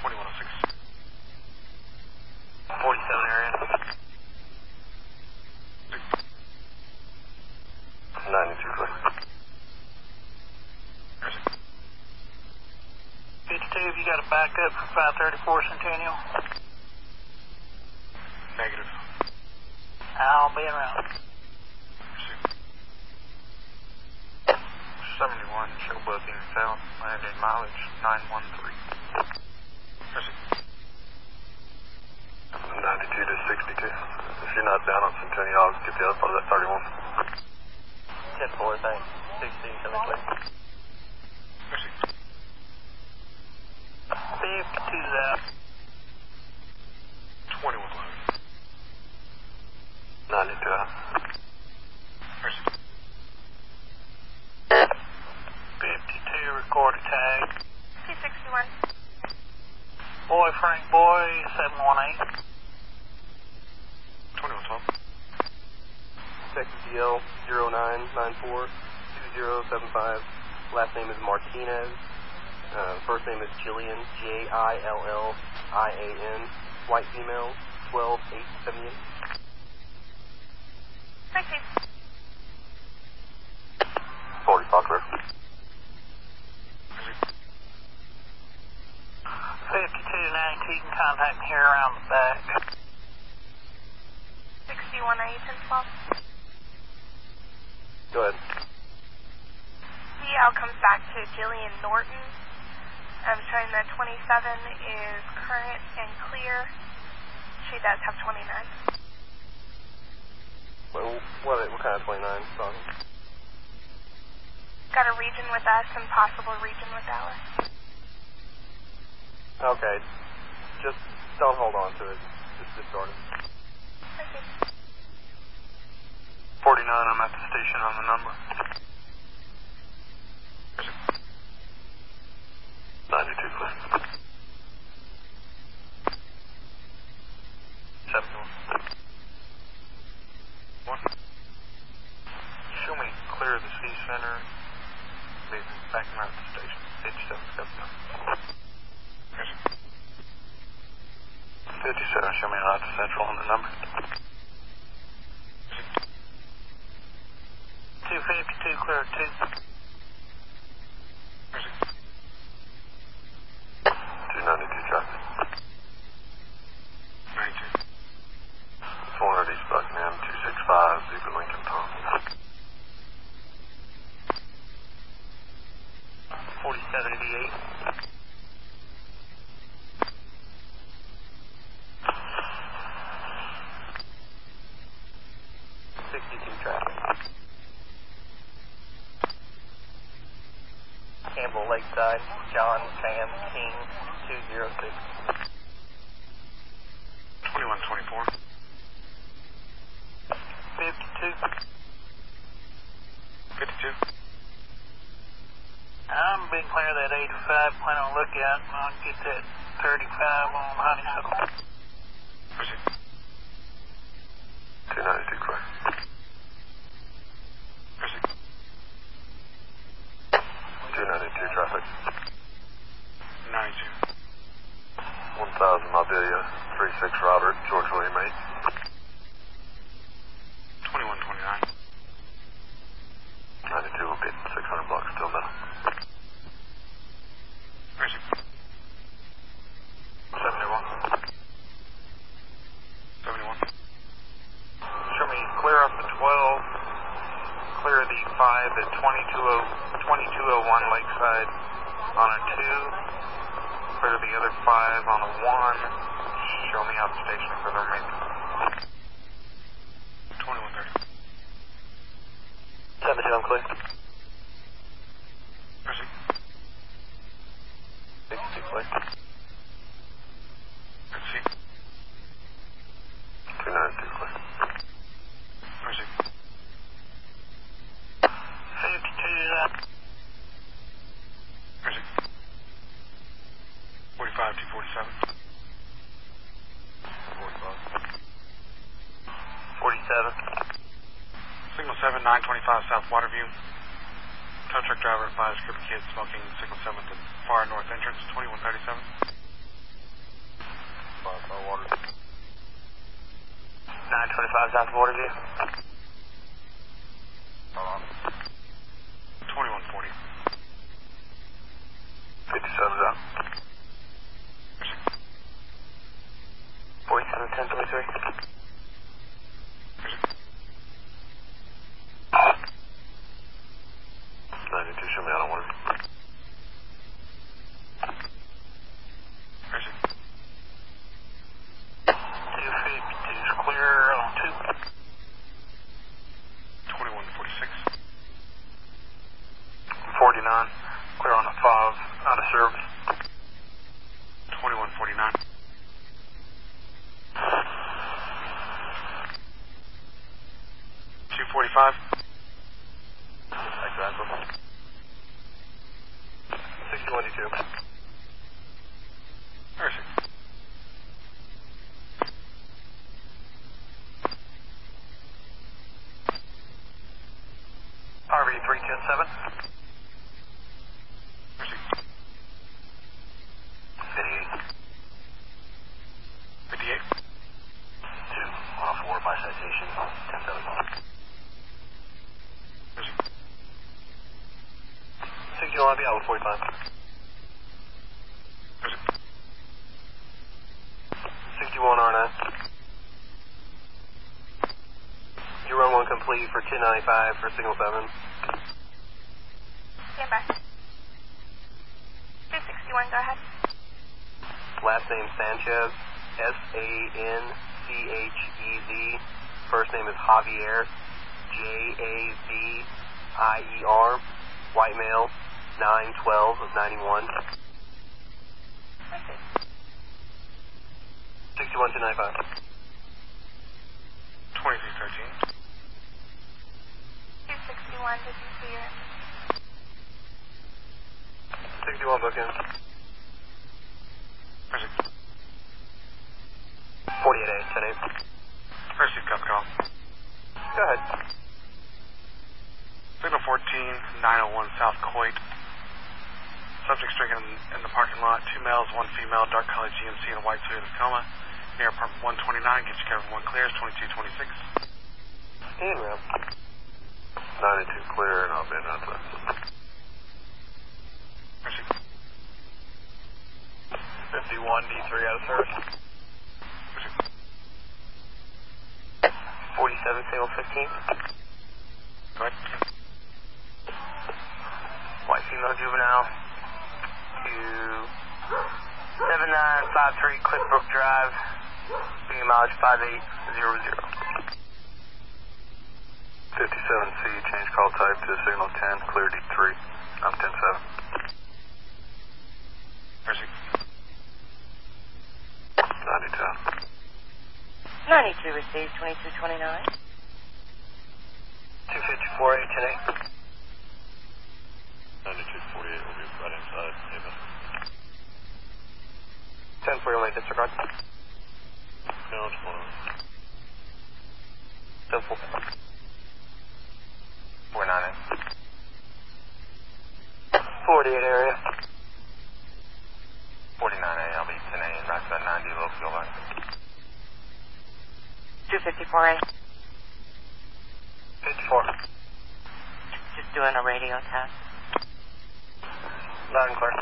2106. 47 area. 92 clear. 52, have you got a backup for 534 Centennial? Negative. I'll be around. 71, show booking south, landing mileage 913. 92 to 62. If you're not down on Centennial, I'll get the other part of that 31. 10 4, thanks. 16 coming clear. 52's out. 2111. 92 out. 52, record a tag. 261. Boy, Frank Boy, 718. 2112. Texas DL 0994 2075. Last name is Martinez. Uh, first name is Jillian, J I L L I A N. White female, 12878. Thank you. 45 clear. 52 to 92, you can contact here around the back. 61 are you 1012? Go ahead. DL comes back to Jillian Norton. I'm showing that 27 is current and clear. She does have 29. What, what, what kind of 29 talking? Got a region with us and possible region with Dallas. Okay. Just don't hold on to it. Just discard it. Thank 49, I'm at the station on the number. 92 clear. 71. Show me clear of the city center. Be back at the station. 5779. 57, show me out to Central on the number. 252, clear 2. 292 traffic. 92. 400 East Buckingham, 265, Zebra Lincoln Tom. 4078. Sixty-two traffic. Campbell Lakeside, John Sam King, two zero six. 2124. 52. 52. I'm being clear of that 85, plan on oh, lookout. I'll get that 35 on Honeysuckle. 292 clear. 292 traffic. 92. 1000 Mobilia, 36 Robert, George William 8. 2129. 92 will be at 600 blocks till now. 71. 71. Show me clear up the 12, clear the 5 at 2201 Lakeside on a 2, clear the other 5 on a 1. Show me out the station for the remainder. 2130. 77 I'm clear. Proceed. 62 clear. Proceed. 292 clear. Proceed. 52 up. Proceed. 45 247. 47. Signal 7, 925 South Waterview. Tow truck driver advised group of kids smoking Signal 7 at far north entrance, 2137. Far water. 925 South Waterview. 2140. 57's out. 47 1023. Ninety-two, show me out on one. Proceed. 250 is clear on 2. 2146. 49, clear on the 5, out of service. 2149. 245. Thanks, Randall. 6122. Proceed. RV 310 Proceed. 58. 58. 2 on 4 by citation 1071. Proceed. 61, I'll out with 45. Proceed. 61 R9. You run one complete for 295 for single 7. Stand by. 261, go ahead. Last name Sanchez. S A N C H E Z. First name is Javier. J A V I E R. White male. 912 of 91. 61 to 95. 2313. 261, did you see her? 61 bookends. Proceed. 48 10 Proceed, cut the call. Go ahead. Signal 14, 901 South Coit. Subject stricken in, in the parking lot. Two males, one female, dark colored GMC in a white Toyota Tacoma. Near apartment 129, get you covered one clears, 2226. In room. 92 clear, and I'll be in outside. Proceed. 51 D3 out of service. 47 single 15. Go ahead. White female juvenile. To 7953 Cliffbrook Drive. Speeding mileage 5800. 57C, change call type to signal 10, clear D3. I'm 10-7. Proceed. 92. 92 received, 2229. 254 today. 92 48 will be right inside. Ava. 10 for your lane disregard. No, it's one. 10 full. 49 48 area. 49A, I'll be 10A and back to 90 low fuel line. 254A. 54. Just doing a radio test. Loud and clear.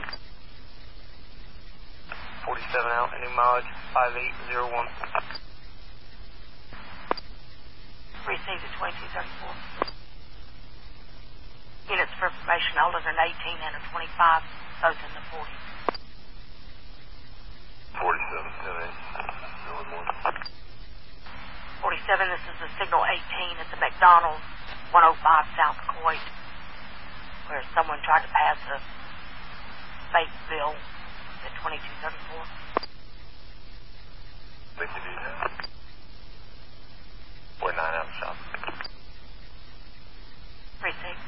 47 out, any mileage 5801. Received at 2234. Units for information older than 18 and a 25, both in the 40. 47 10A. No one more. 47, this is the signal 18 at the McDonald's 105 South Coit, where someone tried to pass a fake bill at 2274. Thank you, DJ. We're nine out shop. Receive.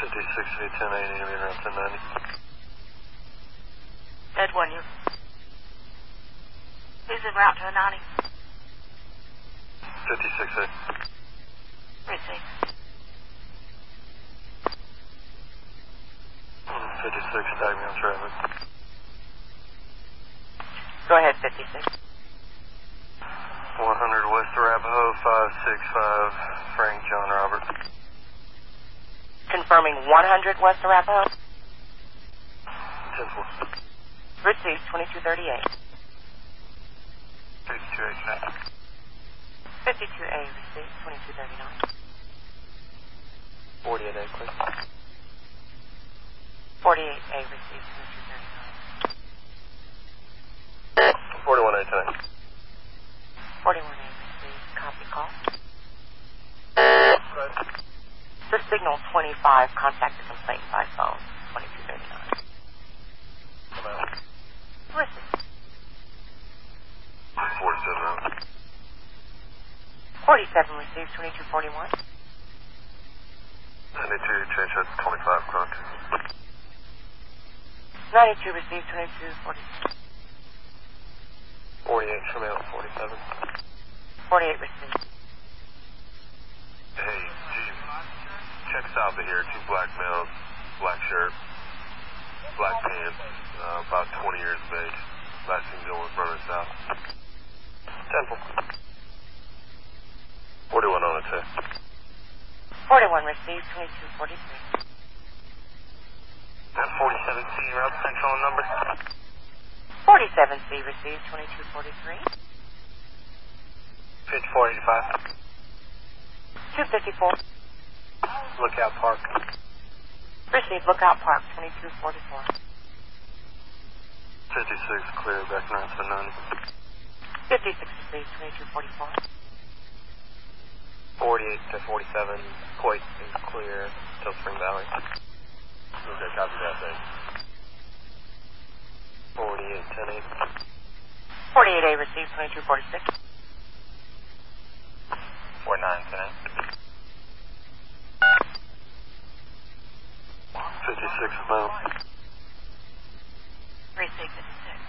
56 1080, you'll be around 1090. Dead one, you. He's en route to a 90. 56 8. Receive. 56, tag me on traffic. Go ahead, 56. 100 West Arapaho, 565, Frank John Robert. Confirming 100 West Arapaho. 10 4. Received 2238. 52 8 52A received 2239. 48 A, clear. 48A received 2239. 41 8 tonight. 41A received copy call. The signal 25 contact the complaint by phone 2239. Listen. 47 out. 47 received 2241. 92, change that to 25 o'clock. 92 received 2246. 48, show me out 47. 48 received. Hey, Chief. Check south of here. Two black males, black shirt, black pants, uh, about 20 years of age. Last seen going running south. Temple. 41 on the tip. 41 received 2243. That 47C route central number. 47C received 2243. 5485. 254. Lookout Park. Received Lookout Park 2244. 56, clear, back around 1090. 56 received 2244. 48 to 47, Coit is clear till Spring Valley. Okay, copy that, thanks. 48 10 8. 48A received 2246. 49 tonight. 56 about. 56.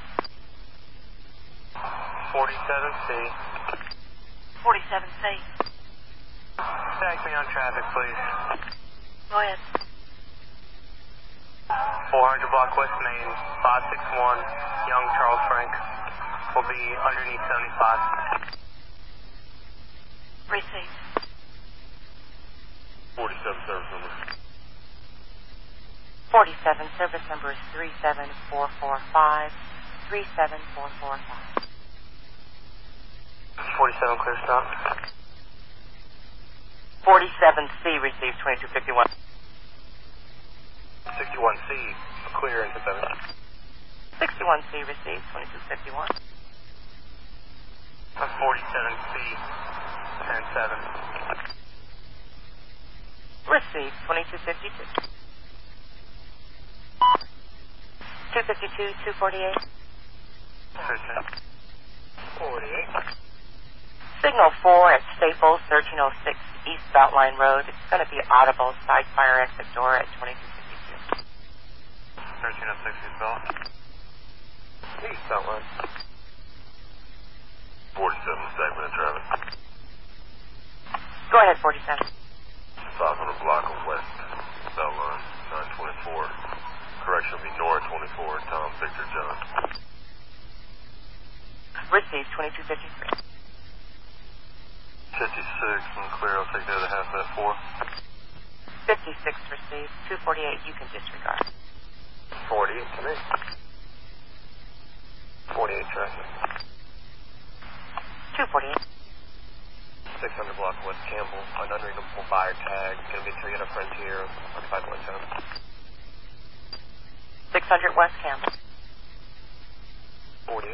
47C. 47C. Tag me on traffic, please. Go ahead. 400 block West Main, 561, Young Charles Frank. Will be underneath 75. Received. 47 service number. 47 service number is 37445. 37445. 47 clear stop. 47C received 2251. 61C, clear into 7. 61C received 2251. 47C, 10 7. Received 2252. 252, 248. 48. Signal 4 at Staples, 1306 East Beltline Road. It's going to be audible side fire exit door at 2252. 1306 East Bell. East Beltline. 47 segment of traffic. Go ahead, 47. 500 block of West Beltline, 924. Correction will be North 24, Tom Victor John. Received 2253. 56 and clear, I'll take the other half of that 4. 56 received. 248 you can disregard. 40 to me. 48 traffic. 248. 600 block West Campbell, an unreadable buyer tag, going to be 3 frontier on 517. 600 West Campbell. 40.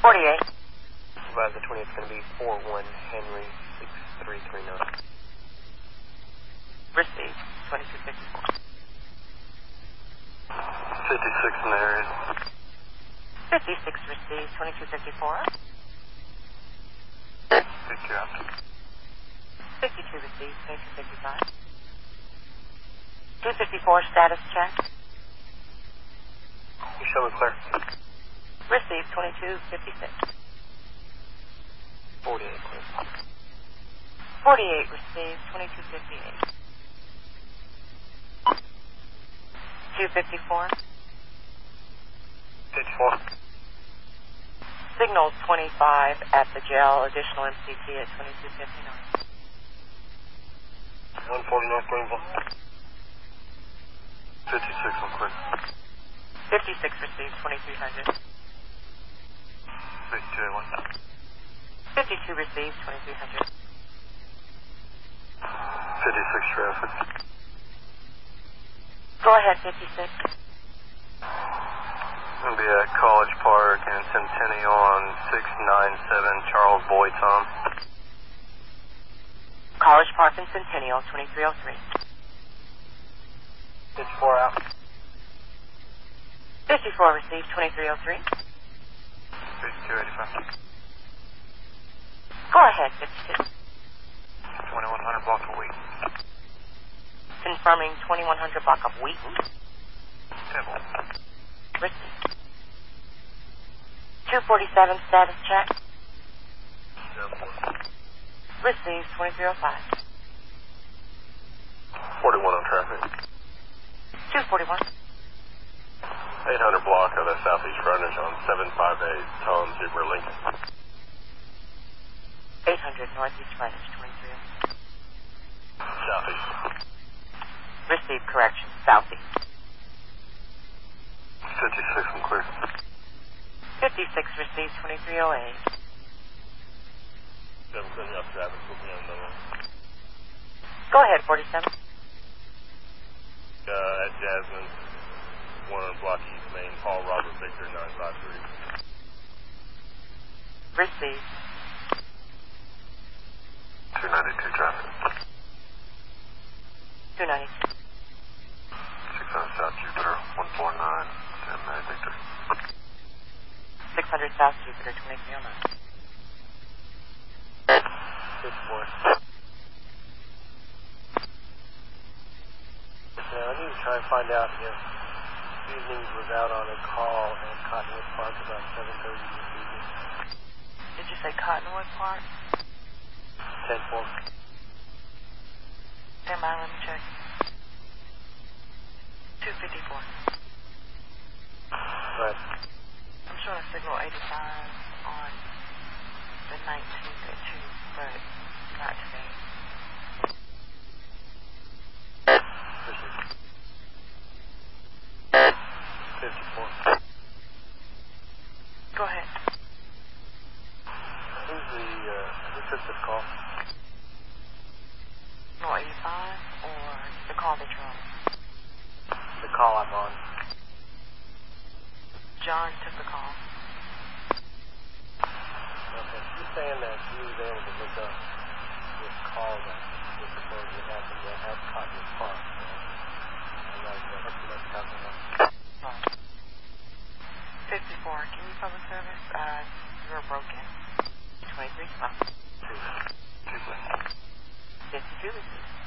48. Supervisor 20 is going to be 41 Henry 6339. Receive 2264. 56 in the area. 56 received. 2254. 52 out. 52 received. 2255. 254 status check. You show me clear. Received. 2256. 48 clear. 48 received. 2258. 254. 54. Signal 25 at the jail. Additional MCT at 2259. 140 North Greenville. 56 on clear. 56 received. 2300. 52 52 received. 2300. 56 traffic. Go ahead. 56. Gonna be at College Park and Centennial on 697 Charles Boyd Tom. College Park and Centennial. 2303. 54 out. 54 received. 2303. 5285. Go ahead. 52. 2100 block of week. Confirming 2100 block of Wheaton. Temple. Received. 247 status check. Received 2305. 41 on traffic. 241. 800 block of the southeast frontage on 758 Tom Super Lincoln. 800 northeast frontage 23. Southeast. Received correction. Southeast. 56 on clear. 56 received 2308. 770 up traffic. Put me on the Go ahead 47. uh, at Jasmine. One on block east main. Paul Robert Victor 953. Received. 292 traffic. 290. 600 South Jupiter 149. Sam Mary Victor. 600 South Jupiter 2309. 54. Listen, I need to try and find out if Evenings was out on a call at Cottonwood Park about 7.30 this evening. Did you say Cottonwood Park? 10-4. Stand by, let me check. 254. Right. I'm showing a signal 85 on the 19th at 2, but not today. Fifty-four. Go ahead. Who's the, uh, who took this call? No 85 or the call that you're on? The call I'm on. John took the call. Okay. She's saying that she was able to look up this call that was supposedly happened at at Cottonwood Park. So I'm not sure what she was talking 54, can you public service? Uh, you're broken. 23 spot. 52 received.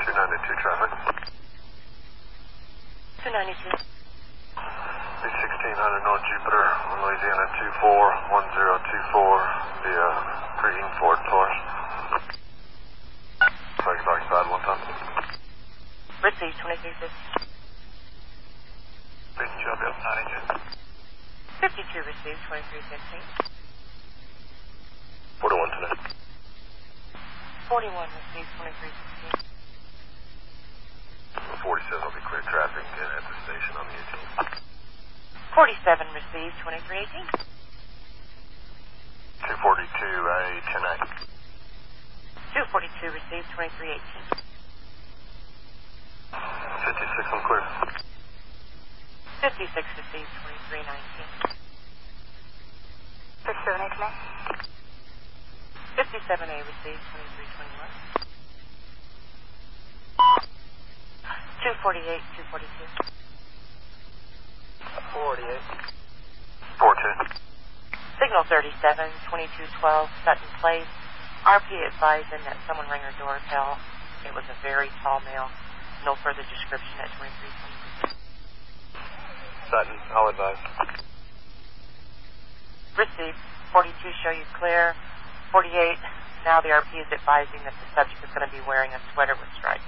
292 traffic. 292. It's 1600 North Jupiter, Louisiana 241024 via Green Ford Taurus. Flags occupied one time. Received 2350. Big job 92. 52 received 2315. 41 tonight. 41 received 2316. 47 will be clear traffic at the station on the 18th. 47 received 2318. 242A 10A. 242 received 2318. 56 on clear. 56 received 2319. 678 tonight. 57A received 2321. 248, 242. 48. 42. Signal 37, 2212, Sutton Place. RP advising that someone rang her doorbell. It was a very tall male. No further description at 2322. Sutton, I'll advise. Received. 42 show you clear. 48, now the RP is advising that the subject is going to be wearing a sweater with stripes.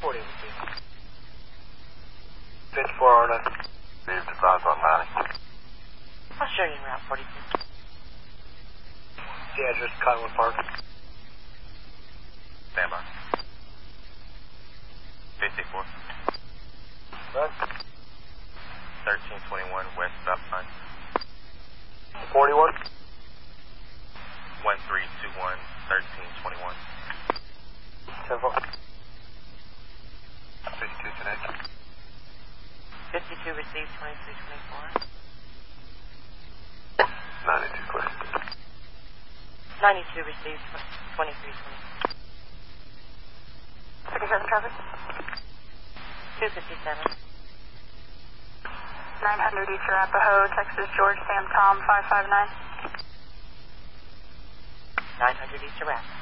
40 received. 54 on Received advise on 90. I'll show you in 42. The address, Cottonwood Park. Stand by. 54. Right. 1321 West Stop Line. 41. 1321 1321. 10 4. 52 connect. 52 received 2324. 92 clear. 92 received 2323. 57 traffic. 257. 900 East Arapaho, Texas, George, Sam Tom, 559. 900 East Arapaho.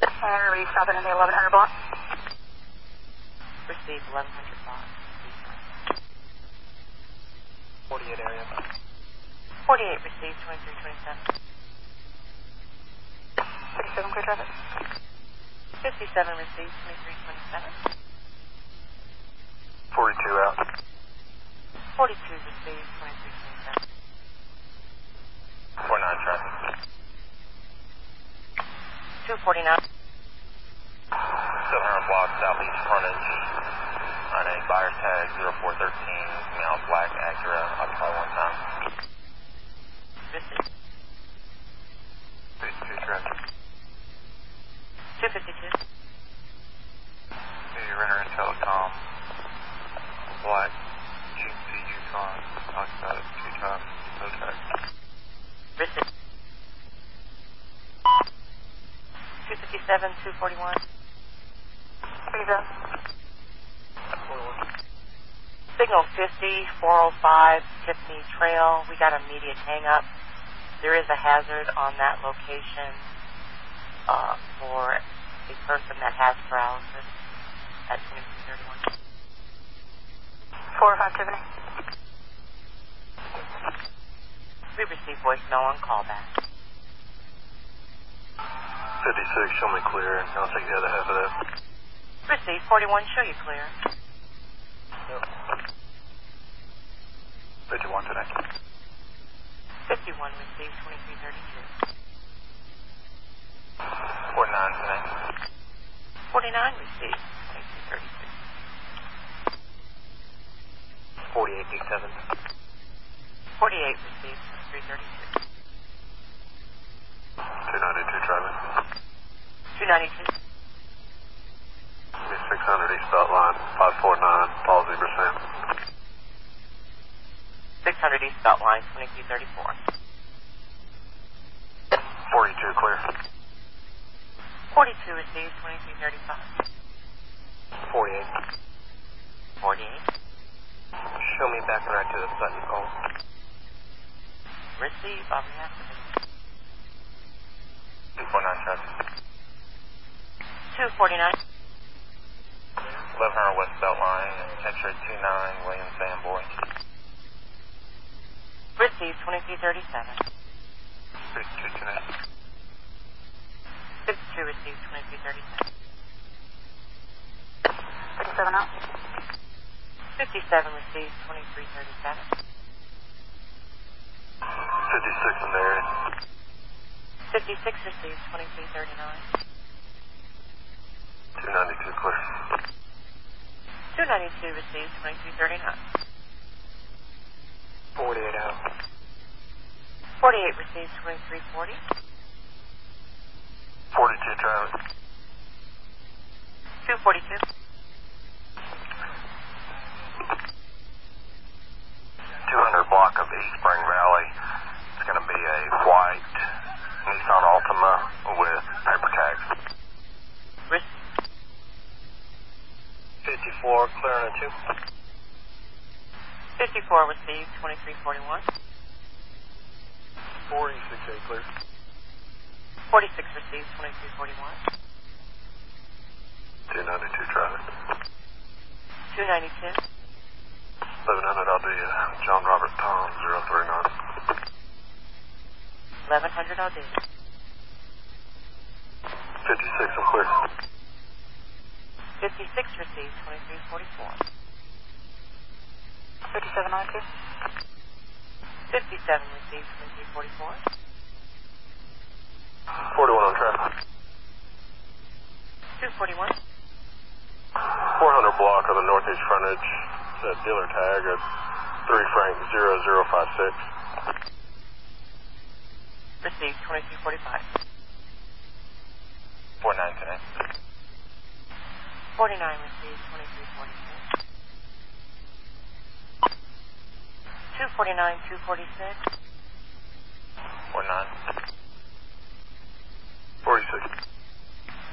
And are stopping in the 1100 block? Received 1100 block. 48 area. 48 received 2327. 57 clear traffic. 57 received 2327. 42 out. 42 received 2327. 49 traffic. 249. 700 block southeast frontage on a buyer tag 0413 male black Acura occupy one time. 52 traffic. 252. Hey, Renner and Telecom. Black. GC Yukon. It two times. No track. Received. 257, 241. Freeze Signal 50, 405, Tiffany Trail. We got immediate hang up. There is a hazard on that location uh, for a person that has paralysis at 2331. 405 Tiffany. We received voicemail on callback. 56, show me clear, and I'll take the other half of that. Received 41, show you clear. 51 today. 51 received 2332. 49 today. 49 received 2332. 48 D7. 48 received 2332. 292 traffic. 292. Give 600 East Belt Line. 549, Paul Zebra Sam. 600 East Belt Line 2334. 42 clear. 42 received 2335. 48. 48. Show me back right to the Sutton call. Receive on behalf of 249 traffic. 249. 1100 West Belt Line, 29, William Samboy. Received 2337. 52 today. 52 received 2337. 57 out. 57 received 2337. 56 in the area. 56 received 2339. 292 clear. 292 received 2339. 48 out. 48 received 2340. 42 traffic. 242. 200 block of East Spring Valley. It's going to be Altima with paper tags. Risk 54, clear 2. 54 received, 2341. 46A clear. 46 received, 2341. 292 traffic. 292. 1100 LD, uh, John Robert Tom 039. 1100 LD. 56, I'm clear. 56 received, 2344. 5792. 57 received, 2344. 41 on traffic. 241. 400 block of the northeast frontage. Said dealer tag at 3 Frank 0056. Received, 2345. 49 connect. 49 received, 2346. 249, 246. 49. 46.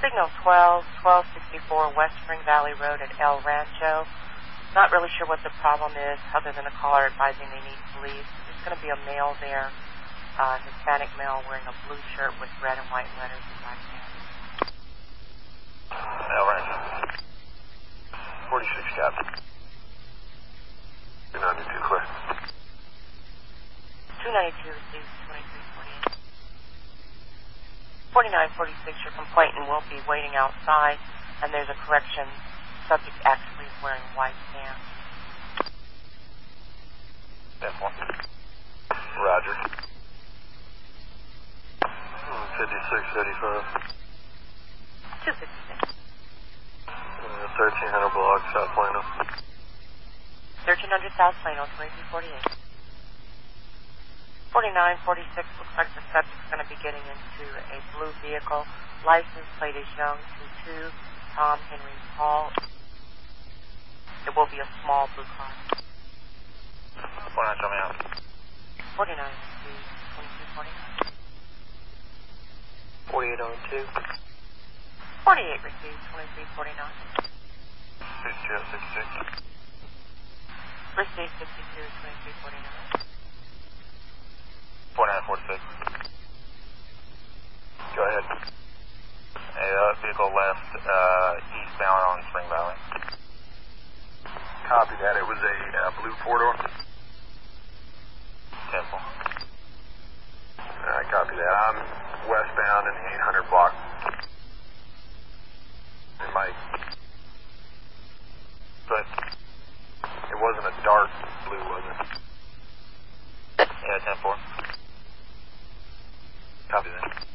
Signal 12, 1264 West Spring Valley Road at El Rancho. Not really sure what the problem is, other than a caller advising they need police. There's going to be a male there, uh, Hispanic male wearing a blue shirt with red and white letters and black pants. El Rancho. 46 Captain. 292 clear. 292 received 2348. 4946, your complainant will be waiting outside, and there's a correction. Subject actually is wearing white pants. Step 1. Roger. Hmm, 5685. 256. Uh, 1300 block, South Plano. 1300 South Plano, 2348. 4946 looks like the subject's going to be getting into a blue vehicle. License plate is Young 22, Tom Henry Paul. It will be a small blue car. 49, show me out. 49 2249. 48 on 2. 48 received, 2349. 6266. Received 62, 2349. 4946. Go ahead. A uh, vehicle left uh, eastbound on Spring Valley. Copy that. It was a uh, blue four-door. Temple. I copy that. I'm westbound in the 800 block. It might. But it wasn't a dark blue, was it? Yeah, 10 4. Copy that.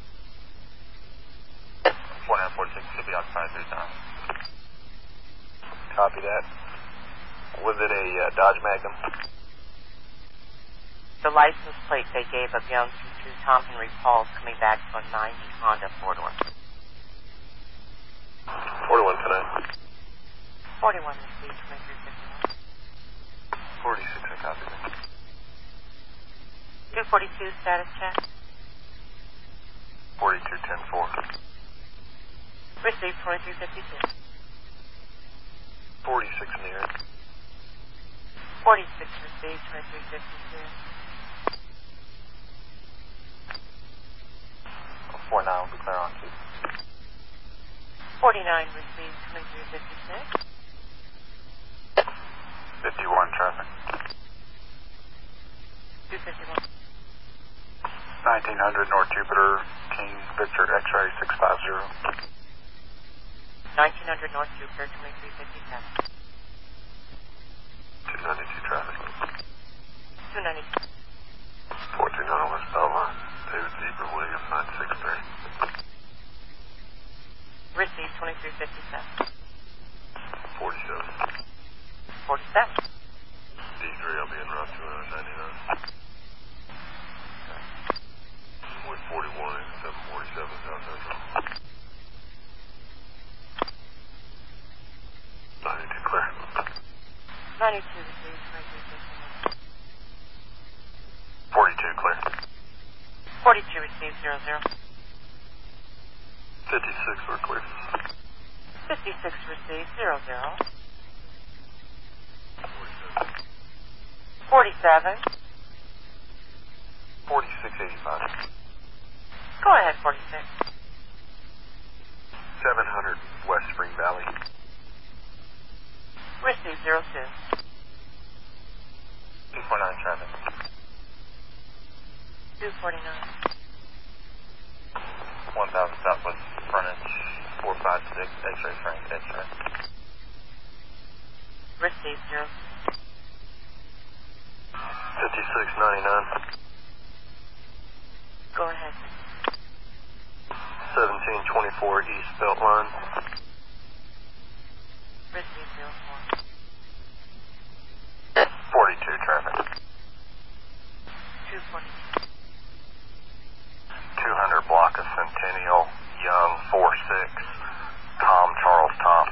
4946 should be occupied three times. Copy that. Was it a uh, Dodge Magnum? The license plate they gave of Young 22, Tom Henry Paul, coming back to a 90 Honda four-door. 41 tonight. 41 received, 2351. 46, I copy that. 242 status check. 42, 10 4. Received 2352. 46 near. 46 received 2352. 49 will be clear on 2. 49 received 2356. 51 traffic. 251. 1900 North Jupiter, King Victor X-ray 650. 1900 North Jupiter 2357. 292 traffic. 292. 1400 West Beltline, David Deeper, William 963. Received 2357. 47. 47. D3, I'll be in route 299. With 41 and 747 South Central. 92 clear. 92 received 2351. 42 clear. 42 received 00. 56, we're clear. 56 received, zero zero. 47. 4685. Go ahead, 46. 700 West Spring Valley. Receive zero two. 249 traffic. 249. 1000 Southwest frontage, 456, X-ray Frank, X-ray. Receive zero. 5699. Go ahead. 1724 East Beltline. Receive zero four. 42 traffic. 240. 200 block of Centennial, Young, 46, Tom, Charles, Tom.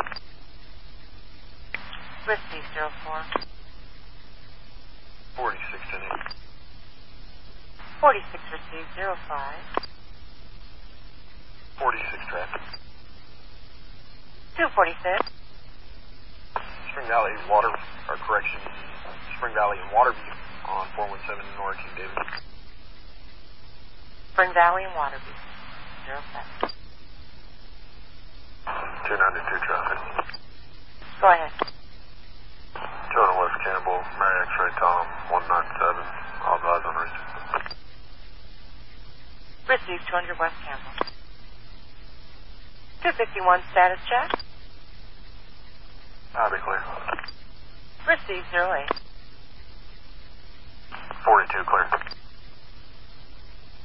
Receive zero four. 46 Jenny. 46 receive zero five. 46 traffic. 246. Spring Valley Water, or correction, Spring Valley and Waterview on 417 North King David. Spring Valley and Waterview. Zero seven. 292 traffic. Go ahead. 200 West Campbell, Mary X-ray Tom, 197. All eyes on reach. Receive 200 West Campbell. 251 status check. I'll be clear. Receive zero eight. 42 clear.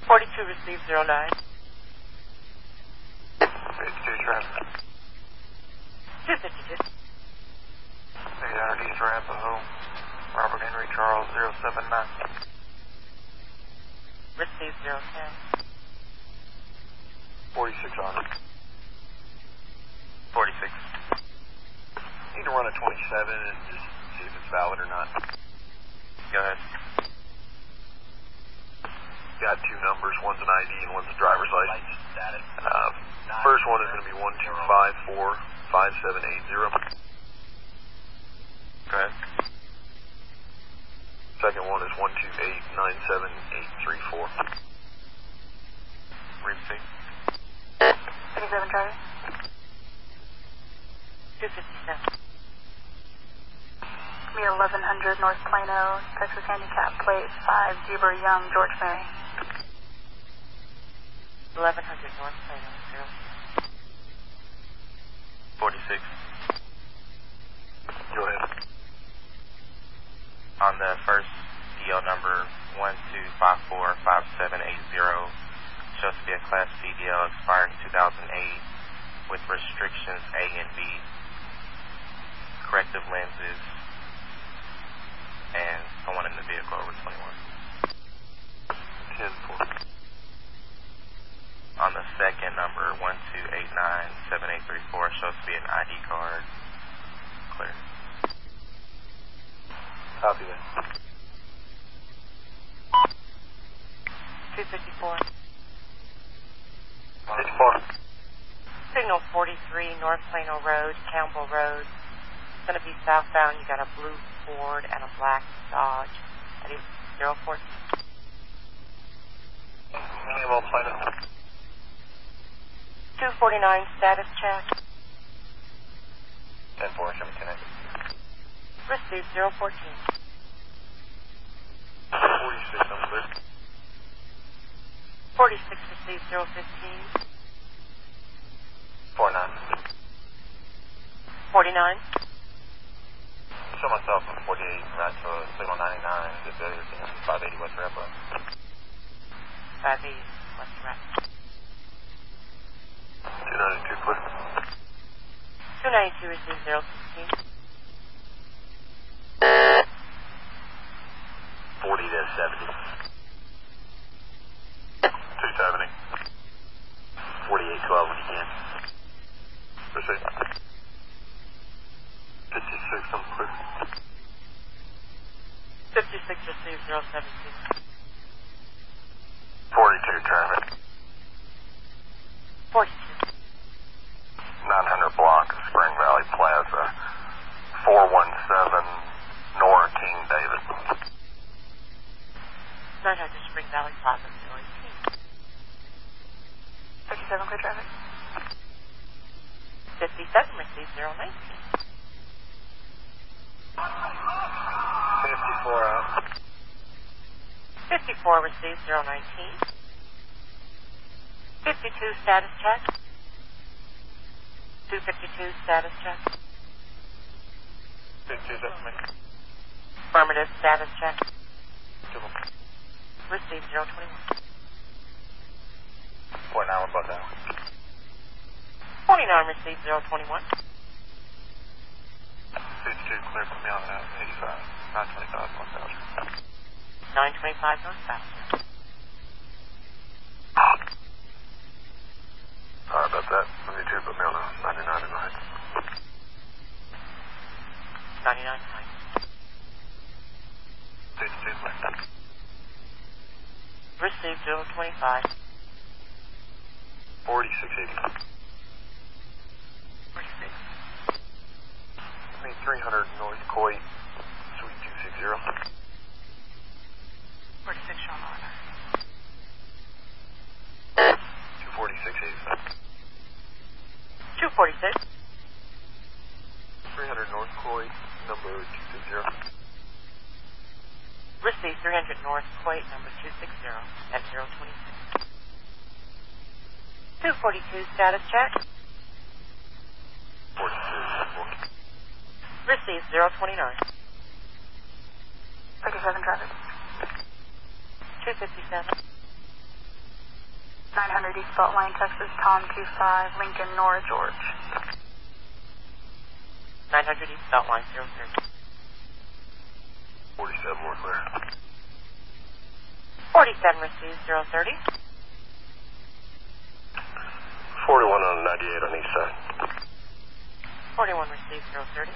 42 receive zero nine. 52 traffic. 252. 800 East Arapaho, Robert Henry Charles, 079. Receive zero ten. 46 on. 46. Need to run a 27 and just see if it's valid or not. Go ahead. Got two numbers. One's an ID and one's a driver's license. Uh, first one is going to be 12545780. Go ahead. Second one is 1289734. Receive. 37 driver. 257. Be 1100 North Plano, Texas Handicap Plate 5 Zebra Young, George Mary. 1100 North Plano. Zero. 46. Go ahead. On the first DL number 1254570, shows to be a Class C DL expiring 2008 with restrictions A and B, corrective lenses, and someone in the vehicle over 21. 10 4. On the second number 12897834, shows to be an ID card. Clear. Copy that. 254. 54. Signal 43 North Plano Road, Campbell Road. It's going to be southbound. You got a blue Ford and a black Dodge. That is 014. Campbell Plano. 249 status check. 10 4, show me connected. Received 014. 46 on clear. 46 received 015. 49. 49. Show myself on 48, match for signal 99, the failure to 580 West Rambo. 580 West Rambo. 292 clear. 292 received 016. 40 to 70. 370. 4812 when you can. Proceed. 56 on clear. 56 received 017. 42 traffic. 42. 900 block Spring Valley Plaza. 417 Nora King David. 900 Spring Valley Plaza, Nora King. 57 clear traffic. 57 receives 019. 54 out. 54 receives 019. 52 status check. 252 status check. 52 up Affirmative status check. Two. Receive 021. Point nine, about that. 29 receive 021. 52 clear from me on that. 85. 925, 1000. 925 northbound. Sorry about that. 72, put me on a 99 tonight. 99 fine. 52 clear. Receive 025. 4680. 46. I mean 300 North Coit, Suite 260. 46 Sean Honor. 246 246. 300 North Coit, number 260. Receive 300 North Coit, number 260 at 026. 242 status check. 42. Receive 029. 37 traffic. 257. 900 East Belt Line, Texas, Tom 25, Lincoln, Nora, George. 900 East Beltline 030. 47 more clear. 47 receives 030. 41 on 98 on east side. 41 receives 030.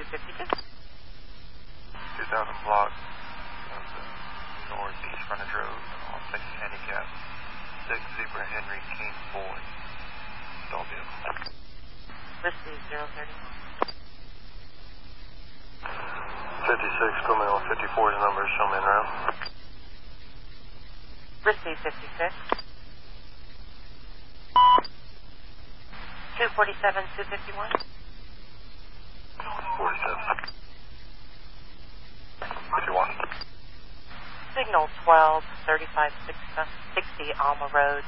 252. 2000 block of the northeast frontage road on Texas Handicap. 6 Zebra Henry King Boy. Stall vehicle. Receive 031. 56, put me on 54's number, show me in route. Receive 56. 247, 251. 47. 51. Signal 12, 35, 60 Alma Road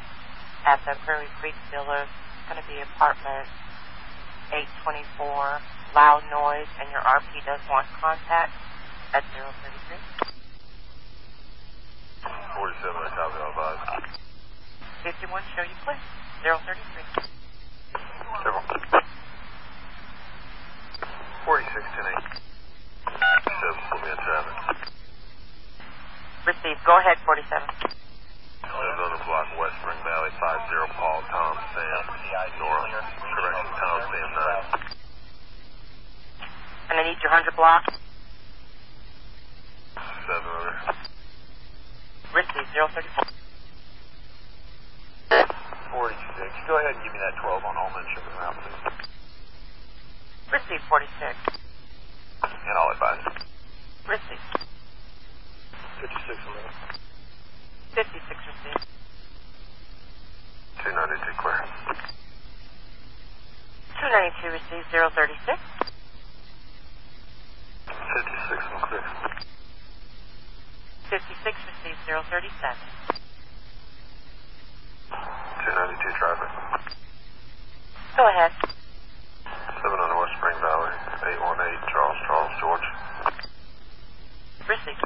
at the Prairie Creek Villa. It's going to be apartment 824. Loud noise, and your RP does want contact at 033. 47, I copy all five. 51, show you please. 033. Several. 46 10 7, put me in traffic. Receive. Go ahead, 47. Lives on the block West Spring Valley, 50 Paul, Tom, Sam, Nora. Correction, Tom, Sam, 9. And I need your 100 block. 7 other. 034. 46. Go ahead and give me that 12 on Allman Sugar Round, please. Receive 46. And I'll advise. Receive. 56 on that. 56 receive. 292 clear. 292 receive 036. 56 and clear. 56 receive 037. 292 driver. Go ahead. 7 on West Spring Valley, 818 Charles, Charles, George. Receive.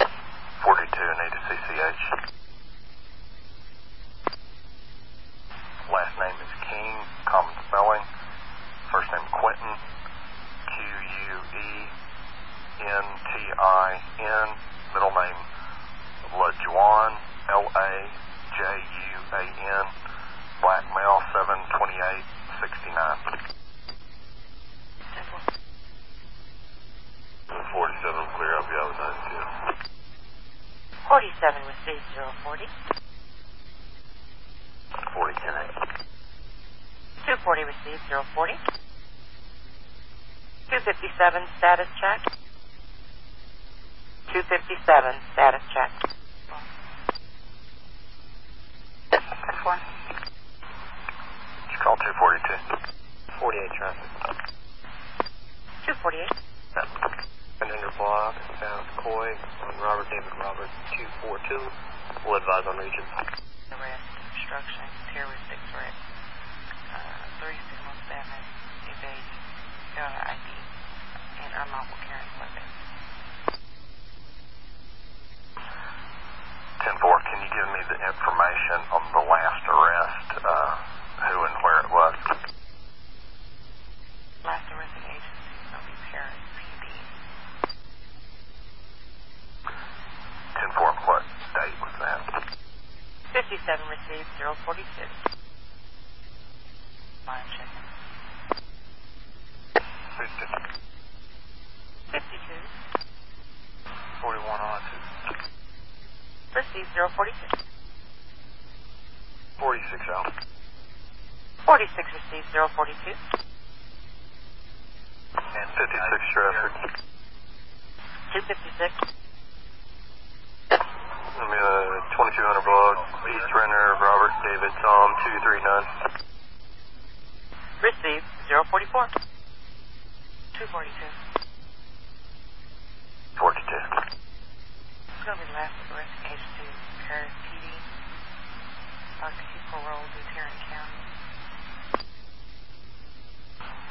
42, need a CCH. Last name is King, common spelling. First name Quentin, Q U E N T I N. Middle name LaJuan, L A J U A N. Black male, 728 69. 47 clear, I'll be out with 92. 47 receive 040. 40 10 240 receive 040. 257 status check. 257 status check. Next one. Call 242. 48 traffic. 248. 100 block, South Coit, on Robert David Robert 242. We'll advise on region. Arrest, obstruction, terroristic threat, uh, 3 signal 7, evading, failure ID, and unlawful carrying weapons. 10 4, can you give me the information on the last arrest, uh, who and where it was? Last arrested agency will be Paris PD. 10 4, what date was that? 57 received 046. Line checking. 52. 41 on 2. Received 046. 46 out. 46 received 042. And 56 traffic. 256. Let me, uh, 2200 block, East Renner, Robert David Tom 239. Received 044. 242. 42. It's going to be last investigation to Paris PD. Architectural Road, Tarrant County.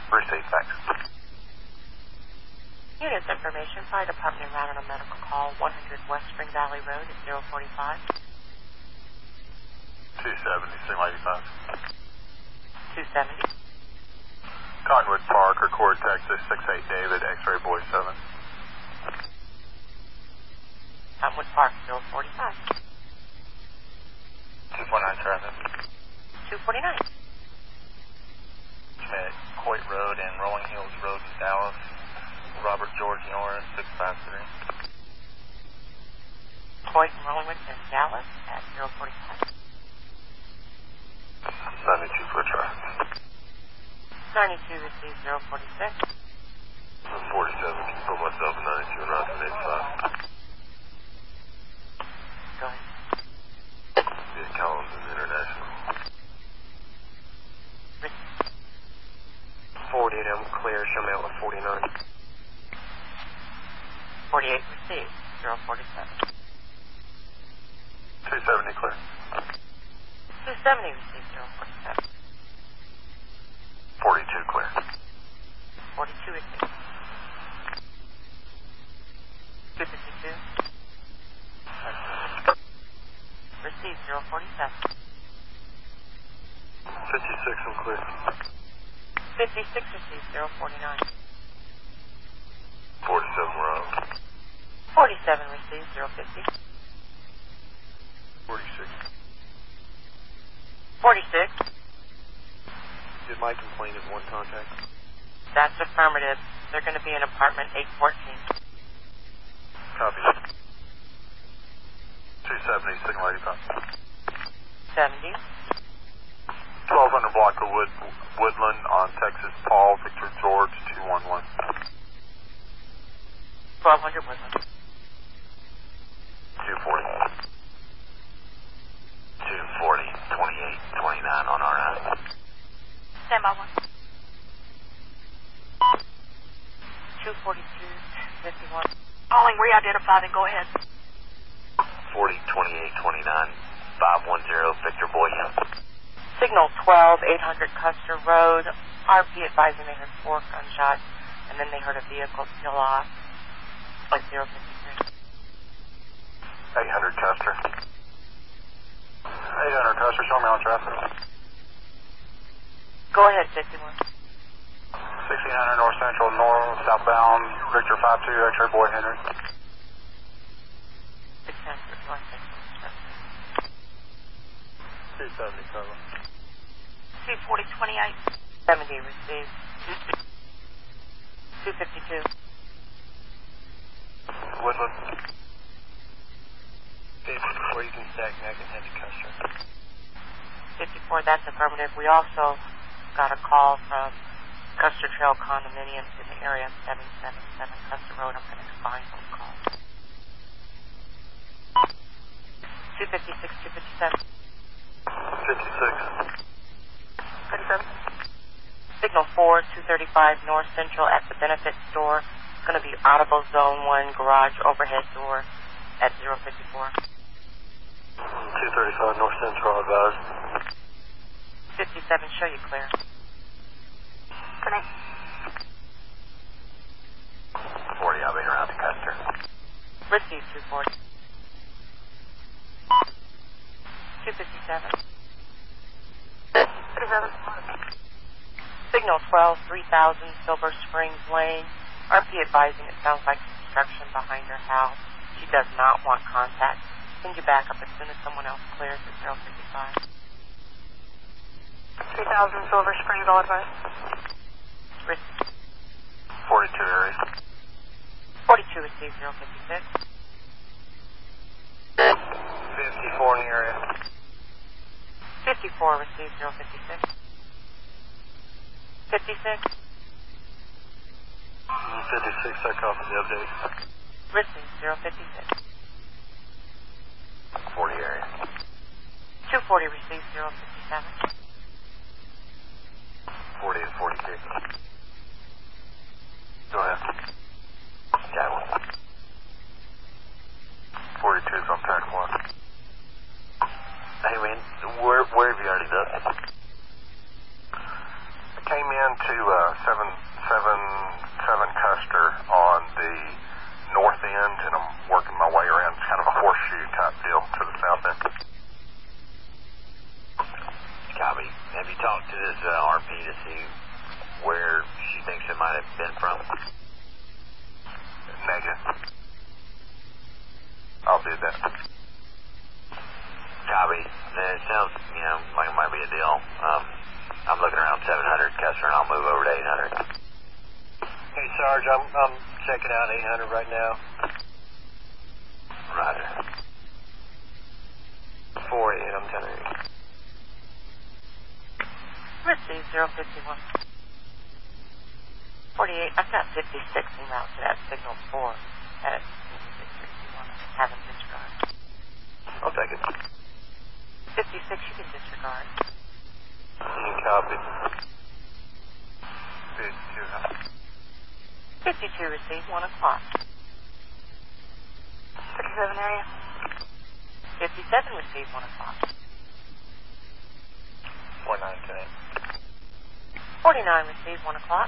Receive, thanks. Units information, Fire Department en route on a medical call, 100 West Spring Valley Road at 045. 270, Single 85. 270. Cottonwood Park, record Texas 68 David, X-ray boy 7. Cottonwood Park, 045. 249 traffic. 249. At Coit Road and Rolling Hills Road in Dallas. Robert George Norris, 653. Coit and Rolling Hills in Dallas at 045. 92 for traffic. 92 received 046. 47, can you put myself in 92 and Route 85? Go ahead. Collins International. 48, I'm clear. Show me out with 49. 48 received 047. 270 clear. 270 received 047. 42 clear. 42 received. 252. Received 047. 56 I'm clear. 56 received 049. 47 we're out. 47 received 050. 46. 46. Did my complaint of one contact? That's affirmative. They're going to be in apartment 814. Copy. 270, Signal 85. 70. 1200 block of Wood, Woodland on Texas Paul, Victor George 211. 1200 Woodland. 240. 240, 28, 29 on our end. Stand by one. 242, 51. Calling re-identified then go ahead. 40, 28, 29, 510, Victor Boyan. Signal 12, 800 Custer Road. RP advising they heard four gunshots, and then they heard a vehicle peel off. Like 053. 800 Custer. 800 Custer, show me on traffic. Go ahead, 51. 1600 North Central, North, southbound, Victor 52, X-ray boy Henry. 600 270 cover. C40 28. 70 received. 252. Woodland. Or you can stack neck and head to Custer. 54, that's affirmative. We also got a call from Custer Trail condominiums in the area, 777 Custer Road. I'm going to combine those calls. 256, 257. 56. 37. Signal 4, 235 North Central at the Benefit Store. It's going to be Audible Zone 1 garage overhead door at 054. 235 North Central advised. 57, show you clear. Connect. 40, I'll be around to Custer. Receive 240. 257. Signal 12, 3000 Silver Springs Lane. RP advising it sounds like construction behind her house. She does not want contact. Send you back up as soon as someone else clears at 055. 3000 Silver Springs, all. Receive. 42 area. 42 receive 056. 54 in the area. 54 receive 056. 56 56, I copy the update. receive 056. 40 area. 240 receive 057. 40 and 42. Go ahead. Got one. 42 is on track 1. Hey, man, where, where have you already done it? I came into uh, 777 Custer on the north end, and I'm working my way around. It's kind of a horseshoe type deal to the south end. Copy. Have you talked to this uh, RP to see where she thinks it might have been from? Negative. I'll do that. Copy. It sounds, you know, like it might be a deal. Um, I'm looking around 700 Custer, and I'll move over to 800. Hey, Sarge, I'm, I'm checking out 800 right now. Roger. 40, and I'm telling you. Receive 051. 48. I've got 56 en route to that signal 4 at 5661. Have them disregard. I'll take it. 56 you can disregard. You copy. 52. 52 receive 1 o'clock. 37 area. 57 receive 1 o'clock. 4910. 49 receive 1 o'clock.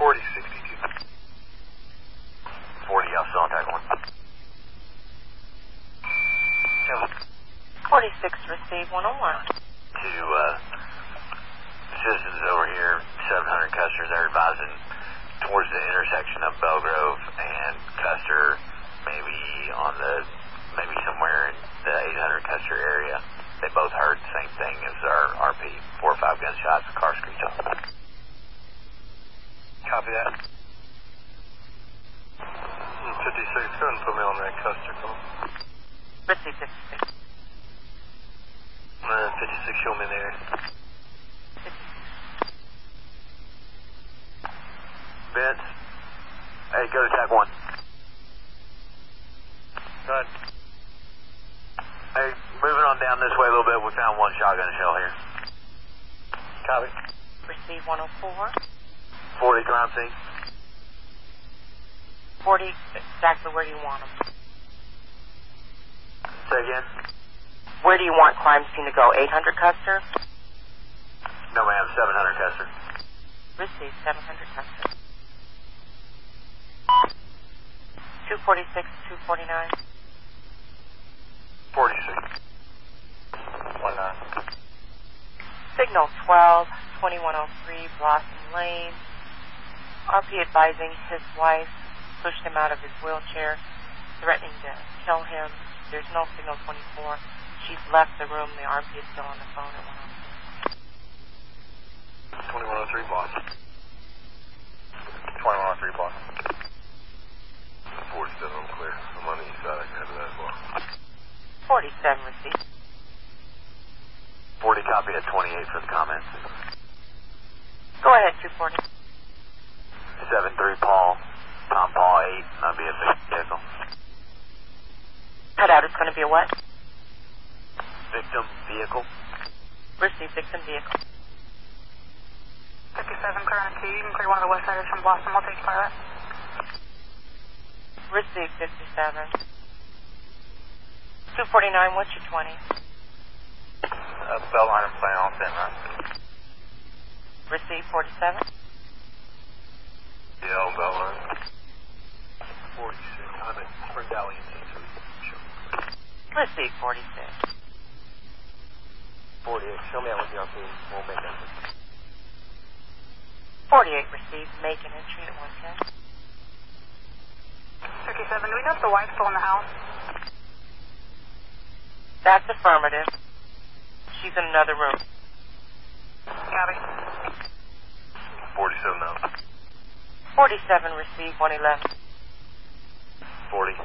40, 62. 40, y'all still on track 1. 46 receive 101. To, uh, citizens over here, 700 Custer, they're advising towards the intersection of Belgrove and Custer, maybe on the, maybe somewhere in the 800 Custer area. They both heard the same thing as our RP, four or five gunshots, car screech on. Copy that. 56, go ahead and put me on that Custer call. Receive 56. Uh, 56, show me in the. Vince, hey, go to track 1. Go ahead. Hey, moving on down this way a little bit, we found one shotgun shell here. Copy. Receive 104. 40 crime scene. 40 exactly where do you want them? Say again? Where do you want crime scene to go? 800 Custer? No, ma'am, 700 Custer. Receive 700 Custer. 246, 249. 46. 19. Signal 12, 2103 Blossom Lane. RP advising his wife pushed him out of his wheelchair, threatening to kill him. There's no signal 24. She's left the room. The RP is still on the phone. It went 2103 Boston. 2103 Boston. 47, I'm clear. I'm on the east side. I can that as well. 47 receipt. 40 copy at 28 for the comments. Go ahead, 240. 73 Paul. Tom Paul 8. I'll be at the vehicle. Cutout, it's going to be a what? Victim vehicle. Receive victim vehicle. 57 current two. You can clear one of the west siders from Blossom. We'll take fire. Receive 57. 249, what's your 20? Uh, Belt Line and plan on thin run. Receive 47. Yeah, Belt Line. 46. I'm at Spring Valley and Century. Receive 46. 48. Show me out with the RP. We'll make that. 48 received. Make an entry at 110. 57. Do we know if the wife's still in the house? That's affirmative. She's in another room. Copy. 47 now. 47 received. 111. 40.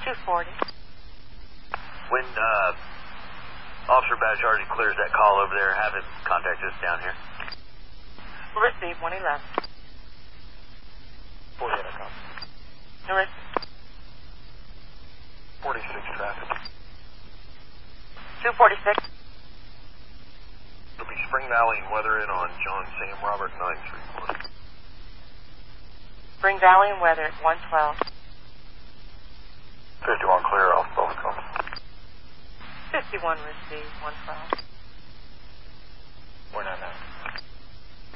240. When uh, Officer Badge already clears that call over there, have him contact us down here. Receive 111. 48 I copy. Receive. 46 traffic. 246. It'll be Spring Valley and Weatherred on John Sam Robert 931. Spring Valley and Weather at 112. 51 clear off both calls. 51 received. 112. 499.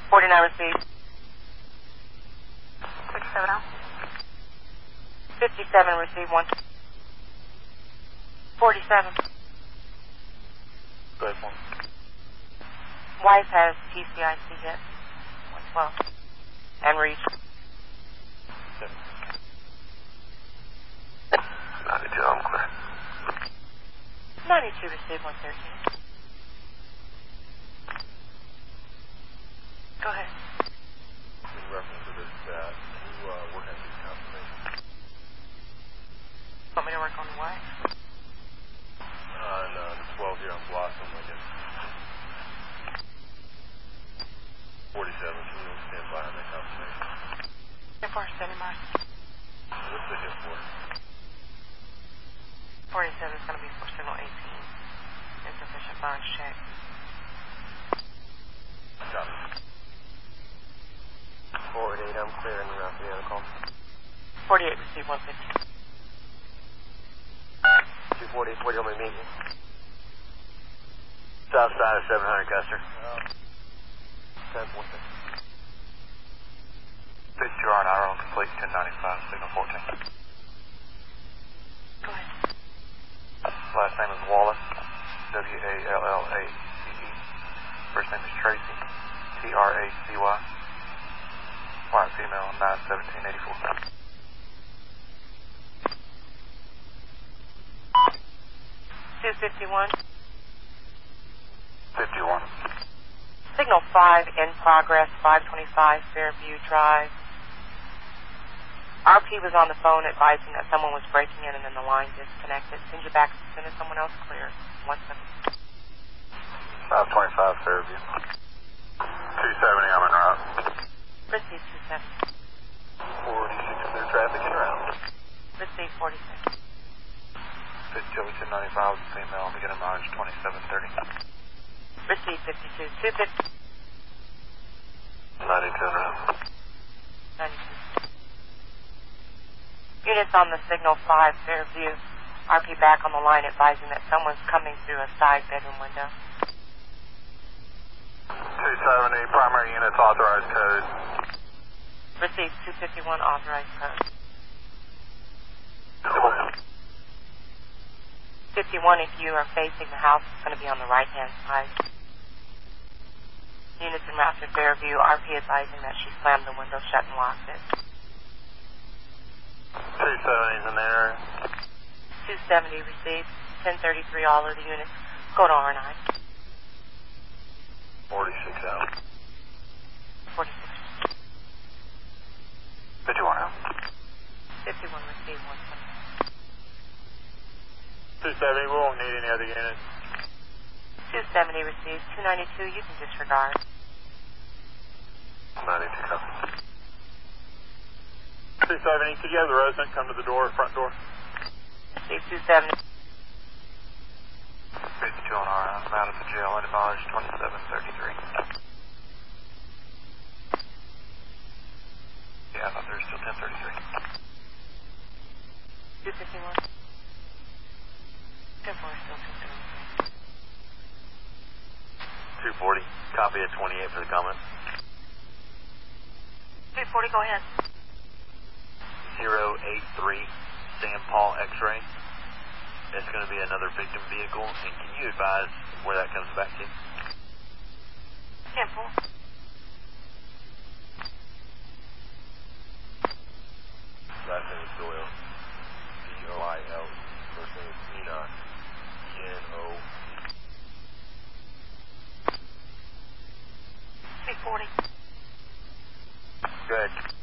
49 received. 57 out. 57 received. 1. 47. Go ahead, one. Wife has TCIC hit. 112. And reach. 92, I'm clear. 92 received. 113. Go ahead. In reference to this, uh, can you uh, work on these confirmations? Want me to work on the wife? On uh, the 12 here on Blossom, I guess. 47, can you stand by on that confirmation? Hit for standing by. What's the hit for? 47 is going to be for signal 18. Insufficient funds check. Copy. 48, I'm clearing around for the other call. 48 received. 115. 240, where do you want me to meet you? South side of 700 Custer. 10, 150. This you are on our own complete 1095, signal 14. Go ahead. Last name is Wallace, W-A-L-L-A-C-E. First name is Tracy, T-R-A-C-Y. White female, 91784. 251. 51. Signal 5 in progress, 525 Fairview Drive. RP was on the phone advising that someone was breaking in and then the line disconnected. Send you back as soon as someone else clears. One second. 525 Fairview. 270, I'm en route. Receive 270. 46 clear traffic and round. Receive 46. 50 over 295, female, beginning mileage 2730. Receive 52. 250. 92 and round. 92. Units on the signal 5 Fairview. RP back on the line advising that someone's coming through a side bedroom window. 270, primary units authorized code. Receive 251 authorized code. 51 if you are facing the house, it's going to be on the right hand side. Units in route to Fairview, RP advising that she slammed the window shut and locked it. 270's in there. 270 received, 1033 all of the units. Go to R9. 46 out. 46. 51 out. 51 received, 120. 270, we won't need any other units. 270 received, 292 you can disregard. 92 copy. 270, could you have the resident come to the door, front door? received 270. 52 on our. I'm out of the jail. at Advised 2733. Yeah, I thought there was still 1033. 251. 10 4 still 233. 240. Copy at 28 for the comment. 240, go ahead. 083 Sam Paul X-ray. It's going to be another victim vehicle. And can you advise where that comes back to? Temple. Last name is Doyle. D-O-I-L. First name is Enoch. E-N-O. 240. Good.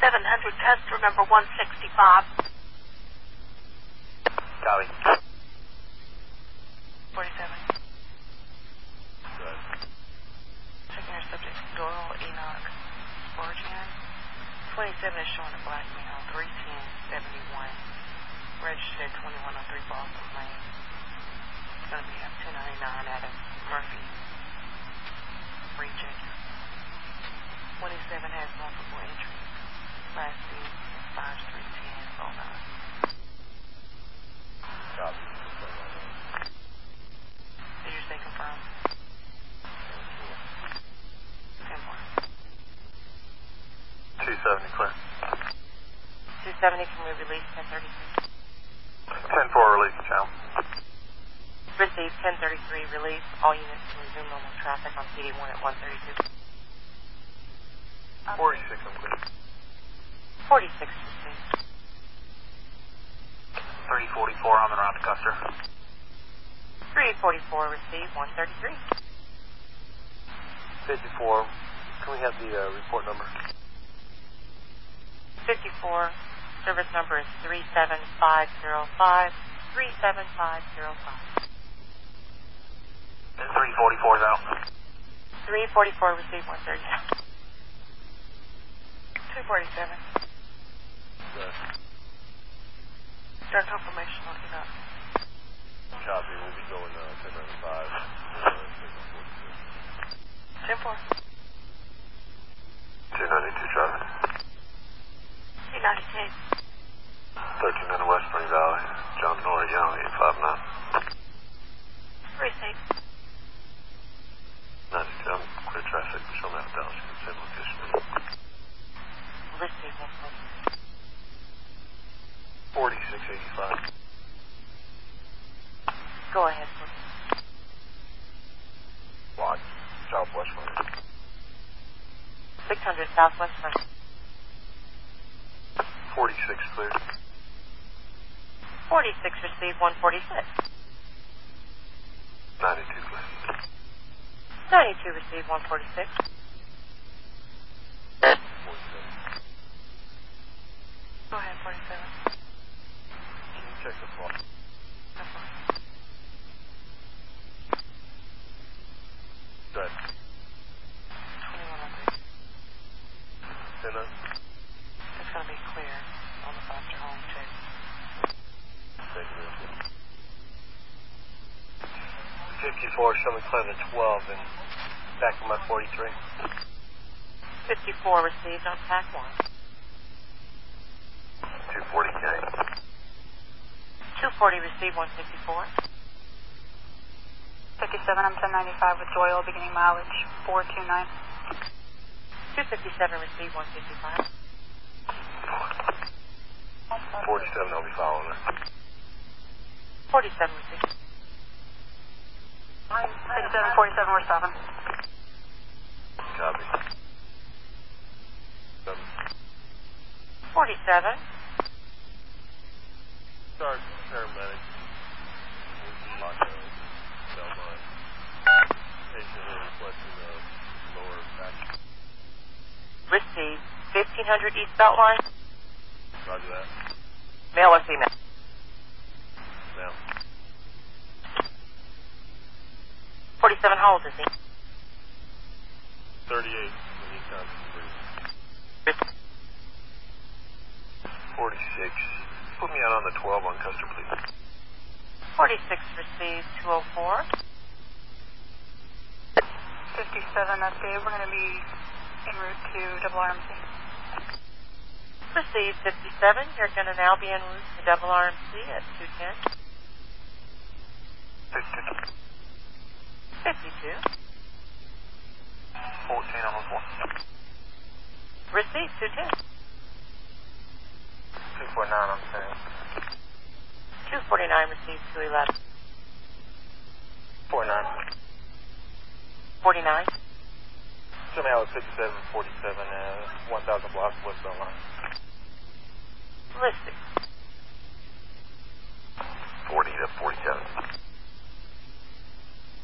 700, customer number 165. Copy. 47. Good. Checking our subject Doyle Enoch Spurgeon. 27 is showing a black male, 31071. Registered at 2103 Boston Lane. It's going to be up 299 out of Murphy region. 27 has multiple entries. Last name 531009. Copy. Did you say confirm? 10 more. 270 clear. 270, can we release 1033? 10 4 release channel. Received 1033, release. All units can resume normal traffic on PD1 at 132. 46 I'm clear. 46 received. 344 I'm en route to Custer. 344 received, 133. 54. Can we have the uh, report number? 54, service number is 37505. 37505. 344 is out. 344 received, 137. 247. Good. Start confirmation on it up. Copy. We'll be going uh, 1095. Uh, 10 4. 292 traffic. 292. 1300 West Spring Valley. John Nora Young, 859. Receive. 92, I'm clear traffic. Show me out Dallas. You same location. Received, next one. 4685. Go ahead, please. Block. Southwest Front. 600 Southwest Front. 46 clear. 46 received, 146. 92 clear. 92 received, 146. Go ahead, 47. Check the clock? That's fine. Good. 2103. Send. It's going to be clear on the Foster home, too. Thank you. 54, show me clear to 12 and back to my 43. 54 received on pack 1. 240 received, 154. 57, I'm 1095 with Doyle, beginning mileage 429. 257 received, 155. 47, I'll be following her. 47 received. 57, 47, we're stopping. Copy. Um, 47. start paramedic. Would be like Belmont. Patient is requesting a lower back. Received 1500 East Belt Line. Roger that. Male or female? Now. 47 how old is he? 38 when he comes through. 46 Put me out on the 12 on Custer, please. 46 received 204. 57 update. We're going to be en route to double RMC. Received 57. You're going to now be en route to double RMC at 210. 52. 14 almost one. Received 210. 249 on the same. 249 received 211. 49. 49. Somehow it's 57, 47, uh, 1,000 blocks westbound line. Listed. 40 to 47.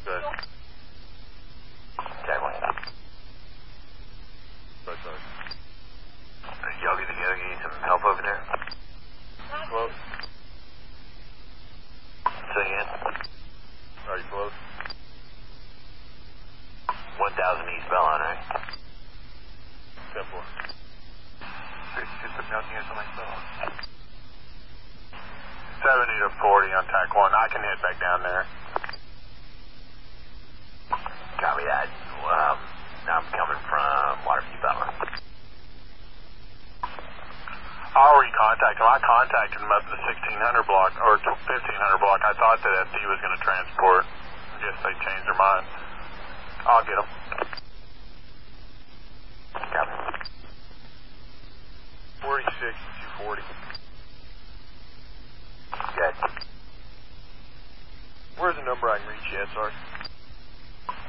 Good. Tagline. Right side. Y'all get together, you need some help over there? Close. Say again. Are you close? 1000 East Bellon, right? 10 4. 32 put me out here 70 to 40 on tac 1. I can head back down there. Copy that. Um, I'm coming from Waterview Bellon. I'll recontact him. I contacted him up to the 1600 block or 1500 block. I thought that FD was going to transport. I guess they changed their mind. I'll get him. Copy. 46 240. Good. Where's the number I can reach you at, Sarge?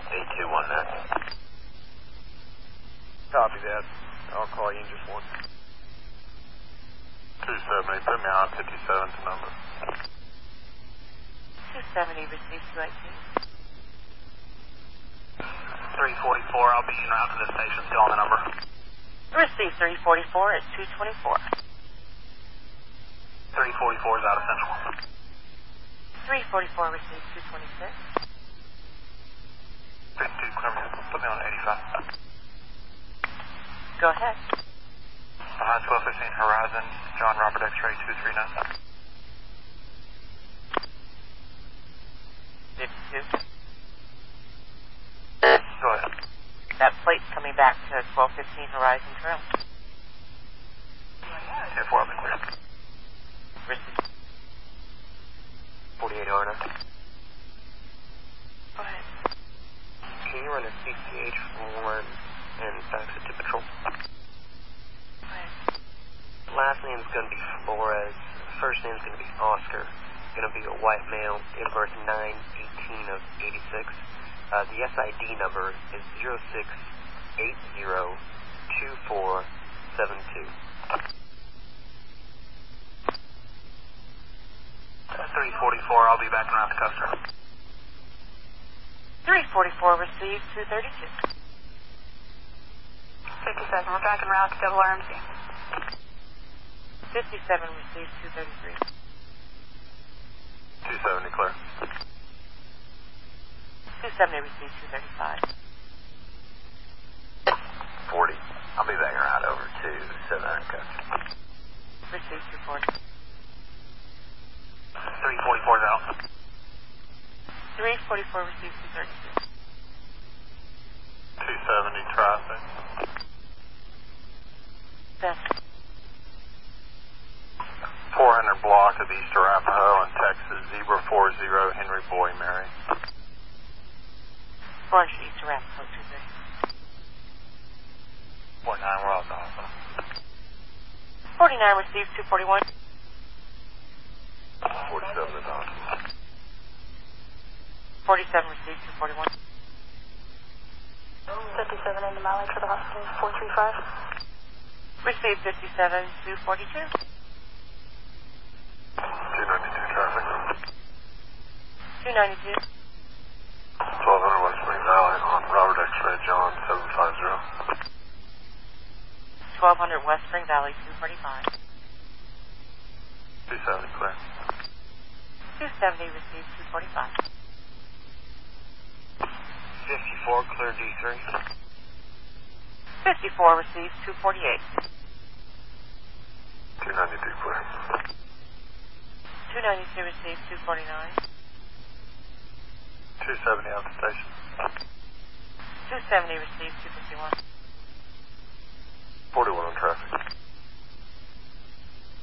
8219. Copy that. I'll call you in just one. 270. Put me on 57's number. 270 received 218. 344. I'll be en route to the station. Still on the number. Received 344 at 224. 344 is out of Central. 344 received 226. 52 Clemson. Put me on 85. Go ahead. Behind 1215 Horizon. John Robert X-ray 239. 52. Go ahead. That plate's coming back to 1215 Horizon Trail. Yeah, 4 up and clear. Received. 48 Arna. Go ahead. Can you run a CCH form and fax it to patrol? Go ahead. Last name's going to be Flores. First name's going to be Oscar. Going to be a white male. Date of birth 9-18 of 86. Uh, the SID number is 06802472. 344. I'll be back en route to Custer. 344 received 232. 57. We're back en route to double RMC. 57 received 233. 270 clear. 270 received 235. 40. I'll be back around over to 700 Custer. Received 240. 344 is out. 344 received 232. 270 traffic. Best. 400 block of East Arapaho in Texas. Zebra 40 Henry Boy Mary. Orange East Arapaho 230. 49, we're all gone. 49 received 241. 47 is on. 47 received 241. 57 into mileage for the hospital. 435. Received 57 242. 292 traffic. 292. 1200 West Spring Valley on Robert X-ray John 750. 1200 West Spring Valley 245. 270 clear. 270 received 245. 54 clear D3. 54 received 248. 292 clear. 292 received, 249. 270 on the station. 270 received, 251. 41 on traffic.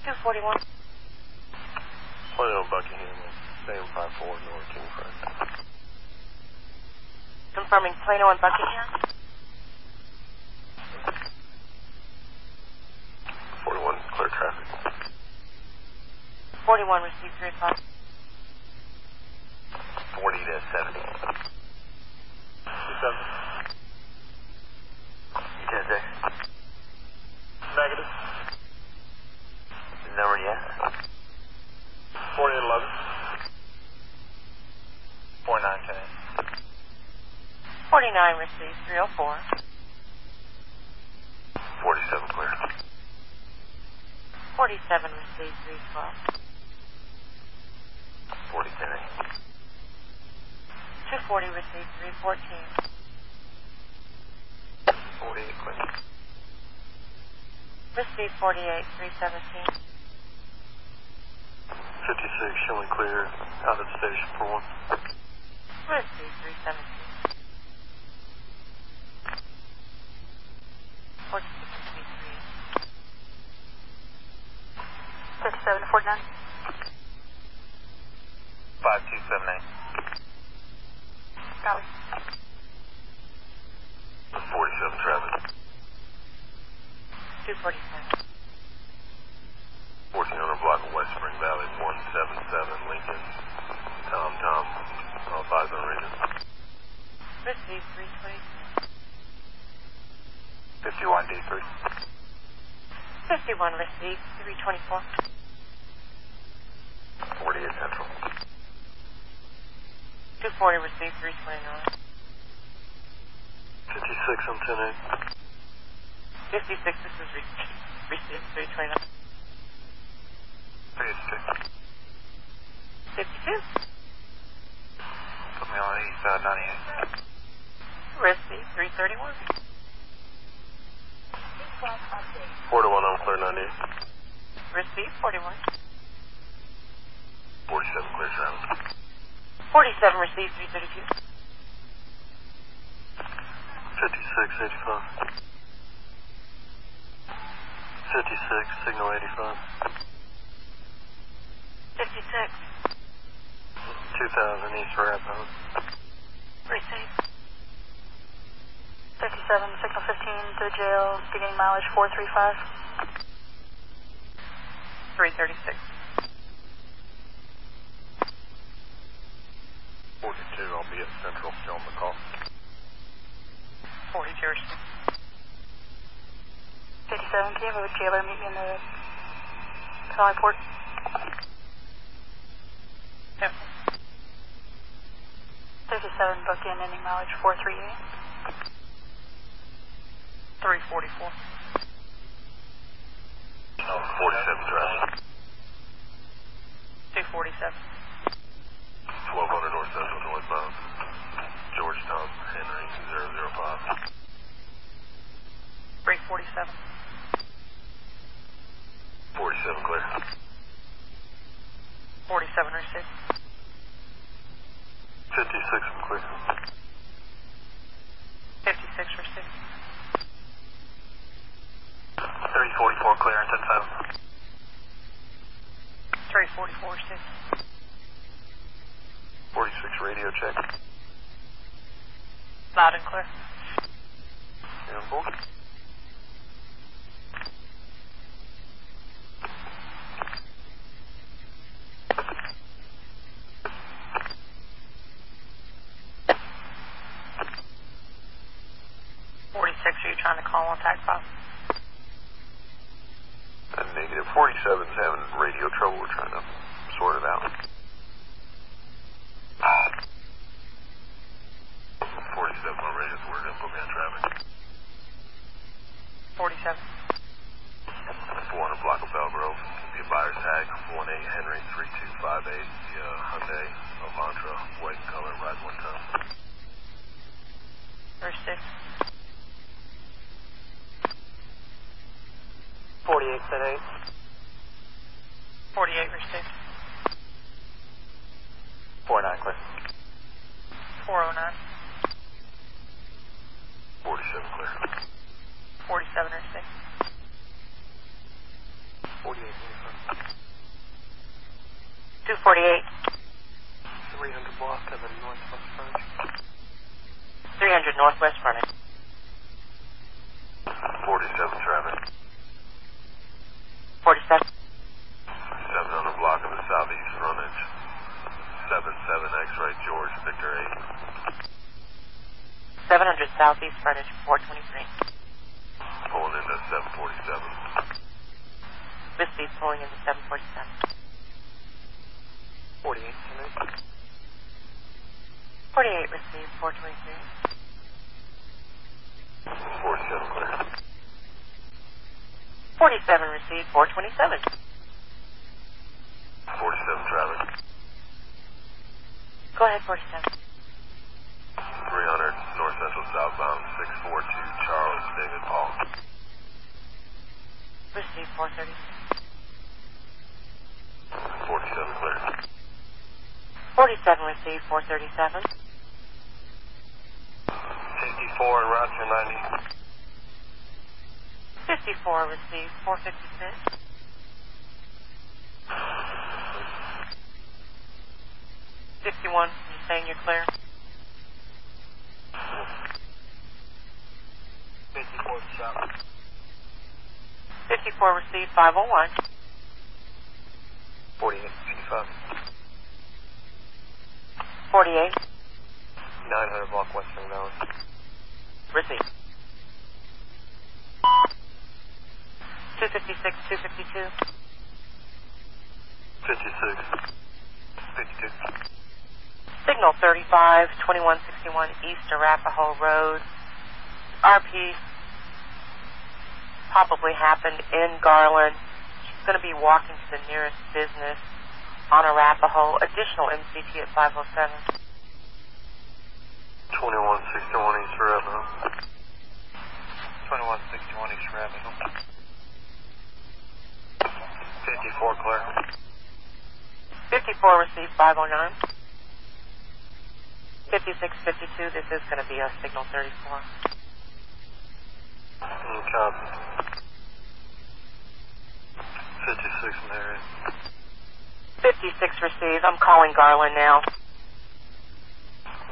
241. Plano Buckingham, Sam 54 North Kingfront. Confirming Plano and Buckingham. 41, clear traffic. 41 received, 3 o'clock. 40 to 70. 270. 10 6. Negative. Number yet? 40 and 11. 49 10. 49 received, 304. 47 clear. 47 received, 312. 40 240 received, 314. 48 clear. Received 48, 317. 56 showing clear out of the station for one. Received 317. 46 received 57 49. 5278. Copy. 47 traffic. 247. 1400 block of West Spring Valley, 177 Lincoln. Tom Tom, uh, five on region. Received 322. 51 D3. 51 received, 324. 48 Central. 240 received, 329. 56 on 10 56, this is received 329. 56. 52. Put me on east side 98. Received 331. 4 to 1 on clear 98. Received 41. 47 clear traffic. 47 received 332. 56 85. 56 signal 85. 56. 2000 East Arapaho. Received. 57, signal 15 to the jail, beginning mileage 435. 336. 42, I'll be at Central, still on the call. 42 received. 57, can you have a jailer meet me in the sally port? Yep. 57, book in, ending mileage 438. 344. No, 47 traffic. 247. 1200 North Central northbound. Georgetown, Henry, 005. 347. 47 47 clear. 47 received. 56 I'm clear. 56 received. 344 clear and 107. 344 received. 46 radio check. Loud and clear. Board. Forty-six. Are you trying to call on tac five? And negative 47's having radio trouble. We're trying to sort it out. Stand traffic. 47. 400 block of Belgrove. The buyer tag 18 Henry 3258. The uh, Hyundai Elantra, white color, ride one time. First six. 48 set 8. 48 receipt. 49 clear. 409. 47 clear. 47 or 6. 48. 248. 300 block of the northwest frontage. 300 northwest frontage. 47 traffic. 47. 700 block of the southeast frontage. 77 X-ray George Victor 8. 700 southeast frontage, 423. Pulling into 747. Receive pulling into 747. 48. 48 received, 423. 47 clear. 47 received, 427. 47 traffic. Go ahead, 47. 300 north central southbound 642 Charles David Paul. Receive 430. 47 clear. 47 received, 437. 54 and route 290. 54 received, 456. 51, you saying you're clear? 54 south. 54 receive 501. 48. 55. 48 900 block western valley. received. 256, 252. 56. 52. Signal 35, 2161 East Arapaho Road. RP probably happened in Garland. She's going to be walking to the nearest business on Arapaho. Additional MCT at 507. 2161 East Arapaho. 2161 East Arapaho. 54 clear. 54 received 509. 5652, this is going to be a signal 34. Copy. 56 in the area. 56 received, I'm calling Garland now.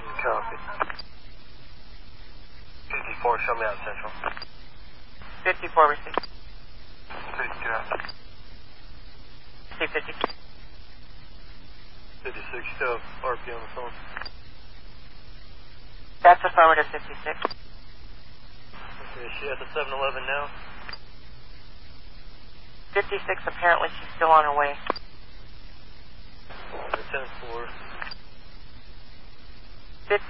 Copy. 54, show me out central. 54 received. 52 out. See 50. 56 still RP on the phone. That's affirmative 56. Is she at the 7-Eleven now? 56, apparently she's still on her way. 10-4. 56,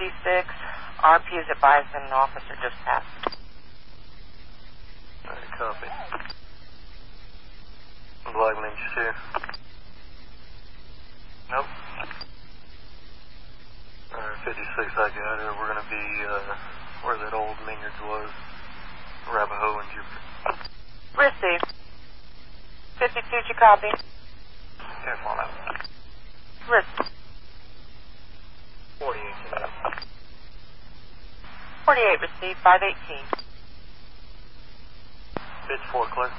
RP is advised that an officer just passed. Alright, copy. Black here. Nope. Alright, 56, I got her. We're gonna be, uh, where that old Maynard's was. Arapaho and Jupiter. Received. 52, did you copy? Careful on that. Received. 48 48 received, 518. 54 clear.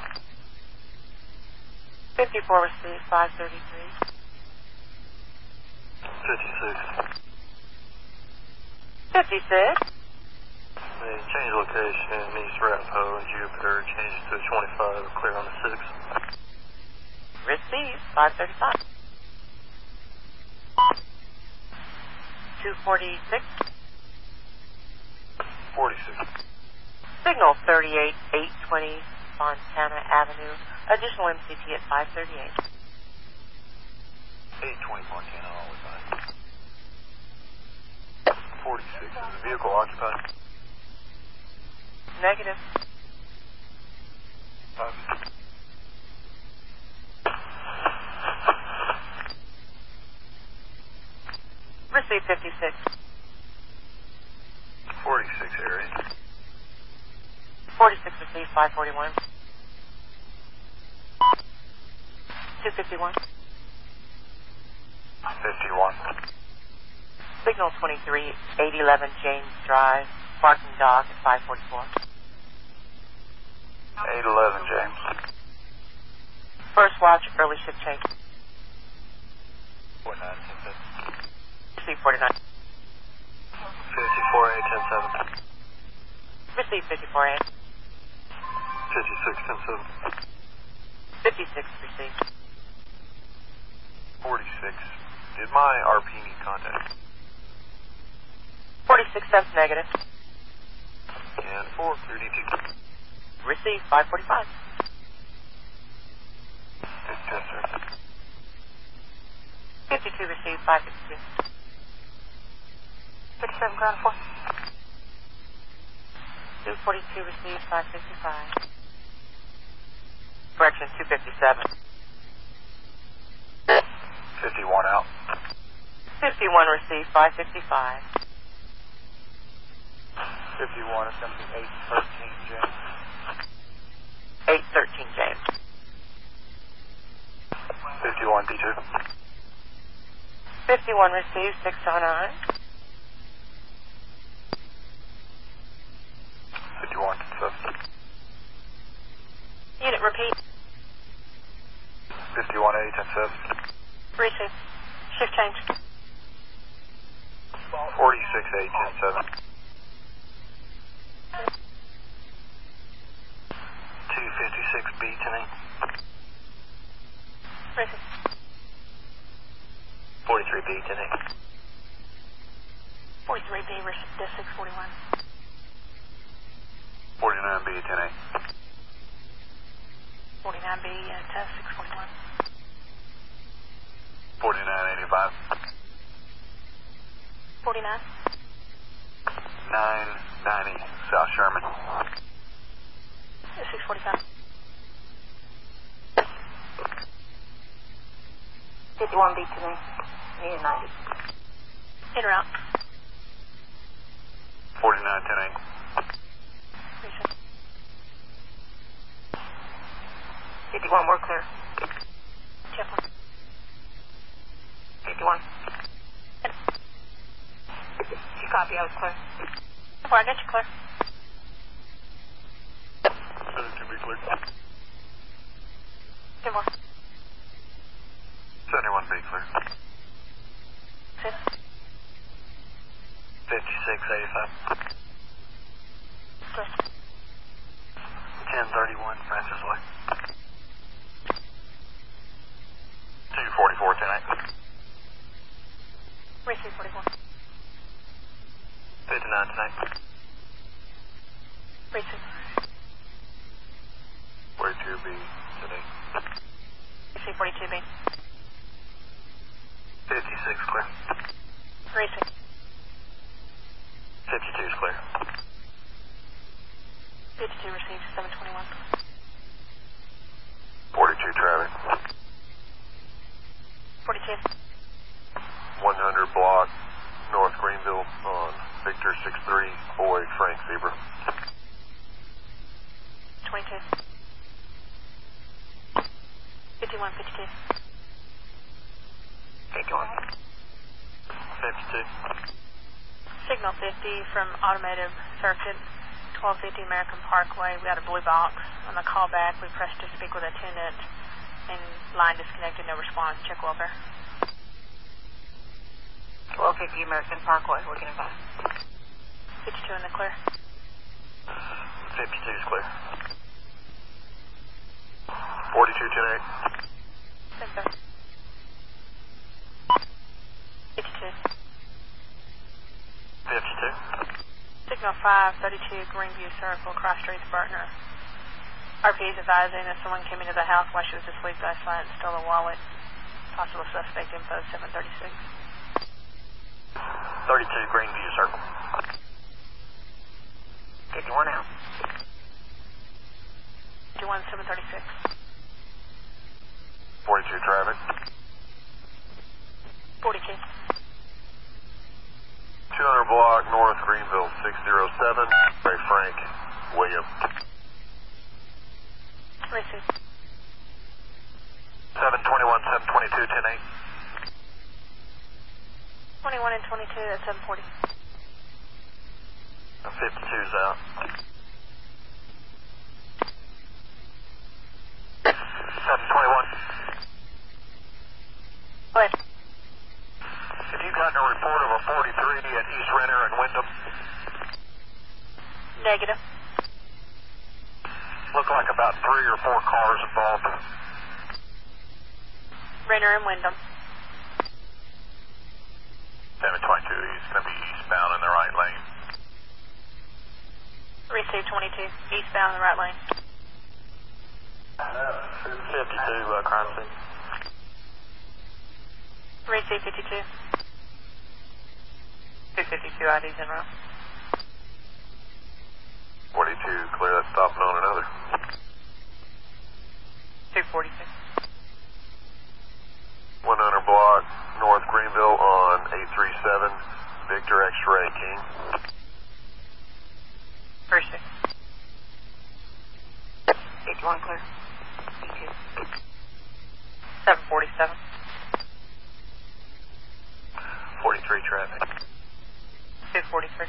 54 received, 533. 56. 56. They changed location in East Arapaho and Jupiter. Changed to 25. Clear on the 6. Received, 535. 246. 46. Signal 38, 820 Fontana Avenue. Additional MCT at 538. 820 Montana, always on. 46. Is the vehicle occupied? Negative. Receive 56. 46 area. 46 received, 541. 251. 51. Signal 23, 811 James Drive, parking dock at 544. 811 James. First watch, early shift change. 49, 10 Receive 49. 54, 8, 10 Receive 54A. 56, 10 56 received. 46. Did my RP need contact? 46 cents negative. And 4, clear Receive 545. Yes, 52 received 552. 57 ground 4. 242 received 555. Correction 257. 51 out. 51 received 555. 51 is going to be 813 James. 813 James. 51 D2. 51 received 609. 51 7. Unit repeat. 51 8 10 7. Receive. Shift change. 46 8 10 7. 256 B to me. Receive. 43 B to me. 43B, receive 641. 49 B 10 8. 49B at uh, 641. 49 85. 49. 990 South Sherman. 645. 51 B to me. Unit 90. In or out. 49 10 8. Receive. 51, we're clear. Check one. 51. You copy, I was clear. Before I get you clear send it to me, please. Good morning. 71B, clear. 5685. 1031 Francis Way. 244 tonight. Received 44. 59 tonight. Received. 242B today. 242B. 56 clear. 36. 52 is clear. 52 received, 721. 42 traffic. 42. 100 block, North Greenville on Victor 63, Boy Frank Zebra. 22. 51, 52. 51. 52. Signal 50 from Automotive Circuit, 1250 American Parkway. We got a blue box. On the callback, we pressed to speak with a tenant and line disconnected, no response. Check welfare. 1250 American Parkway, looking at 52 in the clear. 52 is clear. 42 10 8. Same 52. 52. Signal 5, 32 Greenview Circle, Cross Streets, Burtner. RP is advising that someone came into the house while she was asleep last night and stole a wallet. Possible suspect info 736. 32 Greenview Circle. 51 out. 51, 736. 42 traffic. 42. 200 block North Greenville 607, Ray Frank, William. Listen. 721, 722, 10 8. 21 and 22 at 740. 52's out. 721. Go ahead. Have you gotten a report of a 43 at East Renner and Wyndham? Negative. Look like about three or four cars involved. Renner and Wyndham. 722, he's going to be eastbound in the right lane. Receive 22. Eastbound in the right lane. 52, uh, crime scene. Receive 52. 252 IDs en route. 42, clear that stop and on another. 246. 100 block, North Greenville on 837, Victor X-Ray King. First six. 51 clear. 747. 43 traffic. 243.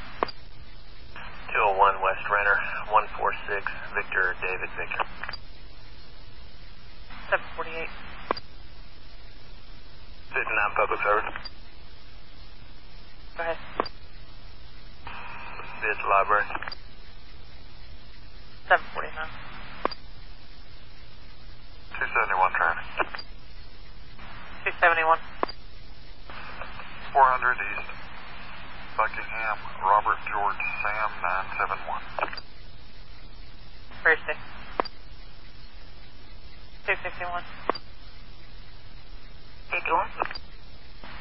201 West Renner, 146, Victor David Victor. 748. 59 public service. Go ahead. Bids library. 749. 271 traffic. 271. 400 East. Buckingham, Robert George Sam 971. First six. 261. 51.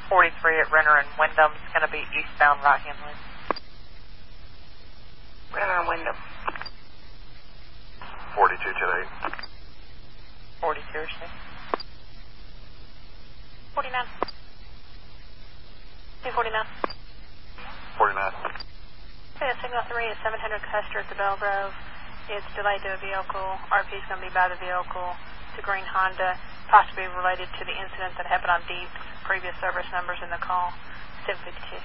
43 at Renner and Wyndham. It's going to be eastbound right hand lane. Renner and Wyndham. 42 tonight. 42 or 6. 49. 249. 49. Yeah, signal 3 is 700 Custer at the Belgrove. It's delayed to a vehicle. RP is going to be by the vehicle. It's a green Honda, possibly related to the incident that happened on Deep. Previous service numbers in the call. 752.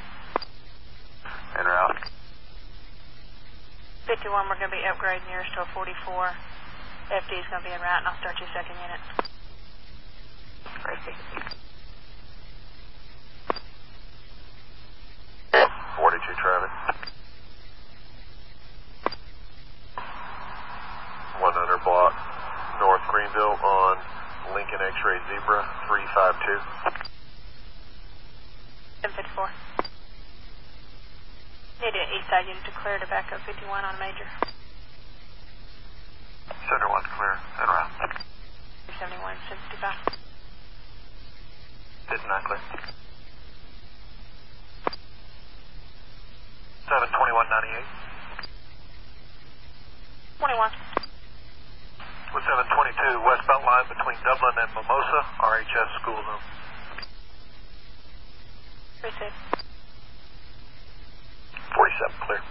En route. 51, we're going to be upgrading yours to a 44. FD is going to be en route, and I'll start your second unit. 42 traffic. 100 block, North Greenville on Lincoln X-Ray Zebra 352. 754. Need an east side unit to clear to back up 51 on major. Center 1 clear. En route. 71, 755. 59 clear. 72198. 21. With 722 westbound line between Dublin and Mimosa, RHS school zone. 47 clear.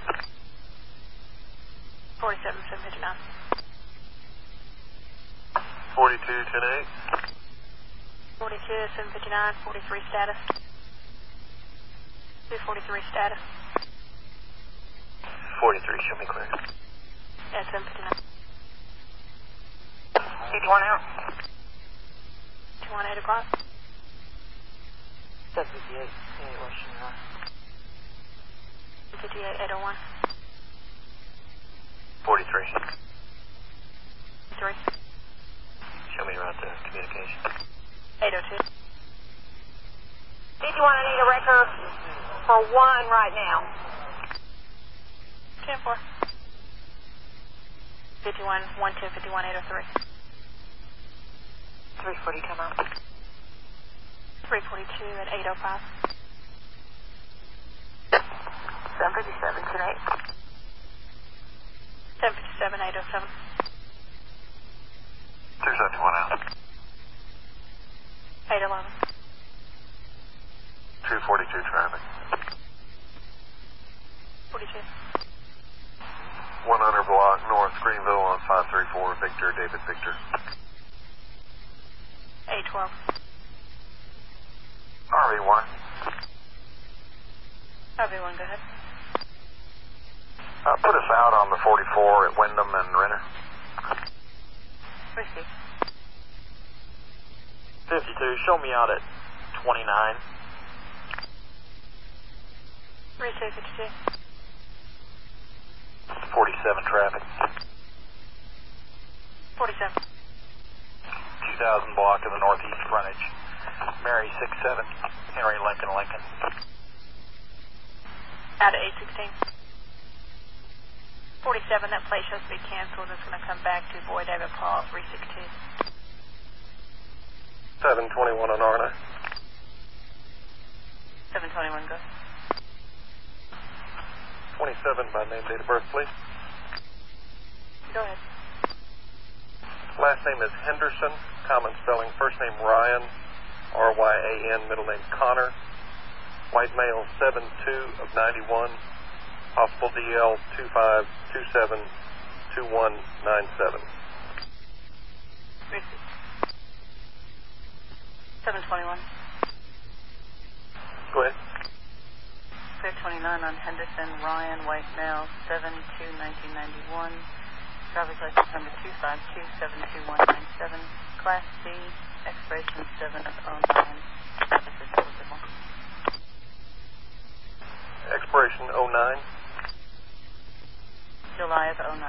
47, 759. 42 10 42, 759, 43 status. 243 status. 43, show me clear. Yeah, 759. 51 out. 21, uh. 8 o'clock. 758, 8 Western Drive. 58, 801. 43, 3. show me route oh to communication. 802. 51, I need a record for one right now. 10 4. 51, 1 2, 51, 803. 340 come out. 342 at 805. 757 tonight. 757, 807. 271 out. 811. 242 traffic. 42. 100 block, North Greenville on 534, Victor David Victor. 812. RV1. Copy one, go ahead. Uh, put us out on the 44 at Wyndham and Renner. Receive. 52, show me out at 29. Receive 52. 47 traffic. 47. 2000 block of the northeast frontage. Mary 67, Henry Lincoln Lincoln. Out of 816. 47, that plate shows to be canceled. It's going to come back to Boy David Paul 362. 721 on Arna. 721, go. 27 by name, date of birth, please. Go ahead. Last name is Henderson, common spelling. First name Ryan, R-Y-A-N, middle name Connor. White male, 7'2 of 91. Possible DL 25272197. Receive. 721. Go ahead. Clear 29 on Henderson, Ryan, white male, 7-2-1991. Driver's license number 252-72197. Class C, expiration 7 of 09. This is eligible. Expiration 09. July of 09.